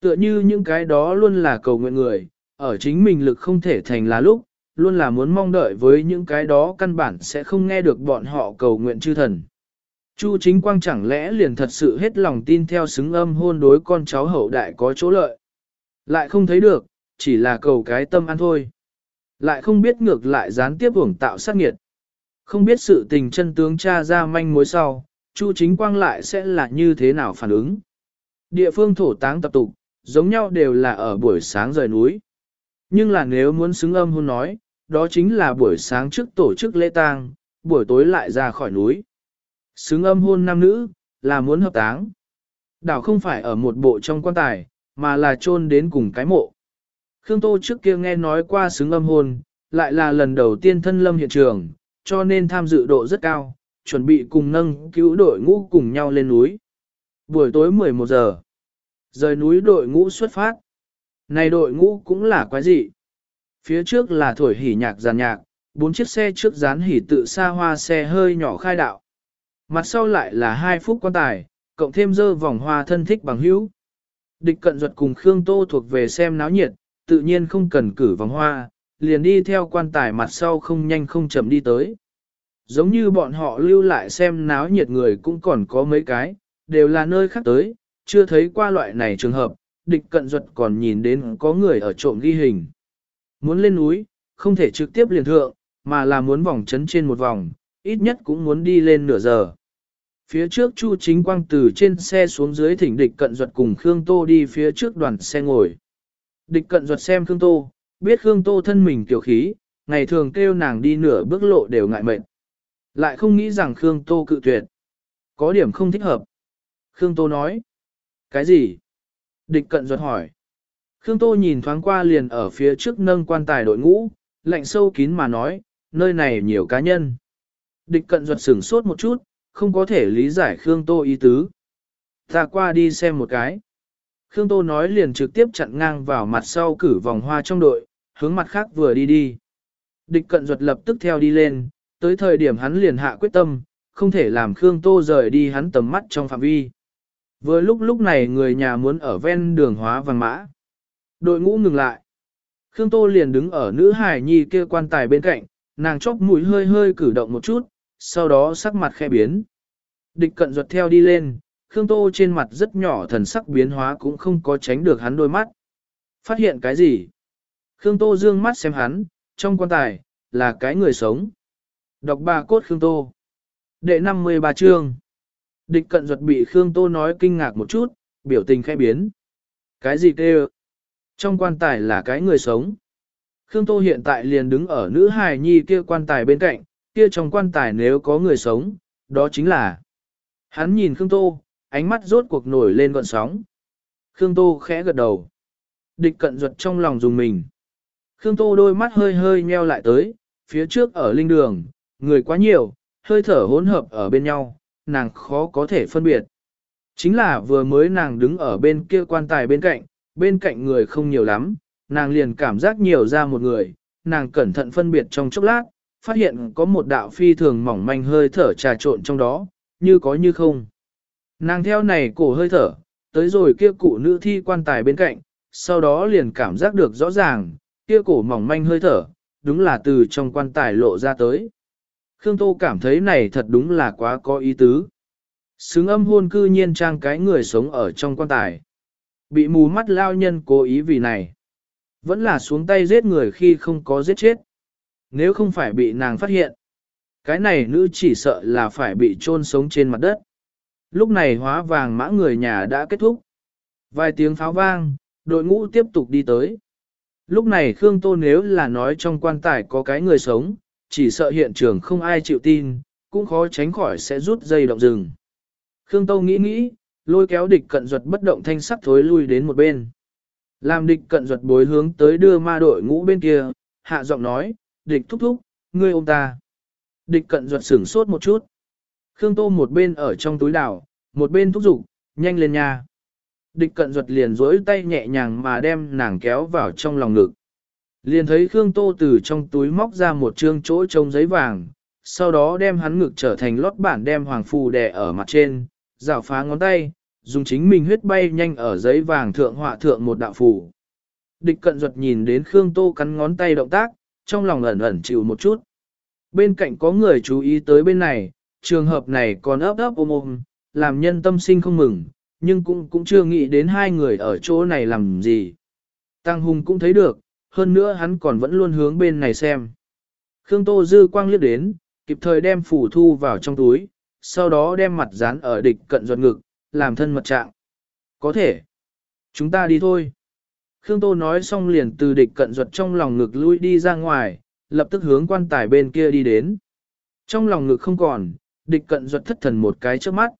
Tựa như những cái đó luôn là cầu nguyện người, ở chính mình lực không thể thành là lúc, luôn là muốn mong đợi với những cái đó căn bản sẽ không nghe được bọn họ cầu nguyện chư thần. Chu chính quang chẳng lẽ liền thật sự hết lòng tin theo xứng âm hôn đối con cháu hậu đại có chỗ lợi. Lại không thấy được, chỉ là cầu cái tâm ăn thôi. Lại không biết ngược lại gián tiếp hưởng tạo sát nghiệt. Không biết sự tình chân tướng cha ra manh mối sau, Chu chính quang lại sẽ là như thế nào phản ứng. Địa phương thổ táng tập tục, giống nhau đều là ở buổi sáng rời núi. Nhưng là nếu muốn xứng âm hôn nói, đó chính là buổi sáng trước tổ chức lễ tang, buổi tối lại ra khỏi núi. Xứng âm hôn nam nữ, là muốn hợp táng. Đảo không phải ở một bộ trong quan tài, mà là chôn đến cùng cái mộ. Khương Tô trước kia nghe nói qua xứng âm hôn, lại là lần đầu tiên thân lâm hiện trường, cho nên tham dự độ rất cao, chuẩn bị cùng nâng cứu đội ngũ cùng nhau lên núi. Buổi tối 11 giờ, rời núi đội ngũ xuất phát. Này đội ngũ cũng là quái dị. Phía trước là thổi hỉ nhạc giàn nhạc, bốn chiếc xe trước dán hỉ tự xa hoa xe hơi nhỏ khai đạo. Mặt sau lại là hai phút quan tài, cộng thêm dơ vòng hoa thân thích bằng hữu. Địch cận duật cùng Khương Tô thuộc về xem náo nhiệt, tự nhiên không cần cử vòng hoa, liền đi theo quan tài mặt sau không nhanh không chậm đi tới. Giống như bọn họ lưu lại xem náo nhiệt người cũng còn có mấy cái, đều là nơi khác tới, chưa thấy qua loại này trường hợp, địch cận duật còn nhìn đến có người ở trộm ghi hình. Muốn lên núi, không thể trực tiếp liền thượng, mà là muốn vòng chấn trên một vòng, ít nhất cũng muốn đi lên nửa giờ. Phía trước Chu Chính Quang từ trên xe xuống dưới thỉnh địch cận duật cùng Khương Tô đi phía trước đoàn xe ngồi. Địch cận duật xem Khương Tô, biết Khương Tô thân mình tiểu khí, ngày thường kêu nàng đi nửa bước lộ đều ngại mệt. Lại không nghĩ rằng Khương Tô cự tuyệt. Có điểm không thích hợp. Khương Tô nói. Cái gì? Địch cận duật hỏi. Khương Tô nhìn thoáng qua liền ở phía trước nâng quan tài đội ngũ, lạnh sâu kín mà nói, nơi này nhiều cá nhân. Địch cận duật sửng sốt một chút, không có thể lý giải Khương Tô ý tứ. Ta qua đi xem một cái. Khương Tô nói liền trực tiếp chặn ngang vào mặt sau cử vòng hoa trong đội, hướng mặt khác vừa đi đi. Địch cận duật lập tức theo đi lên, tới thời điểm hắn liền hạ quyết tâm, không thể làm Khương Tô rời đi hắn tầm mắt trong phạm vi. Vừa lúc lúc này người nhà muốn ở ven đường hóa vàng mã. Đội ngũ ngừng lại. Khương Tô liền đứng ở nữ hải nhi kia quan tài bên cạnh, nàng chóc mũi hơi hơi cử động một chút, sau đó sắc mặt khẽ biến. Địch cận ruột theo đi lên, Khương Tô trên mặt rất nhỏ thần sắc biến hóa cũng không có tránh được hắn đôi mắt. Phát hiện cái gì? Khương Tô dương mắt xem hắn, trong quan tài, là cái người sống. Đọc ba cốt Khương Tô. Đệ 53 chương. Địch cận ruột bị Khương Tô nói kinh ngạc một chút, biểu tình khẽ biến. Cái gì kêu? Trong quan tài là cái người sống. Khương Tô hiện tại liền đứng ở nữ hài nhi kia quan tài bên cạnh, kia trong quan tài nếu có người sống, đó chính là. Hắn nhìn Khương Tô, ánh mắt rốt cuộc nổi lên gọn sóng. Khương Tô khẽ gật đầu. Địch cận ruột trong lòng dùng mình. Khương Tô đôi mắt hơi hơi nheo lại tới, phía trước ở linh đường, người quá nhiều, hơi thở hỗn hợp ở bên nhau, nàng khó có thể phân biệt. Chính là vừa mới nàng đứng ở bên kia quan tài bên cạnh, bên cạnh người không nhiều lắm, nàng liền cảm giác nhiều ra một người, nàng cẩn thận phân biệt trong chốc lát, phát hiện có một đạo phi thường mỏng manh hơi thở trà trộn trong đó, như có như không. Nàng theo này cổ hơi thở, tới rồi kia cụ nữ thi quan tài bên cạnh, sau đó liền cảm giác được rõ ràng, kia cổ mỏng manh hơi thở, đúng là từ trong quan tài lộ ra tới. Khương Tô cảm thấy này thật đúng là quá có ý tứ. Xứng âm hôn cư nhiên trang cái người sống ở trong quan tài. Bị mù mắt lao nhân cố ý vì này. Vẫn là xuống tay giết người khi không có giết chết. Nếu không phải bị nàng phát hiện, cái này nữ chỉ sợ là phải bị chôn sống trên mặt đất. Lúc này hóa vàng mã người nhà đã kết thúc. Vài tiếng pháo vang, đội ngũ tiếp tục đi tới. Lúc này Khương Tô nếu là nói trong quan tài có cái người sống, chỉ sợ hiện trường không ai chịu tin, cũng khó tránh khỏi sẽ rút dây động rừng. Khương Tô nghĩ nghĩ, lôi kéo địch cận duật bất động thanh sắc thối lui đến một bên. Làm địch cận duật bối hướng tới đưa ma đội ngũ bên kia, hạ giọng nói, địch thúc thúc, ngươi ôm ta. Địch cận duật sửng sốt một chút. Khương Tô một bên ở trong túi đảo, một bên thúc giục, nhanh lên nha. Địch cận duật liền dối tay nhẹ nhàng mà đem nàng kéo vào trong lòng ngực. Liền thấy Khương Tô từ trong túi móc ra một trương chỗ trông giấy vàng, sau đó đem hắn ngực trở thành lót bản đem hoàng phù đè ở mặt trên, rảo phá ngón tay, dùng chính mình huyết bay nhanh ở giấy vàng thượng họa thượng một đạo phủ. Địch cận ruột nhìn đến Khương Tô cắn ngón tay động tác, trong lòng ẩn ẩn chịu một chút. Bên cạnh có người chú ý tới bên này, trường hợp này còn ấp ấp ôm ôm, làm nhân tâm sinh không mừng, nhưng cũng cũng chưa nghĩ đến hai người ở chỗ này làm gì. Tăng Hùng cũng thấy được, hơn nữa hắn còn vẫn luôn hướng bên này xem. Khương Tô dư quang liếc đến, kịp thời đem phủ thu vào trong túi, sau đó đem mặt dán ở địch cận ruột ngực, làm thân mật trạng. Có thể. Chúng ta đi thôi. Khương Tô nói xong liền từ địch cận ruột trong lòng ngực lui đi ra ngoài, lập tức hướng quan tài bên kia đi đến. Trong lòng ngực không còn, địch cận ruột thất thần một cái trước mắt.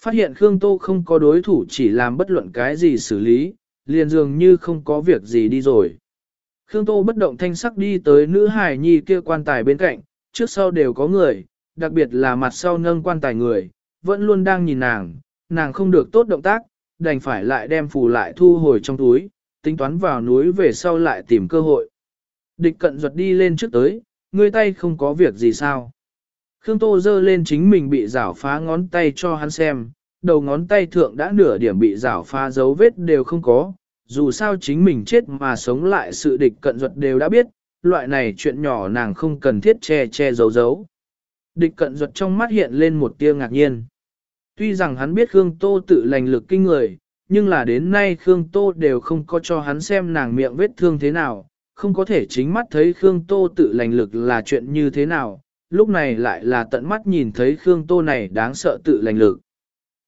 Phát hiện Khương Tô không có đối thủ chỉ làm bất luận cái gì xử lý, liền dường như không có việc gì đi rồi. Khương Tô bất động thanh sắc đi tới nữ hài nhi kia quan tài bên cạnh, trước sau đều có người, đặc biệt là mặt sau nâng quan tài người, vẫn luôn đang nhìn nàng, nàng không được tốt động tác, đành phải lại đem phù lại thu hồi trong túi, tính toán vào núi về sau lại tìm cơ hội. Địch cận ruột đi lên trước tới, ngươi tay không có việc gì sao? Khương Tô giơ lên chính mình bị rảo phá ngón tay cho hắn xem, đầu ngón tay thượng đã nửa điểm bị rảo phá dấu vết đều không có, dù sao chính mình chết mà sống lại sự địch cận duật đều đã biết, loại này chuyện nhỏ nàng không cần thiết che che giấu giấu. Địch cận duật trong mắt hiện lên một tia ngạc nhiên. Tuy rằng hắn biết Khương Tô tự lành lực kinh người, nhưng là đến nay Khương Tô đều không có cho hắn xem nàng miệng vết thương thế nào, không có thể chính mắt thấy Khương Tô tự lành lực là chuyện như thế nào, lúc này lại là tận mắt nhìn thấy Khương Tô này đáng sợ tự lành lực.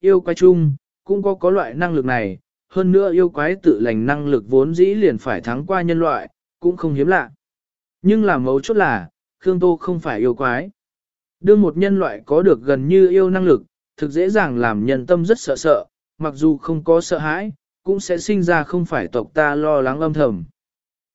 Yêu quái chung, cũng có có loại năng lực này, hơn nữa yêu quái tự lành năng lực vốn dĩ liền phải thắng qua nhân loại, cũng không hiếm lạ. Nhưng là mấu chốt là, Khương Tô không phải yêu quái. Đương một nhân loại có được gần như yêu năng lực, thực dễ dàng làm nhân tâm rất sợ sợ, mặc dù không có sợ hãi, cũng sẽ sinh ra không phải tộc ta lo lắng âm thầm.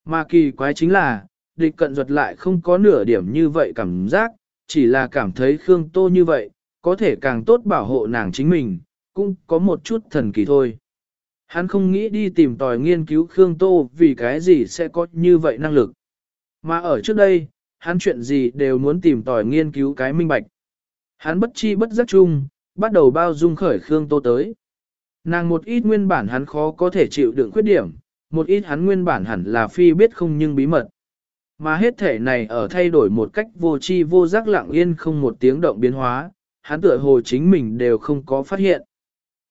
Mà kỳ quái chính là, địch cận ruột lại không có nửa điểm như vậy cảm giác, chỉ là cảm thấy Khương Tô như vậy, có thể càng tốt bảo hộ nàng chính mình, cũng có một chút thần kỳ thôi. Hắn không nghĩ đi tìm tòi nghiên cứu Khương Tô vì cái gì sẽ có như vậy năng lực. Mà ở trước đây, hắn chuyện gì đều muốn tìm tòi nghiên cứu cái minh bạch. Hắn bất chi bất giác chung, bắt đầu bao dung khởi Khương Tô tới. Nàng một ít nguyên bản hắn khó có thể chịu đựng khuyết điểm, một ít hắn nguyên bản hẳn là phi biết không nhưng bí mật. Mà hết thể này ở thay đổi một cách vô chi vô giác lặng yên không một tiếng động biến hóa, hắn tựa hồ chính mình đều không có phát hiện.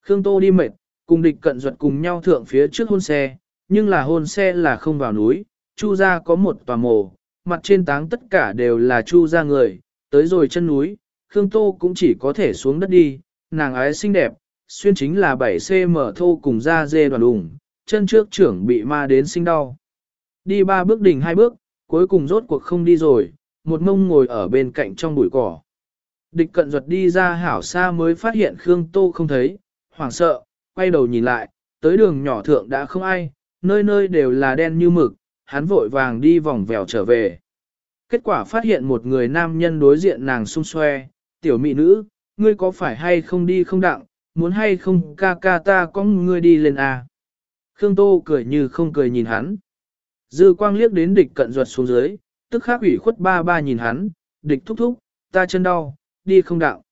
Khương Tô đi mệt, cùng địch cận duật cùng nhau thượng phía trước hôn xe, nhưng là hôn xe là không vào núi, chu ra có một tòa mồ, mặt trên táng tất cả đều là chu ra người, tới rồi chân núi, Khương Tô cũng chỉ có thể xuống đất đi, nàng ái xinh đẹp, xuyên chính là 7cm thô cùng da dê đoàn đùng, chân trước trưởng bị ma đến sinh đau. Đi ba bước đỉnh hai bước, cuối cùng rốt cuộc không đi rồi, một mông ngồi ở bên cạnh trong bụi cỏ. Địch cận ruột đi ra hảo xa mới phát hiện Khương Tô không thấy, hoảng sợ, quay đầu nhìn lại, tới đường nhỏ thượng đã không ai, nơi nơi đều là đen như mực, hắn vội vàng đi vòng vèo trở về. Kết quả phát hiện một người nam nhân đối diện nàng xung xoe, tiểu mỹ nữ, ngươi có phải hay không đi không đặng, muốn hay không ca ca ta có ngươi đi lên à. Khương Tô cười như không cười nhìn hắn. Dư quang liếc đến địch cận ruột xuống dưới, tức khắc ủy khuất ba ba nhìn hắn, địch thúc thúc, ta chân đau, đi không đạo.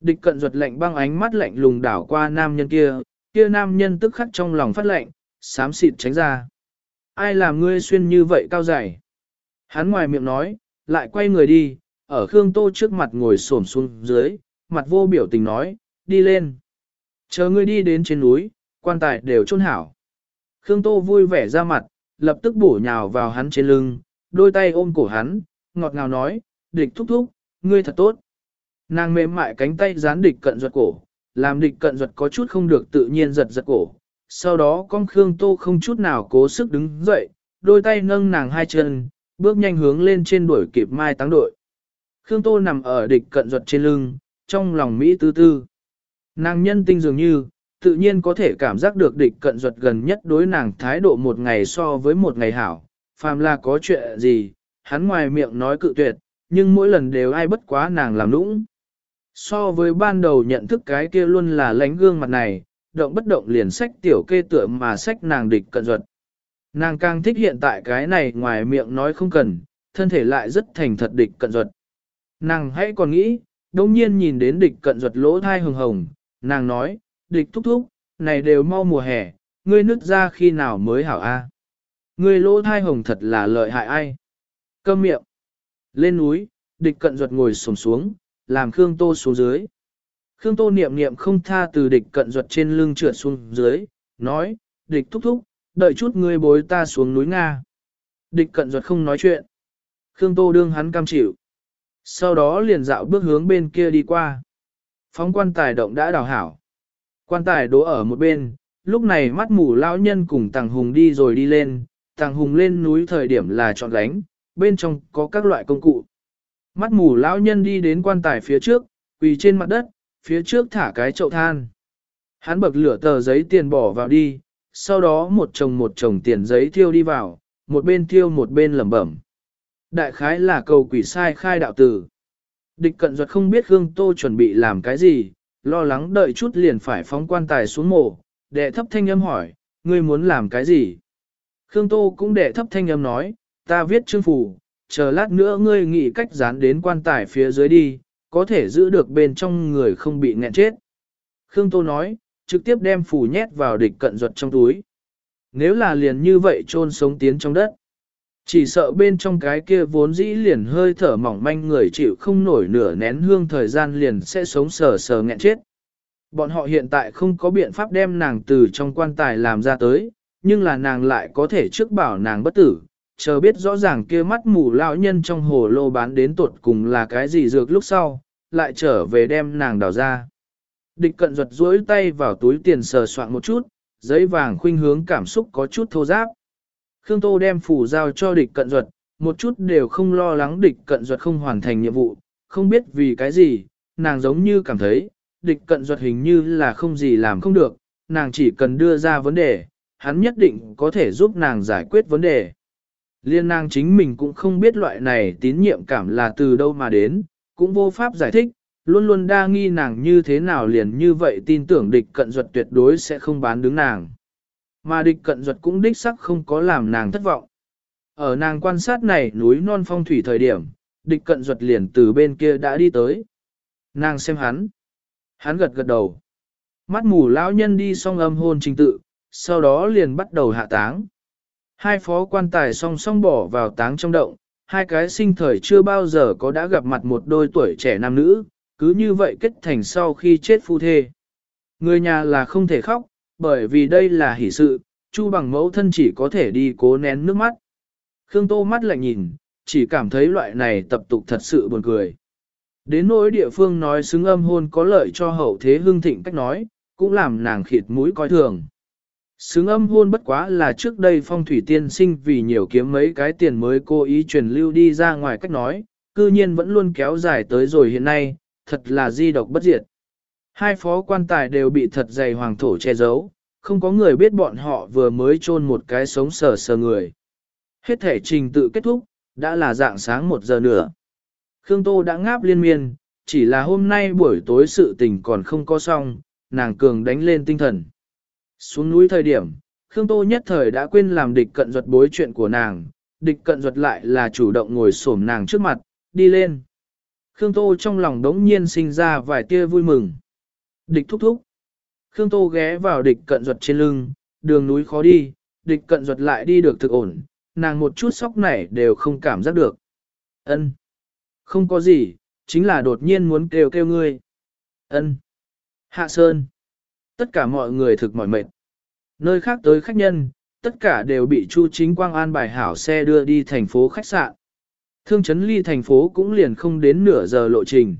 Địch cận ruột lạnh băng ánh mắt lạnh lùng đảo qua nam nhân kia, kia nam nhân tức khắc trong lòng phát lạnh, sám xịt tránh ra. Ai làm ngươi xuyên như vậy cao dày? Hắn ngoài miệng nói, lại quay người đi, ở Khương Tô trước mặt ngồi xổm xuống dưới, mặt vô biểu tình nói, đi lên. Chờ ngươi đi đến trên núi, quan tài đều chôn hảo. Khương Tô vui vẻ ra mặt, lập tức bổ nhào vào hắn trên lưng, đôi tay ôm cổ hắn, ngọt ngào nói, địch thúc thúc, ngươi thật tốt. Nàng mềm mại cánh tay dán địch cận ruột cổ, làm địch cận ruột có chút không được tự nhiên giật giật cổ. Sau đó con Khương Tô không chút nào cố sức đứng dậy, đôi tay nâng nàng hai chân, bước nhanh hướng lên trên đuổi kịp mai táng đội. Khương Tô nằm ở địch cận ruột trên lưng, trong lòng Mỹ tư tư. Nàng nhân tinh dường như, tự nhiên có thể cảm giác được địch cận ruột gần nhất đối nàng thái độ một ngày so với một ngày hảo. Phàm là có chuyện gì, hắn ngoài miệng nói cự tuyệt, nhưng mỗi lần đều ai bất quá nàng làm nũng. So với ban đầu nhận thức cái kia luôn là lánh gương mặt này, động bất động liền sách tiểu kê tựa mà sách nàng địch cận ruột. Nàng càng thích hiện tại cái này ngoài miệng nói không cần, thân thể lại rất thành thật địch cận ruột. Nàng hãy còn nghĩ, đông nhiên nhìn đến địch cận ruột lỗ thai hồng hồng, nàng nói, địch thúc thúc, này đều mau mùa hè, ngươi nứt ra khi nào mới hảo a? Ngươi lỗ thai hồng thật là lợi hại ai? Câm miệng. Lên núi, địch cận ruột ngồi xổm xuống, làm Khương Tô xuống dưới. Khương Tô niệm niệm không tha từ địch cận ruột trên lưng trượt xuống dưới, nói, địch thúc thúc, đợi chút ngươi bối ta xuống núi Nga. Địch cận ruột không nói chuyện. Khương Tô đương hắn cam chịu. Sau đó liền dạo bước hướng bên kia đi qua. Phóng quan tài động đã đào hảo. Quan tài đỗ ở một bên, lúc này mắt mù lão nhân cùng Tàng Hùng đi rồi đi lên, Tàng Hùng lên núi thời điểm là chọn gánh, bên trong có các loại công cụ. Mắt mù lão nhân đi đến quan tài phía trước, quỳ trên mặt đất, phía trước thả cái chậu than. Hắn bậc lửa tờ giấy tiền bỏ vào đi, sau đó một chồng một chồng tiền giấy thiêu đi vào, một bên thiêu một bên lẩm bẩm. Đại khái là cầu quỷ sai khai đạo tử. Địch cận duật không biết hương Tô chuẩn bị làm cái gì, lo lắng đợi chút liền phải phóng quan tài xuống mộ, đệ thấp thanh âm hỏi, ngươi muốn làm cái gì? Khương Tô cũng đệ thấp thanh âm nói, ta viết chương phủ, chờ lát nữa ngươi nghĩ cách dán đến quan tài phía dưới đi, có thể giữ được bên trong người không bị nghẹn chết. Khương Tô nói, trực tiếp đem phủ nhét vào địch cận ruột trong túi. Nếu là liền như vậy chôn sống tiến trong đất. Chỉ sợ bên trong cái kia vốn dĩ liền hơi thở mỏng manh người chịu không nổi nửa nén hương thời gian liền sẽ sống sờ sờ nghẹn chết. Bọn họ hiện tại không có biện pháp đem nàng từ trong quan tài làm ra tới, nhưng là nàng lại có thể trước bảo nàng bất tử, chờ biết rõ ràng kia mắt mù lão nhân trong hồ lô bán đến tuột cùng là cái gì dược lúc sau, lại trở về đem nàng đào ra. Địch cận ruột duỗi tay vào túi tiền sờ soạn một chút, giấy vàng khuynh hướng cảm xúc có chút thô giáp. Khương Tô đem phủ giao cho địch cận ruột, một chút đều không lo lắng địch cận ruột không hoàn thành nhiệm vụ, không biết vì cái gì, nàng giống như cảm thấy, địch cận ruột hình như là không gì làm không được, nàng chỉ cần đưa ra vấn đề, hắn nhất định có thể giúp nàng giải quyết vấn đề. Liên nàng chính mình cũng không biết loại này tín nhiệm cảm là từ đâu mà đến, cũng vô pháp giải thích, luôn luôn đa nghi nàng như thế nào liền như vậy tin tưởng địch cận duật tuyệt đối sẽ không bán đứng nàng. Mà địch cận duật cũng đích sắc không có làm nàng thất vọng. Ở nàng quan sát này núi non phong thủy thời điểm, địch cận duật liền từ bên kia đã đi tới. Nàng xem hắn. Hắn gật gật đầu. Mắt mù lão nhân đi xong âm hôn trình tự, sau đó liền bắt đầu hạ táng. Hai phó quan tài song song bỏ vào táng trong động, hai cái sinh thời chưa bao giờ có đã gặp mặt một đôi tuổi trẻ nam nữ, cứ như vậy kết thành sau khi chết phu thê. Người nhà là không thể khóc, bởi vì đây là hỷ sự, Chu bằng mẫu thân chỉ có thể đi cố nén nước mắt. Khương Tô mắt lại nhìn, chỉ cảm thấy loại này tập tục thật sự buồn cười. Đến nỗi địa phương nói xứng âm hôn có lợi cho hậu thế hương thịnh cách nói, cũng làm nàng khịt mũi coi thường. Sướng âm hôn bất quá là trước đây phong thủy tiên sinh vì nhiều kiếm mấy cái tiền mới cố ý truyền lưu đi ra ngoài cách nói, cư nhiên vẫn luôn kéo dài tới rồi hiện nay, thật là di độc bất diệt. Hai phó quan tài đều bị thật dày hoàng thổ che giấu, không có người biết bọn họ vừa mới chôn một cái sống sờ sờ người. Hết thể trình tự kết thúc, đã là dạng sáng một giờ nữa. Khương Tô đã ngáp liên miên, chỉ là hôm nay buổi tối sự tình còn không có xong, nàng cường đánh lên tinh thần. Xuống núi thời điểm, Khương Tô nhất thời đã quên làm địch cận duật bối chuyện của nàng, địch cận duật lại là chủ động ngồi xổm nàng trước mặt, đi lên. Khương Tô trong lòng đống nhiên sinh ra vài tia vui mừng. Địch thúc thúc. Khương Tô ghé vào địch cận duật trên lưng, đường núi khó đi, địch cận duật lại đi được thực ổn, nàng một chút sóc này đều không cảm giác được. Ân, Không có gì, chính là đột nhiên muốn kêu kêu ngươi. Ân, Hạ Sơn. Tất cả mọi người thực mỏi mệt. Nơi khác tới khách nhân, tất cả đều bị Chu Chính Quang an bài hảo xe đưa đi thành phố khách sạn. Thương Trấn ly thành phố cũng liền không đến nửa giờ lộ trình.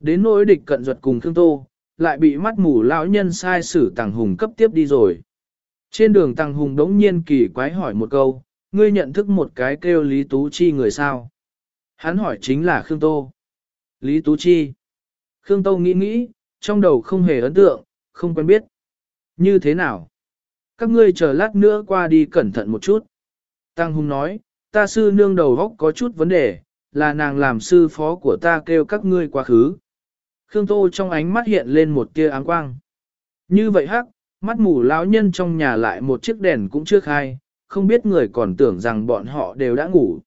Đến nỗi địch cận ruột cùng Thương Tô, lại bị mắt mù lão nhân sai sử Tàng Hùng cấp tiếp đi rồi. Trên đường Tàng Hùng đống nhiên kỳ quái hỏi một câu, ngươi nhận thức một cái kêu Lý Tú Chi người sao? Hắn hỏi chính là Khương Tô. Lý Tú Chi. Khương Tô nghĩ nghĩ, trong đầu không hề ấn tượng, không quen biết. Như thế nào? Các ngươi chờ lát nữa qua đi cẩn thận một chút. Tăng Hùng nói, ta sư nương đầu góc có chút vấn đề, là nàng làm sư phó của ta kêu các ngươi quá khứ. Khương Tô trong ánh mắt hiện lên một tia áng quang. Như vậy hắc, mắt mù lão nhân trong nhà lại một chiếc đèn cũng chưa khai, không biết người còn tưởng rằng bọn họ đều đã ngủ.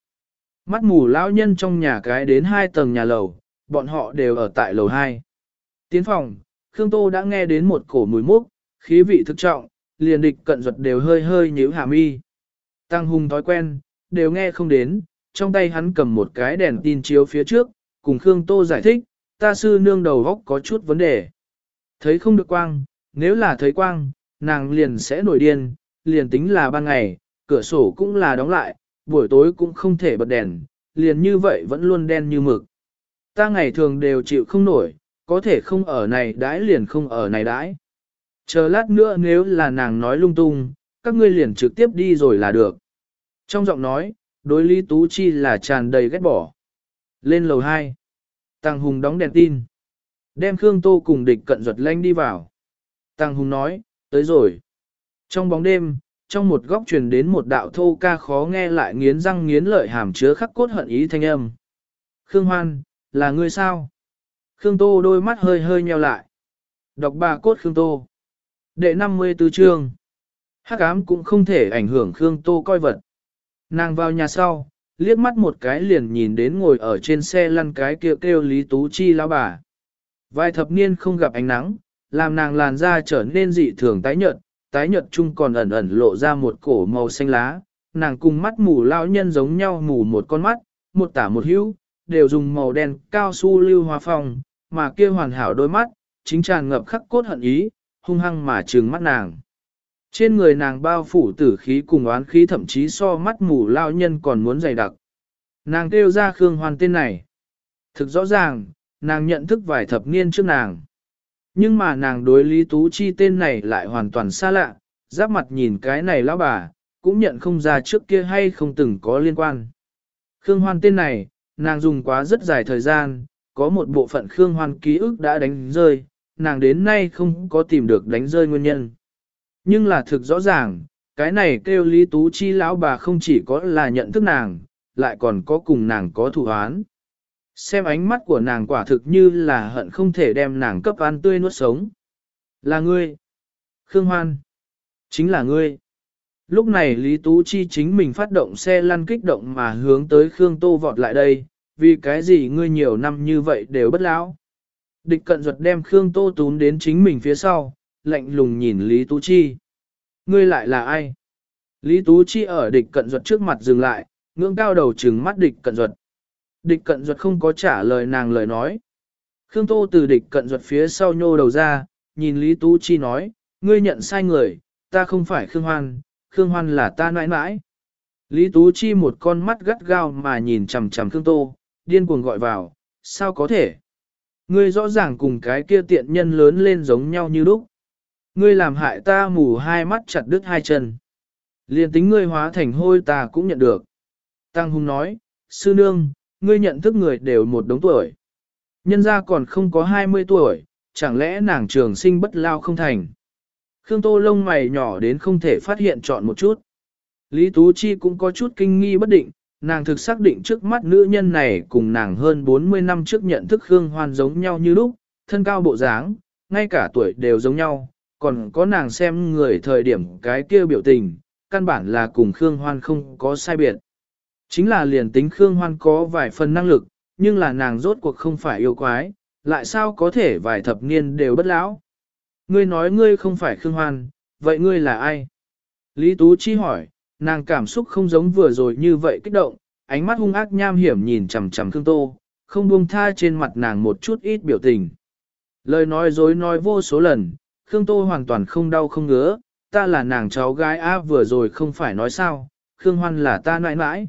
Mắt mù lão nhân trong nhà cái đến hai tầng nhà lầu, bọn họ đều ở tại lầu 2. Tiến phòng, Khương Tô đã nghe đến một cổ mùi mốc, khí vị thực trọng, liền địch cận ruột đều hơi hơi nhíu hàm mi. Tăng hùng thói quen, đều nghe không đến, trong tay hắn cầm một cái đèn tin chiếu phía trước, cùng Khương Tô giải thích, ta sư nương đầu góc có chút vấn đề. Thấy không được quang, nếu là thấy quang, nàng liền sẽ nổi điên, liền tính là ban ngày, cửa sổ cũng là đóng lại, buổi tối cũng không thể bật đèn, liền như vậy vẫn luôn đen như mực. Ta ngày thường đều chịu không nổi, có thể không ở này đãi liền không ở này đãi. Chờ lát nữa nếu là nàng nói lung tung, các ngươi liền trực tiếp đi rồi là được. Trong giọng nói, đối Lý Tú Chi là tràn đầy ghét bỏ. Lên lầu 2. Tăng Hùng đóng đèn tin. Đem Khương Tô cùng địch cận ruột lanh đi vào. Tăng Hùng nói, tới rồi. Trong bóng đêm, trong một góc truyền đến một đạo thô ca khó nghe lại nghiến răng nghiến lợi hàm chứa khắc cốt hận ý thanh âm. Khương Hoan, là ngươi sao? Khương Tô đôi mắt hơi hơi nheo lại. Đọc bà cốt Khương Tô. Đệ 54 chương. Hắc ám cũng không thể ảnh hưởng Khương Tô coi vật. Nàng vào nhà sau, liếc mắt một cái liền nhìn đến ngồi ở trên xe lăn cái kia kêu, kêu Lý Tú Chi lão bà. Vài thập niên không gặp ánh nắng, làm nàng làn da trở nên dị thường tái nhợt, tái nhợt chung còn ẩn ẩn lộ ra một cổ màu xanh lá, nàng cùng mắt mù lão nhân giống nhau mù một con mắt, một tả một hữu, đều dùng màu đen cao su lưu hoa phong, mà kia hoàn hảo đôi mắt, chính tràn ngập khắc cốt hận ý, hung hăng mà trừng mắt nàng. Trên người nàng bao phủ tử khí cùng oán khí thậm chí so mắt mù lao nhân còn muốn dày đặc. Nàng kêu ra Khương Hoan tên này. Thực rõ ràng, nàng nhận thức vài thập niên trước nàng. Nhưng mà nàng đối Lý Tú Chi tên này lại hoàn toàn xa lạ, giáp mặt nhìn cái này lão bà, cũng nhận không ra trước kia hay không từng có liên quan. Khương Hoan tên này, nàng dùng quá rất dài thời gian, có một bộ phận Khương Hoan ký ức đã đánh rơi, nàng đến nay không có tìm được đánh rơi nguyên nhân. Nhưng là thực rõ ràng, cái này kêu Lý Tú Chi lão bà không chỉ có là nhận thức nàng, lại còn có cùng nàng có thù án. Xem ánh mắt của nàng quả thực như là hận không thể đem nàng cấp ăn tươi nuốt sống. Là ngươi. Khương Hoan. Chính là ngươi. Lúc này Lý Tú Chi chính mình phát động xe lăn kích động mà hướng tới Khương Tô vọt lại đây, vì cái gì ngươi nhiều năm như vậy đều bất lão. Địch cận ruột đem Khương Tô tún đến chính mình phía sau, lạnh lùng nhìn Lý Tú Chi. Ngươi lại là ai? Lý Tú Chi ở địch cận ruột trước mặt dừng lại, ngưỡng cao đầu trừng mắt địch cận ruột. Địch cận ruột không có trả lời nàng lời nói. Khương Tô từ địch cận ruột phía sau nhô đầu ra, nhìn Lý Tú Chi nói, ngươi nhận sai người, ta không phải Khương Hoan, Khương Hoan là ta nãi nãi. Lý Tú Chi một con mắt gắt gao mà nhìn chằm chằm Khương Tô, điên cuồng gọi vào, sao có thể? Ngươi rõ ràng cùng cái kia tiện nhân lớn lên giống nhau như lúc. Ngươi làm hại ta mù hai mắt chặt đứt hai chân. Liên tính ngươi hóa thành hôi ta cũng nhận được. Tăng Hùng nói, sư nương, ngươi nhận thức người đều một đống tuổi. Nhân ra còn không có 20 tuổi, chẳng lẽ nàng trường sinh bất lao không thành. Khương Tô lông mày nhỏ đến không thể phát hiện chọn một chút. Lý Tú Chi cũng có chút kinh nghi bất định, nàng thực xác định trước mắt nữ nhân này cùng nàng hơn 40 năm trước nhận thức Khương Hoan giống nhau như lúc, thân cao bộ dáng, ngay cả tuổi đều giống nhau, còn có nàng xem người thời điểm cái kia biểu tình, căn bản là cùng Khương Hoan không có sai biệt. Chính là liền tính Khương Hoan có vài phần năng lực, nhưng là nàng rốt cuộc không phải yêu quái, lại sao có thể vài thập niên đều bất lão. Ngươi nói ngươi không phải Khương Hoan, vậy ngươi là ai? Lý Tú Chi hỏi, nàng cảm xúc không giống vừa rồi như vậy kích động, ánh mắt hung ác nham hiểm nhìn chằm chằm Khương Tô, không buông tha trên mặt nàng một chút ít biểu tình. Lời nói dối nói vô số lần, Khương Tô hoàn toàn không đau không ngứa, ta là nàng cháu gái á vừa rồi không phải nói sao, Khương Hoan là ta nãi nãi.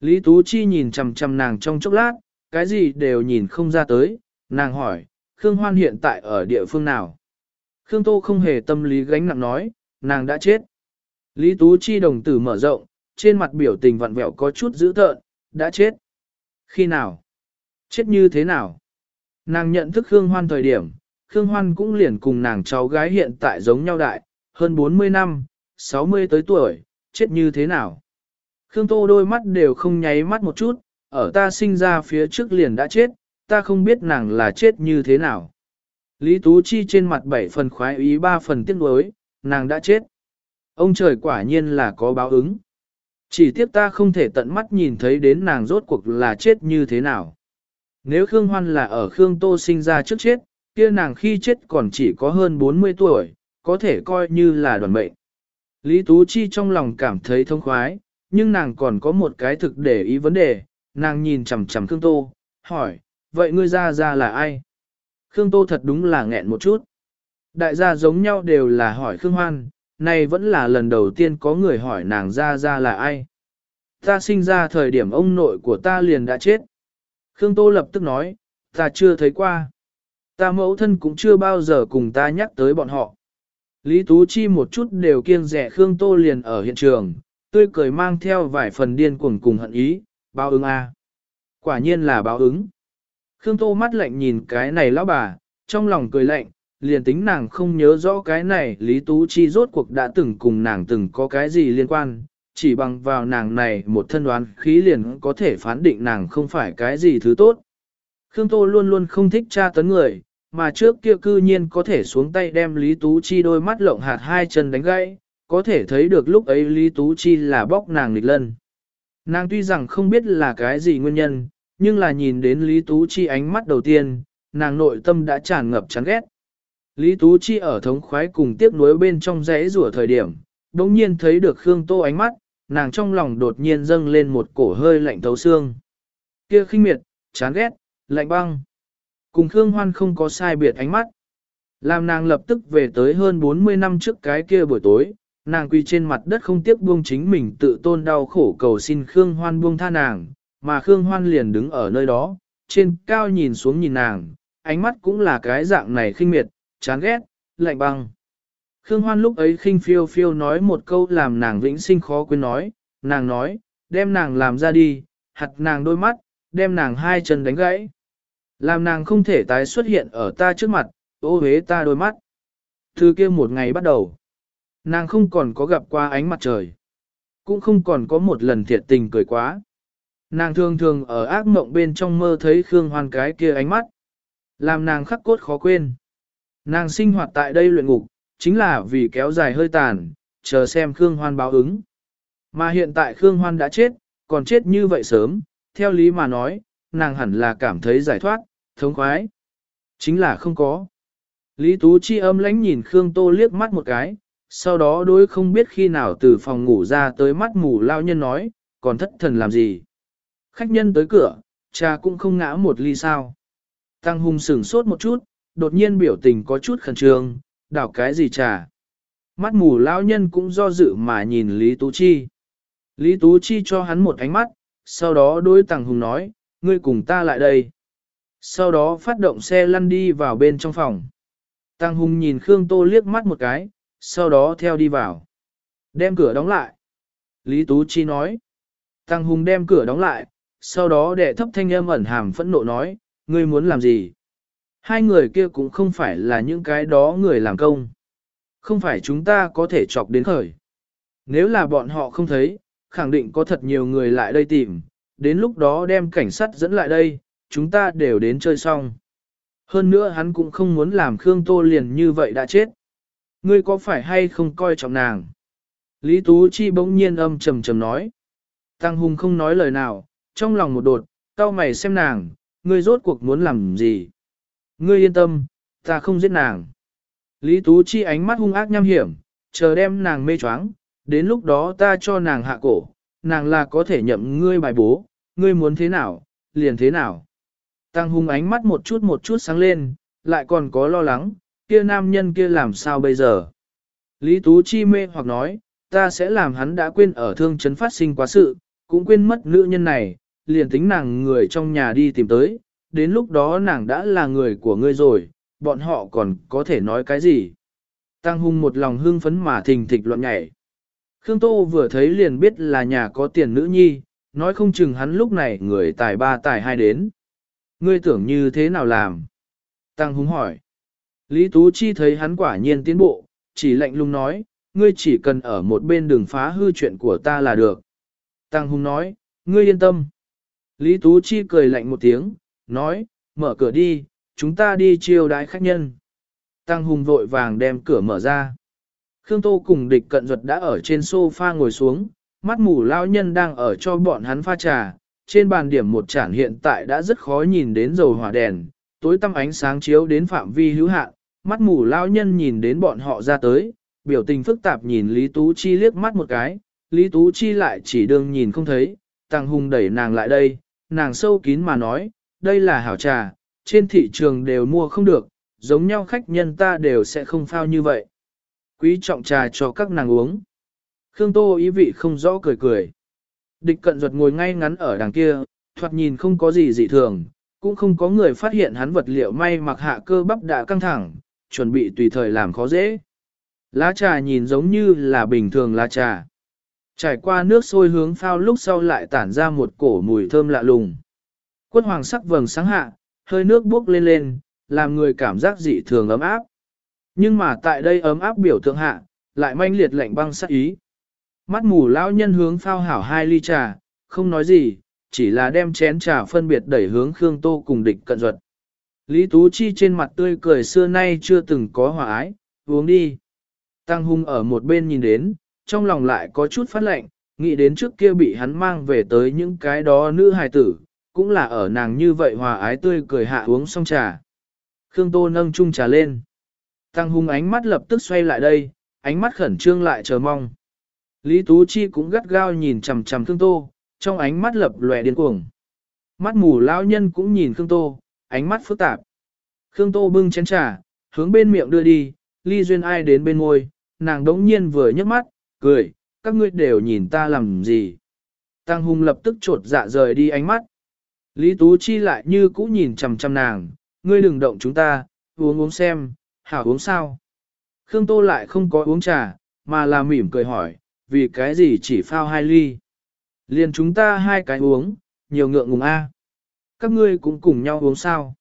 Lý Tú Chi nhìn chằm chằm nàng trong chốc lát, cái gì đều nhìn không ra tới, nàng hỏi, Khương Hoan hiện tại ở địa phương nào? Khương Tô không hề tâm lý gánh nặng nói, nàng đã chết. Lý Tú Chi đồng tử mở rộng, trên mặt biểu tình vặn vẹo có chút dữ tợn, đã chết. Khi nào? Chết như thế nào? Nàng nhận thức Khương Hoan thời điểm, Khương Hoan cũng liền cùng nàng cháu gái hiện tại giống nhau đại, hơn 40 năm, 60 tới tuổi, chết như thế nào? Khương Tô đôi mắt đều không nháy mắt một chút, ở ta sinh ra phía trước liền đã chết, ta không biết nàng là chết như thế nào. Lý Tú Chi trên mặt bảy phần khoái ý ba phần tiếc nuối, nàng đã chết. Ông trời quả nhiên là có báo ứng. Chỉ tiếc ta không thể tận mắt nhìn thấy đến nàng rốt cuộc là chết như thế nào. Nếu Khương Hoan là ở Khương Tô sinh ra trước chết, kia nàng khi chết còn chỉ có hơn 40 tuổi, có thể coi như là đoàn mệnh. Lý Tú Chi trong lòng cảm thấy thông khoái, nhưng nàng còn có một cái thực để ý vấn đề, nàng nhìn chằm chằm Khương Tô, hỏi, vậy ngươi ra ra là ai? Khương Tô thật đúng là nghẹn một chút. Đại gia giống nhau đều là hỏi Khương Hoan, này vẫn là lần đầu tiên có người hỏi nàng ra ra là ai. Ta sinh ra thời điểm ông nội của ta liền đã chết. Khương Tô lập tức nói, ta chưa thấy qua. Ta mẫu thân cũng chưa bao giờ cùng ta nhắc tới bọn họ. Lý Tú Chi một chút đều kiêng rẻ Khương Tô liền ở hiện trường, tươi cười mang theo vài phần điên cuồng cùng hận ý, báo ứng a. Quả nhiên là báo ứng. Khương Tô mắt lạnh nhìn cái này lão bà, trong lòng cười lạnh, liền tính nàng không nhớ rõ cái này Lý Tú Chi rốt cuộc đã từng cùng nàng từng có cái gì liên quan, chỉ bằng vào nàng này một thân đoán khí liền có thể phán định nàng không phải cái gì thứ tốt. Khương Tô luôn luôn không thích tra tấn người, mà trước kia cư nhiên có thể xuống tay đem Lý Tú Chi đôi mắt lộng hạt hai chân đánh gãy, có thể thấy được lúc ấy Lý Tú Chi là bóc nàng nghịch lân. Nàng tuy rằng không biết là cái gì nguyên nhân, nhưng là nhìn đến Lý Tú Chi ánh mắt đầu tiên, nàng nội tâm đã tràn ngập chán ghét. Lý Tú Chi ở thống khoái cùng tiếc nuối bên trong rẽ rủa thời điểm, đồng nhiên thấy được Khương Tô ánh mắt, nàng trong lòng đột nhiên dâng lên một cổ hơi lạnh thấu xương. Kia khinh miệt, chán ghét, lạnh băng. Cùng Khương Hoan không có sai biệt ánh mắt. Làm nàng lập tức về tới hơn 40 năm trước cái kia buổi tối, nàng quỳ trên mặt đất không tiếc buông chính mình tự tôn đau khổ cầu xin Khương Hoan buông tha nàng, mà Khương Hoan liền đứng ở nơi đó, trên cao nhìn xuống nhìn nàng, ánh mắt cũng là cái dạng này khinh miệt, chán ghét, lạnh băng. Khương Hoan lúc ấy khinh phiêu phiêu nói một câu làm nàng vĩnh sinh khó quên nói, nàng nói, đem nàng làm ra đi, hạt nàng đôi mắt, đem nàng hai chân đánh gãy. Làm nàng không thể tái xuất hiện ở ta trước mặt, ô hế ta đôi mắt. Từ kia một ngày bắt đầu, nàng không còn có gặp qua ánh mặt trời. Cũng không còn có một lần thiệt tình cười quá. Nàng thường thường ở ác mộng bên trong mơ thấy Khương Hoan cái kia ánh mắt. Làm nàng khắc cốt khó quên. Nàng sinh hoạt tại đây luyện ngục, chính là vì kéo dài hơi tàn, chờ xem Khương Hoan báo ứng. Mà hiện tại Khương Hoan đã chết, còn chết như vậy sớm, theo lý mà nói, nàng hẳn là cảm thấy giải thoát, thống khoái. Chính là không có. Lý Tú Chi âm lãnh nhìn Khương Tô liếc mắt một cái, sau đó đối không biết khi nào từ phòng ngủ ra tới mắt mù lao nhân nói, còn thất thần làm gì. Khách nhân tới cửa, cha cũng không ngã một ly sao. Tăng hùng sửng sốt một chút, đột nhiên biểu tình có chút khẩn trương, đảo cái gì trà. Mắt mù lão nhân cũng do dự mà nhìn Lý Tú Chi. Lý Tú Chi cho hắn một ánh mắt, sau đó đối Tàng Hùng nói, ngươi cùng ta lại đây. Sau đó phát động xe lăn đi vào bên trong phòng. Tàng Hùng nhìn Khương Tô liếc mắt một cái, sau đó theo đi vào. Đem cửa đóng lại. Lý Tú Chi nói. Tàng Hùng đem cửa đóng lại, sau đó đệ thấp thanh âm ẩn hàm phẫn nộ nói, ngươi muốn làm gì? Hai người kia cũng không phải là những cái đó người làm công. Không phải chúng ta có thể chọc đến khởi. Nếu là bọn họ không thấy, khẳng định có thật nhiều người lại đây tìm, đến lúc đó đem cảnh sát dẫn lại đây, chúng ta đều đến chơi xong. Hơn nữa hắn cũng không muốn làm Khương Tô liền như vậy đã chết. Ngươi có phải hay không coi trọng nàng? Lý Tú Chi bỗng nhiên âm trầm trầm nói. Tăng Hùng không nói lời nào, trong lòng một đột, tao mày xem nàng, ngươi rốt cuộc muốn làm gì? Ngươi yên tâm, ta không giết nàng. Lý Tú Chi ánh mắt hung ác nham hiểm, chờ đem nàng mê choáng, đến lúc đó ta cho nàng hạ cổ, nàng là có thể nhậm ngươi bài bố, ngươi muốn thế nào, liền thế nào. Tăng hung ánh mắt một chút một chút sáng lên, lại còn có lo lắng, kia nam nhân kia làm sao bây giờ. Lý Tú Chi mê hoặc nói, ta sẽ làm hắn đã quên ở thương chấn phát sinh quá sự, cũng quên mất nữ nhân này, liền tính nàng người trong nhà đi tìm tới, đến lúc đó nàng đã là người của ngươi rồi, bọn họ còn có thể nói cái gì. Tăng hung một lòng hưng phấn mà thình thịch loạn nhảy. Khương Tô vừa thấy liền biết là nhà có tiền nữ nhi, nói không chừng hắn lúc này người tài ba tài hai đến. Ngươi tưởng như thế nào làm? Tăng hung hỏi. Lý Tú Chi thấy hắn quả nhiên tiến bộ, chỉ lạnh lùng nói, ngươi chỉ cần ở một bên đường phá hư chuyện của ta là được. Tăng hung nói, ngươi yên tâm. Lý Tú Chi cười lạnh một tiếng, nói, mở cửa đi, chúng ta đi chiêu đái khách nhân. Tăng hùng vội vàng đem cửa mở ra. Khương Tô cùng địch cận duật đã ở trên sofa ngồi xuống, mắt mù lao nhân đang ở cho bọn hắn pha trà, trên bàn điểm một chản hiện tại đã rất khó nhìn đến dầu hỏa đèn, tối tăm ánh sáng chiếu đến phạm vi hữu hạn, mắt mù lao nhân nhìn đến bọn họ ra tới, biểu tình phức tạp nhìn Lý Tú Chi liếc mắt một cái, Lý Tú Chi lại chỉ đương nhìn không thấy, Tăng Hùng đẩy nàng lại đây, nàng sâu kín mà nói, đây là hảo trà, trên thị trường đều mua không được, giống nhau khách nhân ta đều sẽ không phao như vậy. Quý trọng trà cho các nàng uống. Khương Tô ý vị không rõ cười cười. Địch cận ruột ngồi ngay ngắn ở đằng kia, thoạt nhìn không có gì dị thường, cũng không có người phát hiện hắn vật liệu may mặc hạ cơ bắp đã căng thẳng, chuẩn bị tùy thời làm khó dễ. Lá trà nhìn giống như là bình thường lá trà. Trải qua nước sôi hướng phao lúc sau lại tản ra một cổ mùi thơm lạ lùng. Quất hoàng sắc vầng sáng hạ, hơi nước bốc lên lên, làm người cảm giác dị thường ấm áp. Nhưng mà tại đây ấm áp biểu tượng hạ, lại manh liệt lạnh băng sắc ý. Mắt mù lão nhân hướng phao hảo hai ly trà, không nói gì, chỉ là đem chén trà phân biệt đẩy hướng Khương Tô cùng địch cận duật. Lý Tú Chi trên mặt tươi cười xưa nay chưa từng có hòa ái, uống đi. Tăng hung ở một bên nhìn đến, trong lòng lại có chút phát lệnh, nghĩ đến trước kia bị hắn mang về tới những cái đó nữ hài tử, cũng là ở nàng như vậy hòa ái tươi cười hạ uống xong trà. Khương Tô nâng chung trà lên. Tăng hung ánh mắt lập tức xoay lại đây, ánh mắt khẩn trương lại chờ mong. Lý Tú Chi cũng gắt gao nhìn chằm chằm Khương Tô, trong ánh mắt lập lòe điên cuồng. Mắt mù lão nhân cũng nhìn Khương Tô, ánh mắt phức tạp. Khương Tô bưng chén trà, hướng bên miệng đưa đi, ly duyên ai đến bên môi, nàng đống nhiên vừa nhấc mắt, cười, các ngươi đều nhìn ta làm gì. Tăng hung lập tức trột dạ rời đi ánh mắt. Lý Tú Chi lại như cũ nhìn chằm chằm nàng, ngươi đừng động chúng ta, uống uống xem, hảo uống sao. Khương Tô lại không có uống trà, mà là mỉm cười hỏi, vì cái gì chỉ phao hai ly. Liền chúng ta hai cái uống, nhiều ngượng ngùng a. Các ngươi cũng cùng nhau uống sao.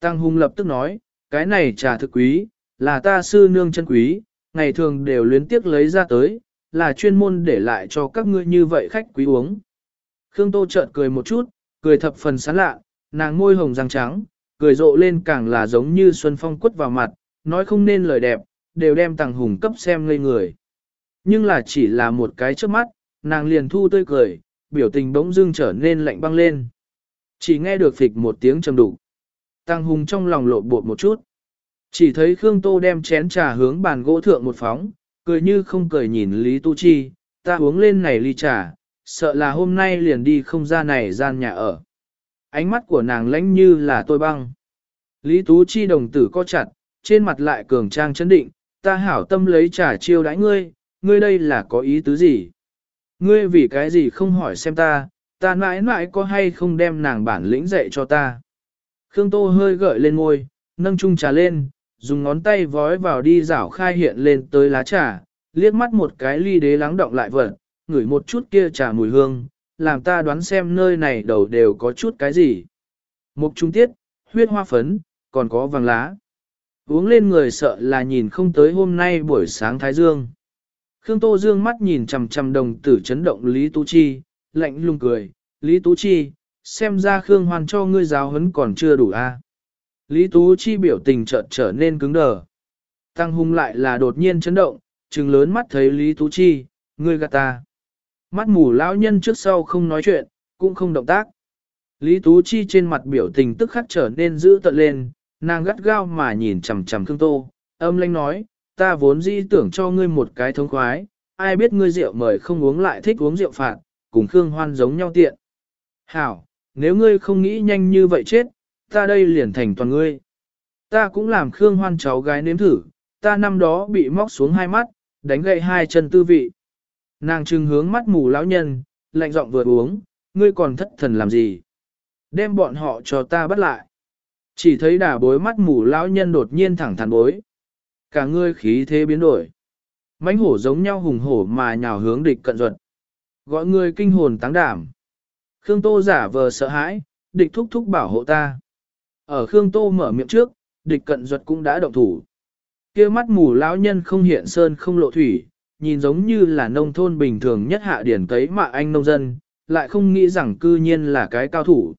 Tăng Hùng lập tức nói, cái này trà thực quý, là ta sư nương chân quý, ngày thường đều luyến tiếc lấy ra tới, là chuyên môn để lại cho các ngươi như vậy khách quý uống. Khương Tô chợt cười một chút, cười thập phần sán lạ, nàng môi hồng răng trắng, cười rộ lên càng là giống như xuân phong quất vào mặt, nói không nên lời đẹp, đều đem tàng hùng cấp xem ngây người. Nhưng là chỉ là một cái trước mắt, nàng liền thu tươi cười, biểu tình bỗng dưng trở nên lạnh băng lên. Chỉ nghe được phịch một tiếng trầm đủ, Tăng hùng trong lòng lộ bột một chút. Chỉ thấy Khương Tô đem chén trà hướng bàn gỗ thượng một phóng, cười như không cười nhìn Lý Tu Chi, ta uống lên này ly trà, sợ là hôm nay liền đi không ra này gian nhà ở. Ánh mắt của nàng lãnh như là tôi băng. Lý Tú Chi đồng tử co chặt, trên mặt lại cường trang chấn định, ta hảo tâm lấy trà chiêu đãi ngươi, ngươi đây là có ý tứ gì? Ngươi vì cái gì không hỏi xem ta, ta mãi mãi có hay không đem nàng bản lĩnh dạy cho ta. Khương Tô hơi gợi lên ngôi, nâng chung trà lên, dùng ngón tay vói vào đi rảo khai hiện lên tới lá trà, liếc mắt một cái ly đế lắng động lại vật, ngửi một chút kia trà mùi hương, làm ta đoán xem nơi này đầu đều có chút cái gì. Mục trung tiết, huyết hoa phấn, còn có vàng lá. Uống lên người sợ là nhìn không tới hôm nay buổi sáng Thái Dương. Khương Tô Dương mắt nhìn chằm chằm đồng tử chấn động Lý Tú Chi, lạnh lùng cười, Lý Tú Chi, xem ra Khương Hoàn cho ngươi giáo huấn còn chưa đủ a. Lý Tú Chi biểu tình chợt trở nên cứng đờ. Tăng hung lại là đột nhiên chấn động, trừng lớn mắt thấy Lý Tú Chi, ngươi gạt ta. Mắt mù lão nhân trước sau không nói chuyện, cũng không động tác. Lý Tú Chi trên mặt biểu tình tức khắc trở nên dữ tợn lên, nàng gắt gao mà nhìn chằm chằm Khương Tô, âm lanh nói, ta vốn di tưởng cho ngươi một cái thống khoái, ai biết ngươi rượu mời không uống lại thích uống rượu phạt, cùng Khương Hoan giống nhau tiện. Hảo, nếu ngươi không nghĩ nhanh như vậy chết, ta đây liền thành toàn ngươi. Ta cũng làm Khương Hoan cháu gái nếm thử, ta năm đó bị móc xuống hai mắt, đánh gậy hai chân tư vị. Nàng trừng hướng mắt mù lão nhân, lạnh giọng vừa uống, ngươi còn thất thần làm gì? Đem bọn họ cho ta bắt lại. Chỉ thấy đà bối mắt mù lão nhân đột nhiên thẳng thắn bối. Cả ngươi khí thế biến đổi. mãnh hổ giống nhau hùng hổ mà nhào hướng địch cận ruột. Gọi ngươi kinh hồn táng đảm. Khương Tô giả vờ sợ hãi, địch thúc thúc bảo hộ ta. Ở Khương Tô mở miệng trước, địch cận ruột cũng đã động thủ. kia mắt mù lão nhân không hiện sơn không lộ thủy, nhìn giống như là nông thôn bình thường nhất hạ điển cấy mà anh nông dân, lại không nghĩ rằng cư nhiên là cái cao thủ.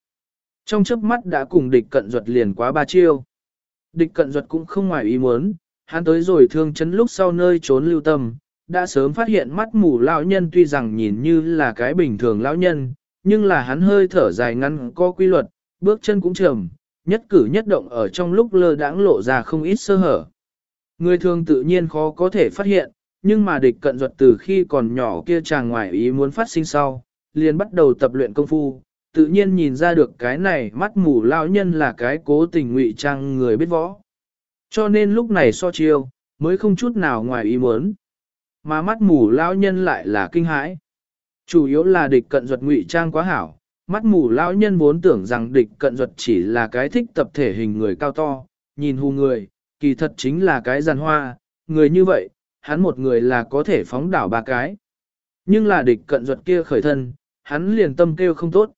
Trong chớp mắt đã cùng địch cận duật liền quá ba chiêu. Địch cận duật cũng không ngoài ý muốn, hắn tới rồi thương chấn lúc sau nơi trốn lưu tâm, đã sớm phát hiện mắt mù lão nhân tuy rằng nhìn như là cái bình thường lão nhân, nhưng là hắn hơi thở dài ngắn có quy luật, bước chân cũng trầm, nhất cử nhất động ở trong lúc lơ đãng lộ ra không ít sơ hở. Người thường tự nhiên khó có thể phát hiện, nhưng mà địch cận duật từ khi còn nhỏ kia chàng ngoài ý muốn phát sinh sau, liền bắt đầu tập luyện công phu, tự nhiên nhìn ra được cái này mắt mù lão nhân là cái cố tình ngụy trang người biết võ. Cho nên lúc này so chiêu, mới không chút nào ngoài ý muốn. Mà mắt mù lão nhân lại là kinh hãi. Chủ yếu là địch cận duật ngụy trang quá hảo, mắt mù lão nhân vốn tưởng rằng địch cận duật chỉ là cái thích tập thể hình người cao to, nhìn hù người, kỳ thật chính là cái giàn hoa, người như vậy, hắn một người là có thể phóng đảo ba cái. Nhưng là địch cận ruột kia khởi thân, hắn liền tâm kêu không tốt.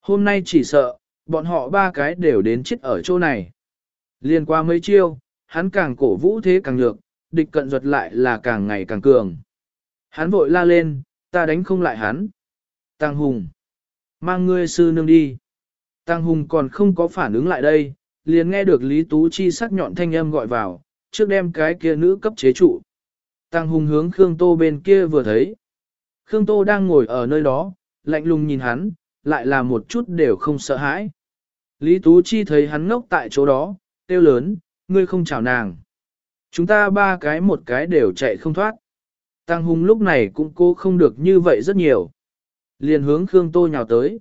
Hôm nay chỉ sợ, bọn họ ba cái đều đến chết ở chỗ này. Liên qua mấy chiêu, hắn càng cổ vũ thế càng nhược, địch cận ruột lại là càng ngày càng cường. Hắn vội la lên, ta đánh không lại hắn. Tăng Hùng, mang ngươi sư nương đi. Tăng Hùng còn không có phản ứng lại đây, liền nghe được Lý Tú Chi sắc nhọn thanh âm gọi vào, trước đem cái kia nữ cấp chế trụ. Tăng Hùng hướng Khương Tô bên kia vừa thấy. Khương Tô đang ngồi ở nơi đó, lạnh lùng nhìn hắn, lại là một chút đều không sợ hãi. Lý Tú Chi thấy hắn ngốc tại chỗ đó, kêu lớn, ngươi không chào nàng. Chúng ta ba cái một cái đều chạy không thoát. Tăng Hùng lúc này cũng cô không được như vậy rất nhiều. Liền hướng Khương Tô nhào tới.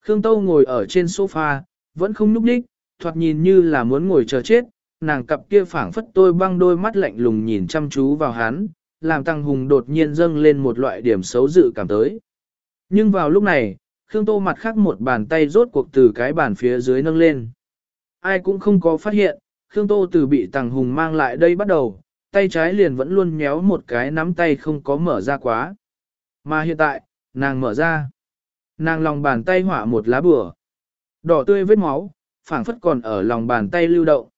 Khương Tô ngồi ở trên sofa, vẫn không nhúc nhích, thoạt nhìn như là muốn ngồi chờ chết, nàng cặp kia phảng phất tôi băng đôi mắt lạnh lùng nhìn chăm chú vào hắn, làm Tăng Hùng đột nhiên dâng lên một loại điểm xấu dự cảm tới. Nhưng vào lúc này, Khương Tô mặt khác một bàn tay rốt cuộc từ cái bàn phía dưới nâng lên. Ai cũng không có phát hiện, Khương Tô từ bị Tăng Hùng mang lại đây bắt đầu, tay trái liền vẫn luôn nhéo một cái nắm tay không có mở ra quá. Mà hiện tại, nàng mở ra. Nàng lòng bàn tay hỏa một lá bửa. Đỏ tươi vết máu, phảng phất còn ở lòng bàn tay lưu động.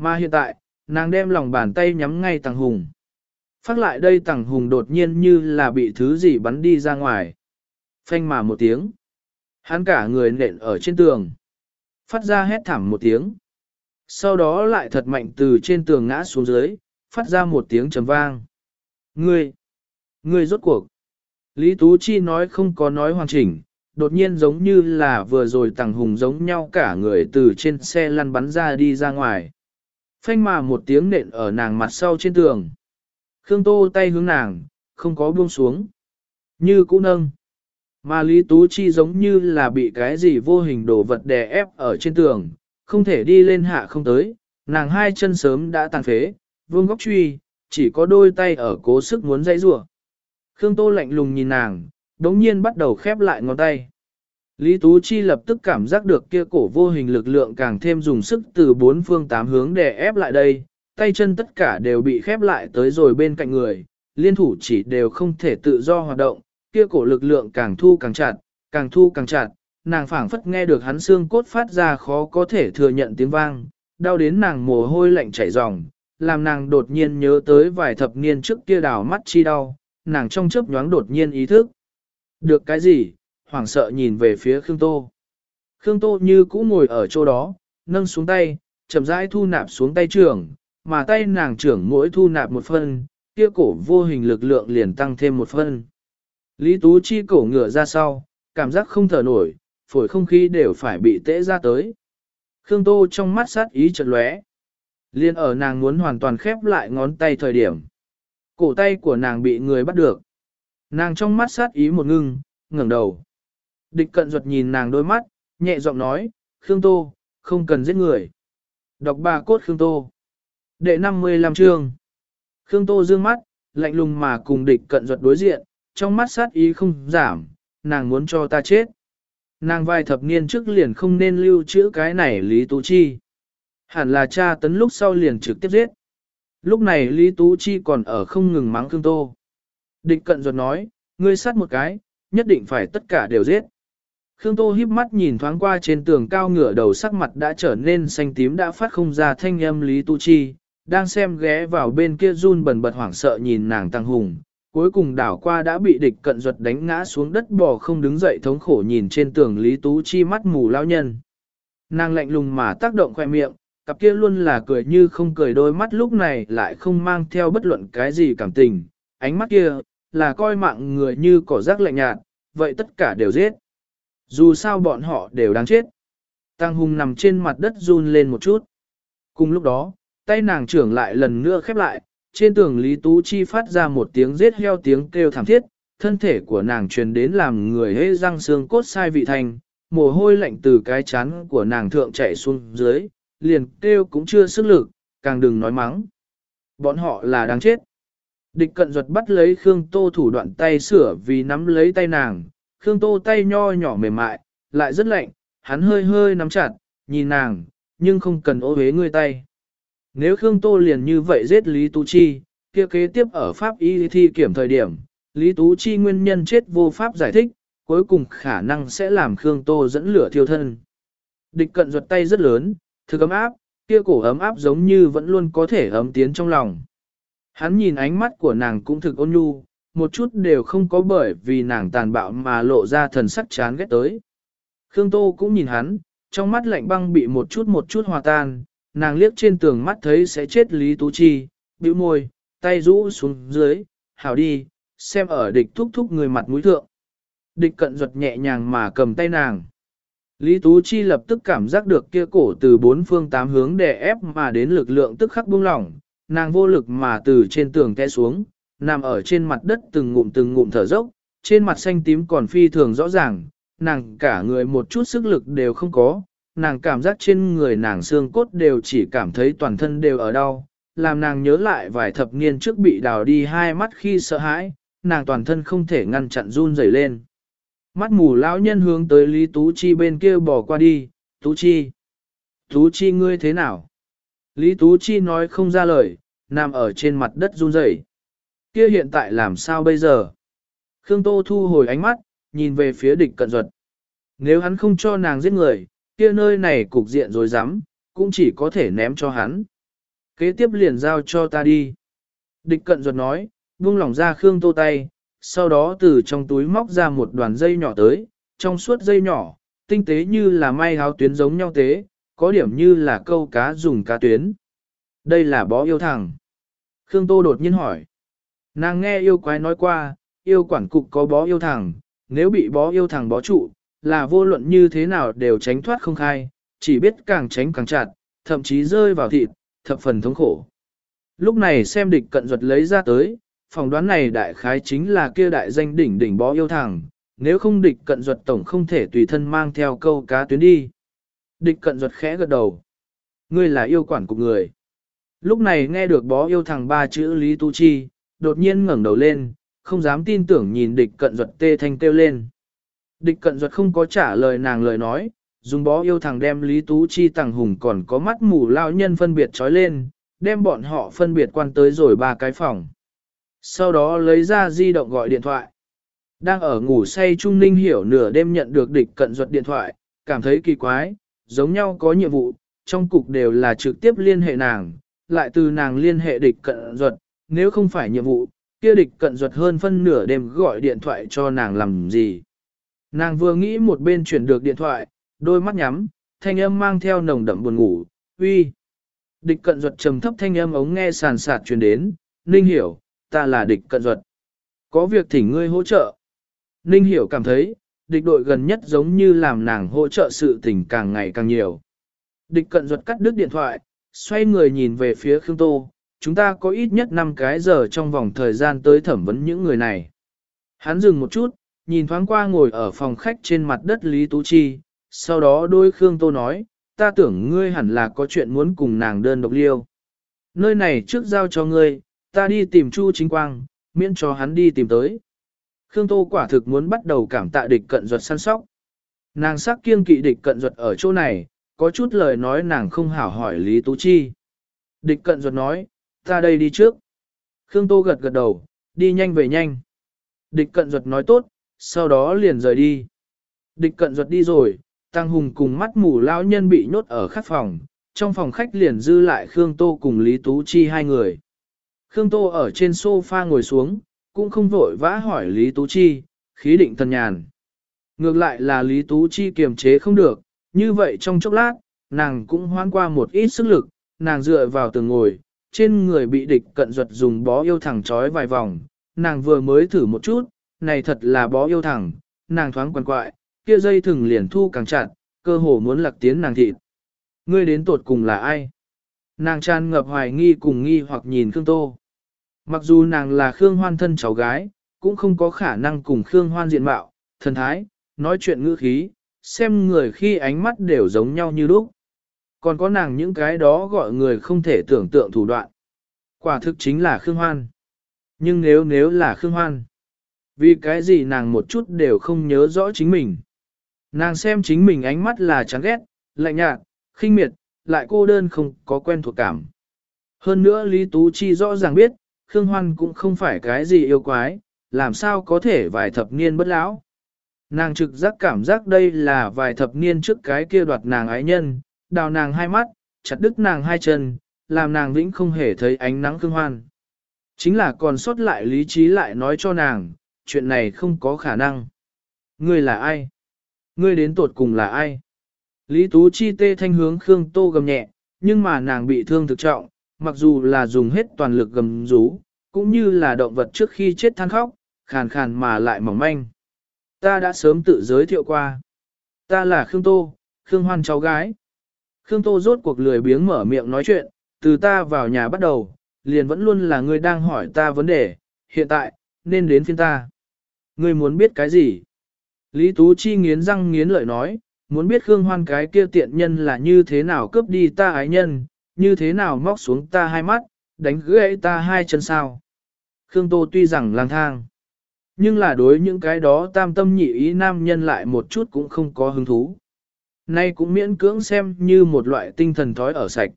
Mà hiện tại, nàng đem lòng bàn tay nhắm ngay tàng Hùng. Phát lại đây tàng Hùng đột nhiên như là bị thứ gì bắn đi ra ngoài. Phanh mà một tiếng. Hắn cả người nện ở trên tường. Phát ra hét thảm một tiếng. Sau đó lại thật mạnh từ trên tường ngã xuống dưới, phát ra một tiếng trầm vang. Ngươi! Ngươi rốt cuộc! Lý Tú Chi nói không có nói hoàn chỉnh, đột nhiên giống như là vừa rồi tàng hùng giống nhau cả người từ trên xe lăn bắn ra đi ra ngoài. Phanh mà một tiếng nện ở nàng mặt sau trên tường. Khương Tô tay hướng nàng, không có buông xuống. Như cũ nâng. Mà Lý Tú Chi giống như là bị cái gì vô hình đồ vật đè ép ở trên tường, không thể đi lên hạ không tới, nàng hai chân sớm đã tàn phế, vương góc truy, chỉ có đôi tay ở cố sức muốn dãy rủa. Khương Tô lạnh lùng nhìn nàng, đống nhiên bắt đầu khép lại ngón tay. Lý Tú Chi lập tức cảm giác được kia cổ vô hình lực lượng càng thêm dùng sức từ bốn phương tám hướng để ép lại đây, tay chân tất cả đều bị khép lại tới rồi bên cạnh người, liên thủ chỉ đều không thể tự do hoạt động, kia cổ lực lượng càng thu càng chặt, càng thu càng chặt, nàng phảng phất nghe được hắn xương cốt phát ra khó có thể thừa nhận tiếng vang, đau đến nàng mồ hôi lạnh chảy ròng, làm nàng đột nhiên nhớ tới vài thập niên trước kia đào mắt chi đau, nàng trong chớp nhoáng đột nhiên ý thức. Được cái gì? Hoảng sợ nhìn về phía Khương Tô. Khương Tô như cũ ngồi ở chỗ đó, nâng xuống tay, chậm rãi thu nạp xuống tay trưởng, mà tay nàng trưởng mỗi thu nạp một phân, kia cổ vô hình lực lượng liền tăng thêm một phân. Lý Tú Chi cổ ngựa ra sau, cảm giác không thở nổi, phổi không khí đều phải bị tễ ra tới. Khương Tô trong mắt sát ý chợt lóe. Liên ở nàng muốn hoàn toàn khép lại ngón tay thời điểm. Cổ tay của nàng bị người bắt được. Nàng trong mắt sát ý một ngưng, ngẩng đầu. Địch cận ruột nhìn nàng đôi mắt, nhẹ giọng nói, Khương Tô, không cần giết người. Đọc bà cốt Khương Tô. Đệ 55 chương. Khương Tô dương mắt, lạnh lùng mà cùng địch cận ruột đối diện, trong mắt sát ý không giảm, nàng muốn cho ta chết. Nàng vài thập niên trước liền không nên lưu trữ cái này Lý Tú Chi. Hẳn là cha tấn lúc sau liền trực tiếp giết. Lúc này Lý Tú Chi còn ở không ngừng mắng Khương Tô. Địch cận ruột nói, ngươi sát một cái, nhất định phải tất cả đều giết. Khương Tô híp mắt nhìn thoáng qua trên tường cao ngửa đầu sắc mặt đã trở nên xanh tím đã phát không ra thanh âm Lý Tu Chi, đang xem ghé vào bên kia run bần bật hoảng sợ nhìn nàng tăng hùng, cuối cùng đảo qua đã bị địch cận ruột đánh ngã xuống đất bò không đứng dậy thống khổ nhìn trên tường Lý Tú Chi mắt mù lao nhân. Nàng lạnh lùng mà tác động khoe miệng, cặp kia luôn là cười như không cười đôi mắt lúc này lại không mang theo bất luận cái gì cảm tình, ánh mắt kia, là coi mạng người như cỏ rác lạnh nhạt, vậy tất cả đều giết. Dù sao bọn họ đều đáng chết. Tăng hùng nằm trên mặt đất run lên một chút. Cùng lúc đó, tay nàng trưởng lại lần nữa khép lại, trên tường Lý Tú Chi phát ra một tiếng giết heo tiếng kêu thảm thiết, thân thể của nàng truyền đến làm người hê răng xương cốt sai vị thành, mồ hôi lạnh từ cái chán của nàng thượng chạy xuống dưới, liền kêu cũng chưa sức lực, càng đừng nói mắng. Bọn họ là đáng chết. Địch cận ruột bắt lấy Khương Tô thủ đoạn tay sửa vì nắm lấy tay nàng, Khương Tô tay nho nhỏ mềm mại, lại rất lạnh, hắn hơi hơi nắm chặt, nhìn nàng, nhưng không cần ô uế ngươi tay. Nếu Khương Tô liền như vậy giết Lý Tú Chi, kia kế tiếp ở Pháp y thi kiểm thời điểm, Lý Tú Chi nguyên nhân chết vô pháp giải thích, cuối cùng khả năng sẽ làm Khương Tô dẫn lửa thiêu thân. Địch cận ruột tay rất lớn, thực ấm áp, kia cổ ấm áp giống như vẫn luôn có thể ấm tiến trong lòng. Hắn nhìn ánh mắt của nàng cũng thực ôn nhu, một chút đều không có bởi vì nàng tàn bạo mà lộ ra thần sắc chán ghét tới. Khương Tô cũng nhìn hắn, trong mắt lạnh băng bị một chút một chút hòa tan, nàng liếc trên tường mắt thấy sẽ chết Lý Tú Chi, bĩu môi, tay rũ xuống dưới, hảo đi, xem ở địch thúc thúc người mặt mũi thượng. Địch cận ruột nhẹ nhàng mà cầm tay nàng. Lý Tú Chi lập tức cảm giác được kia cổ từ bốn phương tám hướng đè ép mà đến lực lượng tức khắc buông lỏng, nàng vô lực mà từ trên tường té xuống, nằm ở trên mặt đất từng ngụm từng ngụm thở dốc, trên mặt xanh tím còn phi thường rõ ràng, nàng cả người một chút sức lực đều không có, nàng cảm giác trên người nàng xương cốt đều chỉ cảm thấy toàn thân đều ở đau, làm nàng nhớ lại vài thập niên trước bị đào đi hai mắt khi sợ hãi, nàng toàn thân không thể ngăn chặn run rẩy lên. Mắt mù lão nhân hướng tới Lý Tú Chi bên kia bỏ qua đi, Tú Chi. Tú Chi ngươi thế nào? Lý Tú Chi nói không ra lời, nằm ở trên mặt đất run rẩy. Kia hiện tại làm sao bây giờ? Khương Tô thu hồi ánh mắt, nhìn về phía địch cận duật. Nếu hắn không cho nàng giết người, kia nơi này cục diện rồi dám, cũng chỉ có thể ném cho hắn. Kế tiếp liền giao cho ta đi. Địch cận duật nói, buông lỏng ra Khương Tô tay, sau đó từ trong túi móc ra một đoàn dây nhỏ tới, trong suốt dây nhỏ, tinh tế như là may áo tuyến giống nhau tế, có điểm như là câu cá dùng cá tuyến. Đây là bó yêu thằng. Khương Tô đột nhiên hỏi. Nàng nghe yêu quái nói qua, yêu quản cục có bó yêu thẳng. nếu bị bó yêu thẳng bó trụ, là vô luận như thế nào đều tránh thoát không khai, chỉ biết càng tránh càng chặt, thậm chí rơi vào thịt, thập phần thống khổ. Lúc này xem địch cận ruột lấy ra tới, phỏng đoán này đại khái chính là kia đại danh đỉnh đỉnh bó yêu thẳng. nếu không địch cận ruột tổng không thể tùy thân mang theo câu cá tuyến đi. Địch cận ruột khẽ gật đầu. Ngươi là yêu quản của người. Lúc này nghe được bó yêu thằng ba chữ Lý Tu Chi, đột nhiên ngẩng đầu lên, không dám tin tưởng nhìn địch cận duật tê thanh kêu lên. Địch cận duật không có trả lời nàng lời nói, dùng bó yêu thằng đem Lý Tú Chi tàng hùng còn có mắt mù lao nhân phân biệt trói lên, đem bọn họ phân biệt quan tới rồi ba cái phòng. Sau đó lấy ra di động gọi điện thoại. Đang ở ngủ say Trung Ninh hiểu nửa đêm nhận được địch cận duật điện thoại, cảm thấy kỳ quái, giống nhau có nhiệm vụ, trong cục đều là trực tiếp liên hệ nàng, lại từ nàng liên hệ địch cận duật nếu không phải nhiệm vụ, kia địch cận ruột hơn phân nửa đêm gọi điện thoại cho nàng làm gì. Nàng vừa nghĩ một bên chuyển được điện thoại, đôi mắt nhắm, thanh âm mang theo nồng đậm buồn ngủ, uy. Địch cận ruột trầm thấp thanh âm ống nghe sàn sạt truyền đến, Ninh hiểu, ta là địch cận ruột. Có việc thỉnh ngươi hỗ trợ. Ninh hiểu cảm thấy, địch đội gần nhất giống như làm nàng hỗ trợ sự tình càng ngày càng nhiều. Địch cận ruột cắt đứt điện thoại, xoay người nhìn về phía Khương Tô, chúng ta có ít nhất 5 cái giờ trong vòng thời gian tới thẩm vấn những người này. Hắn dừng một chút, nhìn thoáng qua ngồi ở phòng khách trên mặt đất Lý Tú Chi, sau đó đôi Khương Tô nói, ta tưởng ngươi hẳn là có chuyện muốn cùng nàng đơn độc liêu. Nơi này trước giao cho ngươi, ta đi tìm Chu Chính Quang, miễn cho hắn đi tìm tới. Khương Tô quả thực muốn bắt đầu cảm tạ địch cận duật săn sóc. Nàng sắc kiêng kỵ địch cận duật ở chỗ này, có chút lời nói nàng không hảo hỏi Lý Tú Chi. Địch cận duật nói, ta đây đi trước. Khương Tô gật gật đầu, đi nhanh về nhanh. Địch cận ruột nói tốt, sau đó liền rời đi. Địch cận ruột đi rồi, Tăng Hùng cùng mắt mù lão nhân bị nhốt ở khắc phòng, trong phòng khách liền dư lại Khương Tô cùng Lý Tú Chi hai người. Khương Tô ở trên sofa ngồi xuống, cũng không vội vã hỏi Lý Tú Chi, khí định thần nhàn. Ngược lại là Lý Tú Chi kiềm chế không được, như vậy trong chốc lát, nàng cũng hoan qua một ít sức lực, nàng dựa vào tường ngồi, trên người bị địch cận ruột dùng bó yêu thẳng trói vài vòng, nàng vừa mới thử một chút, này thật là bó yêu thẳng, nàng thoáng quằn quại, kia dây thừng liền thu càng chặt, cơ hồ muốn lặc tiến nàng thịt. Ngươi đến tột cùng là ai? Nàng tràn ngập hoài nghi cùng nghi hoặc nhìn Khương Tô. Mặc dù nàng là Khương Hoan thân cháu gái, cũng không có khả năng cùng Khương Hoan diện mạo, thần thái, nói chuyện ngữ khí, xem người khi ánh mắt đều giống nhau như lúc. Còn có nàng những cái đó gọi người không thể tưởng tượng thủ đoạn. Quả thực chính là Khương Hoan. Nhưng nếu nếu là Khương Hoan, vì cái gì nàng một chút đều không nhớ rõ chính mình. Nàng xem chính mình ánh mắt là chán ghét, lạnh nhạt, khinh miệt, lại cô đơn không có quen thuộc cảm. Hơn nữa Lý Tú Chi rõ ràng biết, Khương Hoan cũng không phải cái gì yêu quái, làm sao có thể vài thập niên bất lão. Nàng trực giác cảm giác đây là vài thập niên trước cái kia đoạt nàng ái nhân, đào nàng hai mắt, chặt đứt nàng hai chân, làm nàng vĩnh không hề thấy ánh nắng Khương Hoan. Chính là còn sót lại lý trí lại nói cho nàng, chuyện này không có khả năng. Ngươi là ai? Ngươi đến tột cùng là ai? Lý Tú Chi tê thanh hướng Khương Tô gầm nhẹ, nhưng mà nàng bị thương thực trọng, mặc dù là dùng hết toàn lực gầm rú, cũng như là động vật trước khi chết than khóc, khàn khàn mà lại mỏng manh. Ta đã sớm tự giới thiệu qua. Ta là Khương Tô, Khương Hoan cháu gái. Khương Tô rốt cuộc lười biếng mở miệng nói chuyện, từ ta vào nhà bắt đầu, liền vẫn luôn là người đang hỏi ta vấn đề, hiện tại, nên đến phiên ta. Ngươi muốn biết cái gì? Lý Tú Chi nghiến răng nghiến lợi nói, muốn biết Khương Hoan cái kia tiện nhân là như thế nào cướp đi ta ái nhân, như thế nào móc xuống ta hai mắt, đánh gãy ta hai chân sao. Khương Tô tuy rằng lang thang, nhưng là đối những cái đó tam tâm nhị ý nam nhân lại một chút cũng không có hứng thú. Nay cũng miễn cưỡng xem như một loại tinh thần thói ở sạch.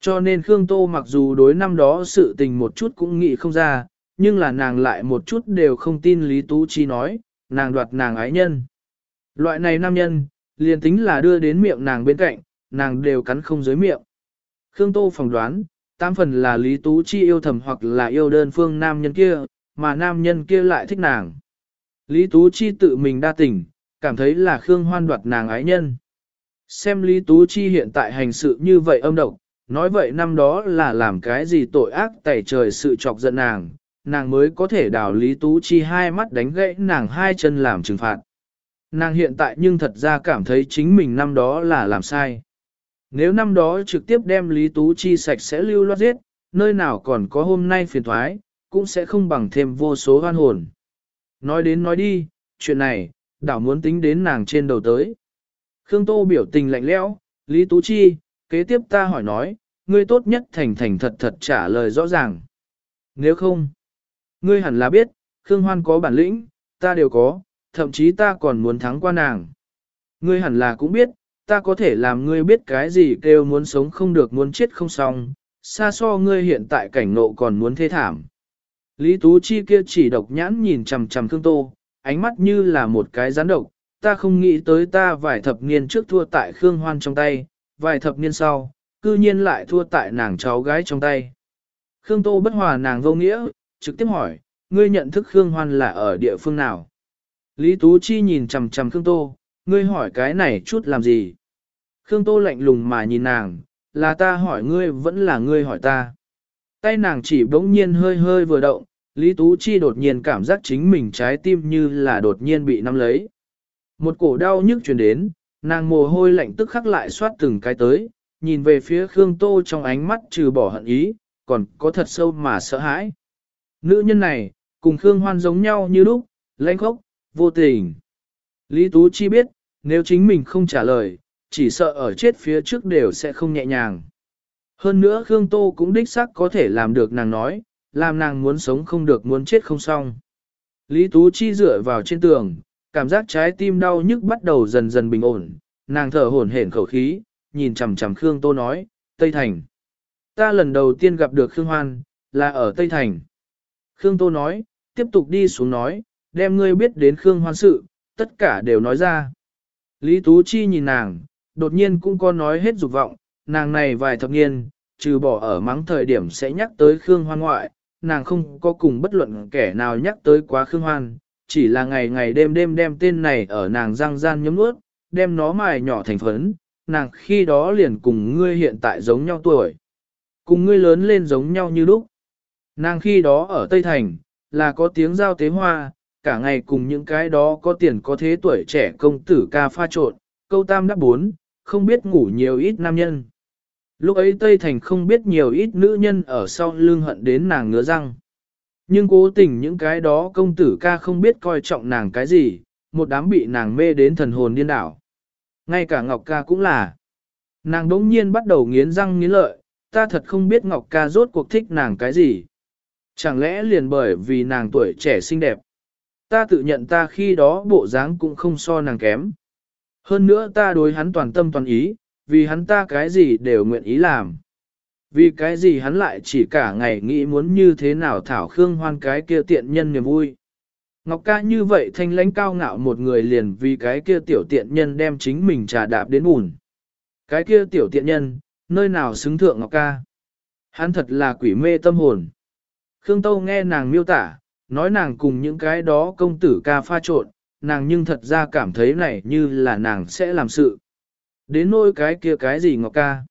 Cho nên Khương Tô mặc dù đối năm đó sự tình một chút cũng nghĩ không ra, nhưng là nàng lại một chút đều không tin Lý Tú Chi nói, nàng đoạt nàng ái nhân. Loại này nam nhân, liền tính là đưa đến miệng nàng bên cạnh, nàng đều cắn không dưới miệng. Khương Tô phỏng đoán, tam phần là Lý Tú Chi yêu thầm hoặc là yêu đơn phương nam nhân kia, mà nam nhân kia lại thích nàng. Lý Tú Chi tự mình đa tình, cảm thấy là Khương Hoan đoạt nàng ái nhân. Xem Lý Tú Chi hiện tại hành sự như vậy âm độc, nói vậy năm đó là làm cái gì tội ác tẩy trời sự chọc giận nàng, nàng mới có thể đào Lý Tú Chi hai mắt đánh gãy nàng hai chân làm trừng phạt. Nàng hiện tại nhưng thật ra cảm thấy chính mình năm đó là làm sai. Nếu năm đó trực tiếp đem Lý Tú Chi sạch sẽ lưu loát giết, nơi nào còn có hôm nay phiền thoái, cũng sẽ không bằng thêm vô số hoan hồn. Nói đến nói đi, chuyện này, đảo muốn tính đến nàng trên đầu tới. Khương Tô biểu tình lạnh lẽo, Lý Tú Chi, kế tiếp ta hỏi nói, ngươi tốt nhất thành thành thật thật trả lời rõ ràng. Nếu không, ngươi hẳn là biết, Khương Hoan có bản lĩnh, ta đều có, thậm chí ta còn muốn thắng qua nàng. Ngươi hẳn là cũng biết, ta có thể làm ngươi biết cái gì kêu muốn sống không được muốn chết không xong, xa so ngươi hiện tại cảnh nộ còn muốn thê thảm. Lý Tú Chi kia chỉ độc nhãn nhìn chằm chằm Khương Tô, ánh mắt như là một cái rắn độc, ta không nghĩ tới ta vài thập niên trước thua tại Khương Hoan trong tay, vài thập niên sau, cư nhiên lại thua tại nàng cháu gái trong tay. Khương Tô bất hòa nàng vô nghĩa, trực tiếp hỏi, ngươi nhận thức Khương Hoan là ở địa phương nào? Lý Tú Chi nhìn chằm chằm Khương Tô, ngươi hỏi cái này chút làm gì? Khương Tô lạnh lùng mà nhìn nàng, là ta hỏi ngươi vẫn là ngươi hỏi ta. Tay nàng chỉ bỗng nhiên hơi hơi vừa động, Lý Tú Chi đột nhiên cảm giác chính mình trái tim như là đột nhiên bị nắm lấy. Một cổ đau nhức truyền đến, nàng mồ hôi lạnh tức khắc lại xoát từng cái tới, nhìn về phía Khương Tô trong ánh mắt trừ bỏ hận ý, còn có thật sâu mà sợ hãi. Nữ nhân này, cùng Khương Hoan giống nhau như lúc, lãnh khốc, vô tình. Lý Tú Chi biết, nếu chính mình không trả lời, chỉ sợ ở chết phía trước đều sẽ không nhẹ nhàng. Hơn nữa Khương Tô cũng đích xác có thể làm được nàng nói, làm nàng muốn sống không được muốn chết không xong. Lý Tú Chi dựa vào trên tường, cảm giác trái tim đau nhức bắt đầu dần dần bình ổn, nàng thở hổn hển khẩu khí, nhìn chằm chằm Khương Tô nói, Tây Thành. Ta lần đầu tiên gặp được Khương Hoan, là ở Tây Thành. Khương Tô nói, tiếp tục đi xuống nói, đem ngươi biết đến Khương Hoan sự, tất cả đều nói ra. Lý Tú Chi nhìn nàng, đột nhiên cũng có nói hết dục vọng, nàng này vài thập niên, trừ bỏ ở mắng thời điểm sẽ nhắc tới Khương Hoan ngoại, nàng không có cùng bất luận kẻ nào nhắc tới quá Khương Hoan, chỉ là ngày ngày đêm đêm đem tên này ở nàng răng gian nhấm nuốt, đem nó mài nhỏ thành phấn, nàng khi đó liền cùng ngươi hiện tại giống nhau tuổi. Cùng ngươi lớn lên giống nhau như lúc. Nàng khi đó ở Tây Thành, là có tiếng giao tế hoa, cả ngày cùng những cái đó có tiền có thế tuổi trẻ công tử ca pha trộn, câu tam đáp bốn, không biết ngủ nhiều ít nam nhân. Lúc ấy Tây Thành không biết nhiều ít nữ nhân ở sau lưng hận đến nàng ngứa răng. Nhưng cố tình những cái đó công tử ca không biết coi trọng nàng cái gì, một đám bị nàng mê đến thần hồn điên đảo. Ngay cả Ngọc ca cũng là. Nàng đống nhiên bắt đầu nghiến răng nghiến lợi, ta thật không biết Ngọc ca rốt cuộc thích nàng cái gì. Chẳng lẽ liền bởi vì nàng tuổi trẻ xinh đẹp. Ta tự nhận ta khi đó bộ dáng cũng không so nàng kém. Hơn nữa ta đối hắn toàn tâm toàn ý, vì hắn ta cái gì đều nguyện ý làm. Vì cái gì hắn lại chỉ cả ngày nghĩ muốn như thế nào thảo khương hoan cái kia tiện nhân niềm vui. Ngọc ca như vậy thanh lãnh cao ngạo một người liền vì cái kia tiểu tiện nhân đem chính mình trà đạp đến bùn. Cái kia tiểu tiện nhân, nơi nào xứng thượng Ngọc ca. Hắn thật là quỷ mê tâm hồn. Khương Tâu nghe nàng miêu tả, nói nàng cùng những cái đó công tử ca pha trộn, nàng nhưng thật ra cảm thấy này như là nàng sẽ làm sự. Đến nỗi cái kia cái gì Ngọc ca.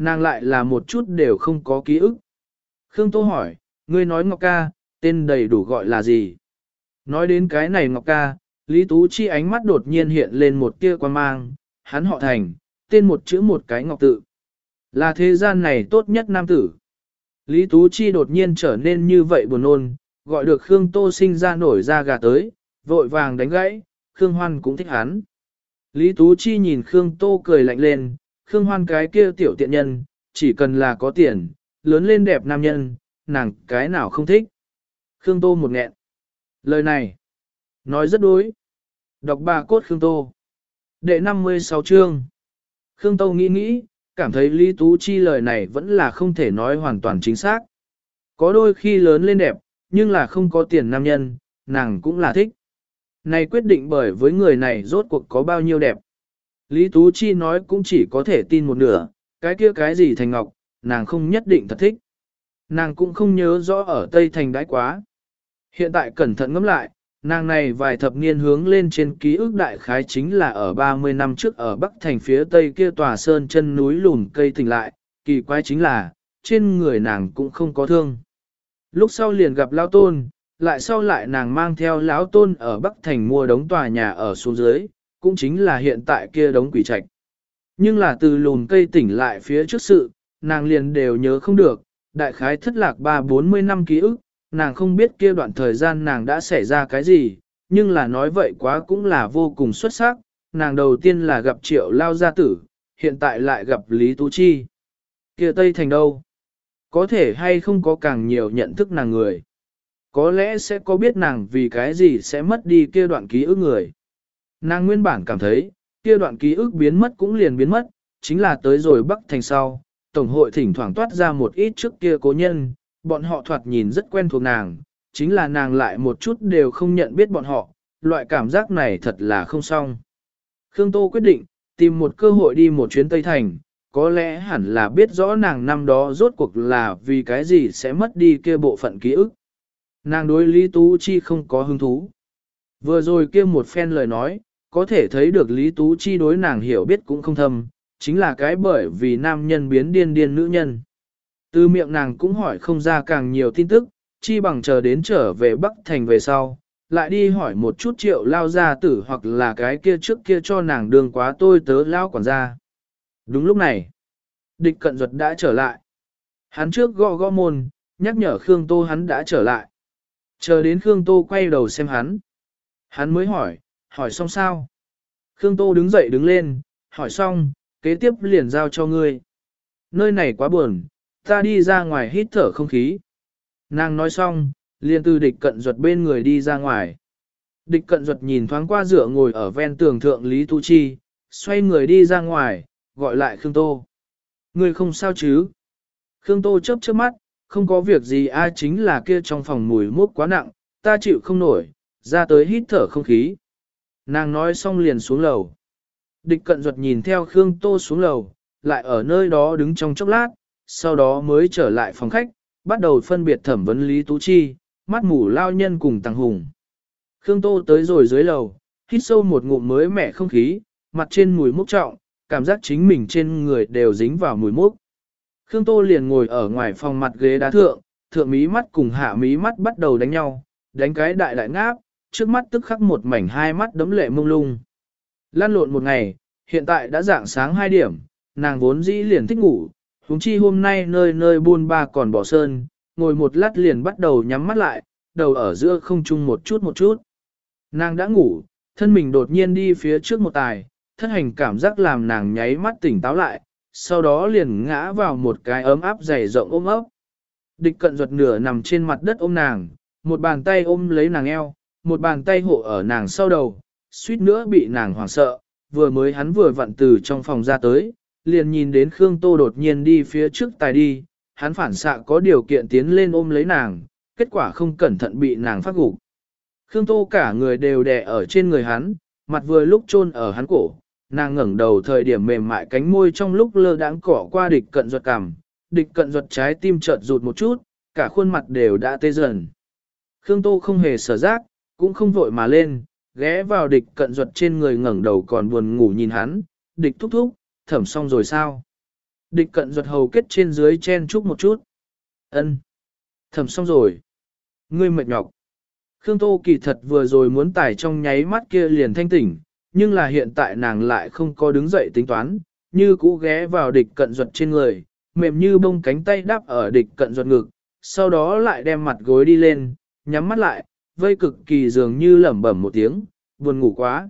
Nàng lại là một chút đều không có ký ức. Khương Tô hỏi, ngươi nói Ngọc ca, tên đầy đủ gọi là gì? Nói đến cái này Ngọc ca, Lý Tú Chi ánh mắt đột nhiên hiện lên một tia quan mang, hắn họ thành, tên một chữ một cái Ngọc tự. Là thế gian này tốt nhất nam tử. Lý Tú Chi đột nhiên trở nên như vậy buồn nôn, gọi được Khương Tô sinh ra nổi ra gà tới, vội vàng đánh gãy, Khương Hoan cũng thích hắn. Lý Tú Chi nhìn Khương Tô cười lạnh lên, Khương Hoan cái kia tiểu tiện nhân, chỉ cần là có tiền, lớn lên đẹp nam nhân, nàng cái nào không thích. Khương Tô một nghẹn. Lời này, nói rất đối. Đọc bà cốt Khương Tô. Đệ 56 chương. Khương Tô nghĩ nghĩ, cảm thấy Lý Tú Chi lời này vẫn là không thể nói hoàn toàn chính xác. Có đôi khi lớn lên đẹp, nhưng là không có tiền nam nhân, nàng cũng là thích. Này quyết định bởi với người này rốt cuộc có bao nhiêu đẹp. Lý Tú Chi nói cũng chỉ có thể tin một nửa, cái kia cái gì thành ngọc, nàng không nhất định thật thích. Nàng cũng không nhớ rõ ở Tây Thành đãi quá. Hiện tại cẩn thận ngẫm lại, nàng này vài thập niên hướng lên trên ký ức đại khái chính là ở 30 năm trước ở Bắc Thành phía Tây kia tòa sơn chân núi lùn cây tỉnh lại, kỳ quái chính là, trên người nàng cũng không có thương. Lúc sau liền gặp Lão Tôn, lại sau lại nàng mang theo Lão Tôn ở Bắc Thành mua đống tòa nhà ở xuống dưới, cũng chính là hiện tại kia đống quỷ trạch. Nhưng là từ lùn cây tỉnh lại phía trước sự, nàng liền đều nhớ không được, đại khái thất lạc ba bốn mươi năm ký ức, nàng không biết kia đoạn thời gian nàng đã xảy ra cái gì, nhưng là nói vậy quá cũng là vô cùng xuất sắc, nàng đầu tiên là gặp triệu lao gia tử, hiện tại lại gặp Lý Tú Chi. Kia Tây Thành đâu? Có thể hay không có càng nhiều nhận thức nàng người. Có lẽ sẽ có biết nàng vì cái gì sẽ mất đi kia đoạn ký ức người. Nàng nguyên bản cảm thấy, kia đoạn ký ức biến mất cũng liền biến mất, chính là tới rồi Bắc Thành sau, Tổng hội thỉnh thoảng toát ra một ít trước kia cố nhân, bọn họ thoạt nhìn rất quen thuộc nàng, chính là nàng lại một chút đều không nhận biết bọn họ, loại cảm giác này thật là không xong. Khương Tô quyết định, tìm một cơ hội đi một chuyến Tây Thành, có lẽ hẳn là biết rõ nàng năm đó rốt cuộc là vì cái gì sẽ mất đi kia bộ phận ký ức. Nàng đối Lý Tú Chi không có hứng thú. Vừa rồi kia một phen lời nói, có thể thấy được Lý Tú Chi đối nàng hiểu biết cũng không thâm, chính là cái bởi vì nam nhân biến điên điên nữ nhân. Từ miệng nàng cũng hỏi không ra càng nhiều tin tức, chi bằng chờ đến trở về Bắc Thành về sau, lại đi hỏi một chút triệu lao gia tử hoặc là cái kia trước kia cho nàng đường quá tôi tớ lao quản gia. Đúng lúc này, địch cận duật đã trở lại. Hắn trước gõ gõ môn, nhắc nhở Khương Tô hắn đã trở lại. Chờ đến Khương Tô quay đầu xem hắn. Hắn mới hỏi, hỏi xong sao? Khương Tô đứng dậy đứng lên, hỏi xong, kế tiếp liền giao cho ngươi. Nơi này quá buồn, ta đi ra ngoài hít thở không khí. Nàng nói xong, liền từ địch cận ruột bên người đi ra ngoài. Địch cận ruột nhìn thoáng qua dựa ngồi ở ven tường thượng Lý Tu Chi, xoay người đi ra ngoài, gọi lại Khương Tô. Người không sao chứ? Khương Tô chớp chớp mắt, không có việc gì ai chính là kia trong phòng mùi mốc quá nặng, ta chịu không nổi, ra tới hít thở không khí. Nàng nói xong liền xuống lầu. Địch cận ruột nhìn theo Khương Tô xuống lầu, lại ở nơi đó đứng trong chốc lát, sau đó mới trở lại phòng khách, bắt đầu phân biệt thẩm vấn Lý Tú Chi, mắt mù lao nhân cùng Tăng Hùng. Khương Tô tới rồi dưới lầu, hít sâu một ngụm mới mẻ không khí, mặt trên mùi mốc trọng, cảm giác chính mình trên người đều dính vào mùi mốc. Khương Tô liền ngồi ở ngoài phòng mặt ghế đá thượng, thượng mí mắt cùng hạ mí mắt bắt đầu đánh nhau, đánh cái đại đại ngáp, trước mắt tức khắc một mảnh hai mắt đấm lệ mông lung. Lan lộn một ngày, hiện tại đã dạng sáng 2 điểm, nàng vốn dĩ liền thích ngủ, huống chi hôm nay nơi nơi buôn ba còn bỏ sơn, ngồi một lát liền bắt đầu nhắm mắt lại, đầu ở giữa không chung một chút một chút. Nàng đã ngủ, thân mình đột nhiên đi phía trước một tài, thân hành cảm giác làm nàng nháy mắt tỉnh táo lại, sau đó liền ngã vào một cái ấm áp dày rộng ôm ấp. Địch cận ruột nửa nằm trên mặt đất ôm nàng, một bàn tay ôm lấy nàng eo, một bàn tay hộ ở nàng sau đầu, suýt nữa bị nàng hoảng sợ, vừa mới hắn vừa vặn từ trong phòng ra tới, liền nhìn đến Khương Tô đột nhiên đi phía trước tài đi, hắn phản xạ có điều kiện tiến lên ôm lấy nàng, kết quả không cẩn thận bị nàng phát gục. Khương Tô cả người đều đè ở trên người hắn, mặt vừa lúc chôn ở hắn cổ, nàng ngẩng đầu thời điểm mềm mại cánh môi trong lúc lơ đãng cỏ qua địch cận ruột cằm, địch cận ruột trái tim chợt rụt một chút, cả khuôn mặt đều đã tê dần. Khương Tô không hề sở giác, cũng không vội mà lên, ghé vào địch cận ruột trên người ngẩng đầu còn buồn ngủ nhìn hắn, địch thúc thúc, thẩm xong rồi sao? Địch cận ruột hầu kết trên dưới chen chúc một chút. ân Thẩm xong rồi. Ngươi mệt nhọc. Khương Tô kỳ thật vừa rồi muốn tải trong nháy mắt kia liền thanh tỉnh, nhưng là hiện tại nàng lại không có đứng dậy tính toán, như cũ ghé vào địch cận ruột trên người, mềm như bông cánh tay đắp ở địch cận ruột ngực, sau đó lại đem mặt gối đi lên, nhắm mắt lại, vây cực kỳ dường như lẩm bẩm một tiếng, buồn ngủ quá.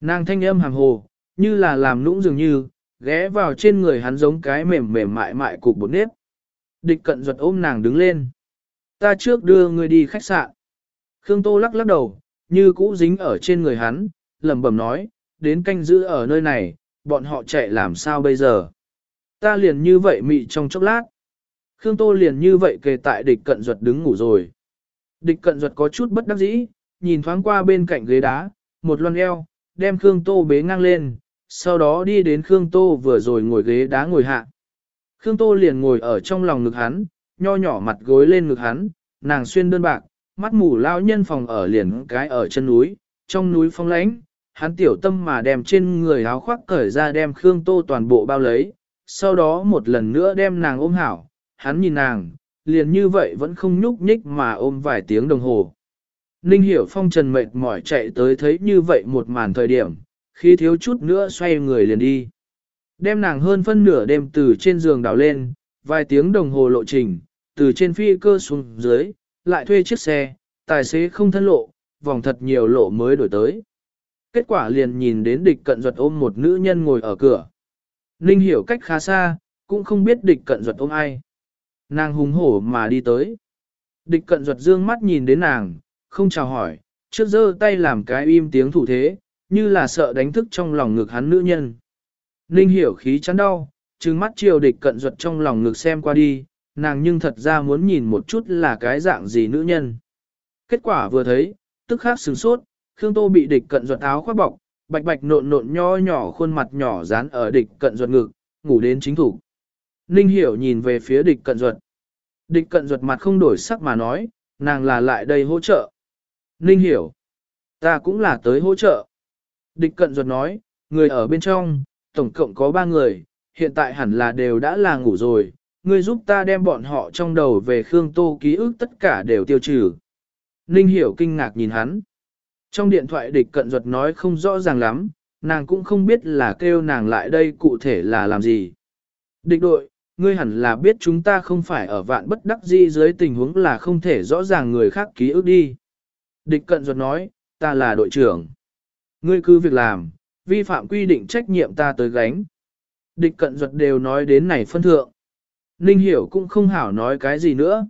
Nàng thanh âm hàng hồ, như là làm nũng dường như, ghé vào trên người hắn giống cái mềm mềm mại mại cục bột nếp. Địch cận ruột ôm nàng đứng lên. Ta trước đưa người đi khách sạn. Khương Tô lắc lắc đầu, như cũ dính ở trên người hắn, lẩm bẩm nói, đến canh giữ ở nơi này, bọn họ chạy làm sao bây giờ. Ta liền như vậy mị trong chốc lát. Khương Tô liền như vậy kề tại địch cận ruột đứng ngủ rồi. Địch cận ruột có chút bất đắc dĩ, nhìn thoáng qua bên cạnh ghế đá, một loan eo, đem Khương Tô bế ngang lên, sau đó đi đến Khương Tô vừa rồi ngồi ghế đá ngồi hạ. Khương Tô liền ngồi ở trong lòng ngực hắn, nho nhỏ mặt gối lên ngực hắn, nàng xuyên đơn bạc, mắt mù lao nhân phòng ở liền cái ở chân núi, trong núi phong lãnh, hắn tiểu tâm mà đem trên người áo khoác cởi ra đem Khương Tô toàn bộ bao lấy, sau đó một lần nữa đem nàng ôm hảo, hắn nhìn nàng, liền như vậy vẫn không nhúc nhích mà ôm vài tiếng đồng hồ. Ninh hiểu phong trần mệt mỏi chạy tới thấy như vậy một màn thời điểm, khi thiếu chút nữa xoay người liền đi. Đem nàng hơn phân nửa đêm từ trên giường đảo lên, vài tiếng đồng hồ lộ trình, từ trên phi cơ xuống dưới, lại thuê chiếc xe, tài xế không thân lộ, vòng thật nhiều lộ mới đổi tới. Kết quả liền nhìn đến địch cận duật ôm một nữ nhân ngồi ở cửa. Ninh hiểu cách khá xa, cũng không biết địch cận duật ôm ai. Nàng hùng hổ mà đi tới. Địch cận ruột dương mắt nhìn đến nàng, không chào hỏi, trước giơ tay làm cái im tiếng thủ thế, như là sợ đánh thức trong lòng ngực hắn nữ nhân. Ninh hiểu khí chắn đau, trừng mắt chiều địch cận ruột trong lòng ngực xem qua đi, nàng nhưng thật ra muốn nhìn một chút là cái dạng gì nữ nhân. Kết quả vừa thấy, tức khắc sừng sốt, Khương Tô bị địch cận ruột áo khoác bọc, bạch bạch nộn nộn nho nhỏ khuôn mặt nhỏ dán ở địch cận ruột ngực, ngủ đến chính thủ. Ninh hiểu nhìn về phía địch cận duật, Địch cận duật mặt không đổi sắc mà nói, nàng là lại đây hỗ trợ. Ninh hiểu. Ta cũng là tới hỗ trợ. Địch cận duật nói, người ở bên trong, tổng cộng có ba người, hiện tại hẳn là đều đã là ngủ rồi, ngươi giúp ta đem bọn họ trong đầu về Khương Tô ký ức tất cả đều tiêu trừ. Ninh hiểu kinh ngạc nhìn hắn. Trong điện thoại địch cận duật nói không rõ ràng lắm, nàng cũng không biết là kêu nàng lại đây cụ thể là làm gì. Địch đội, ngươi hẳn là biết chúng ta không phải ở vạn bất đắc di dưới tình huống là không thể rõ ràng người khác ký ức đi. Địch cận ruột nói, ta là đội trưởng. Ngươi cứ việc làm, vi phạm quy định trách nhiệm ta tới gánh. Địch cận ruột đều nói đến này phân thượng. Ninh hiểu cũng không hảo nói cái gì nữa,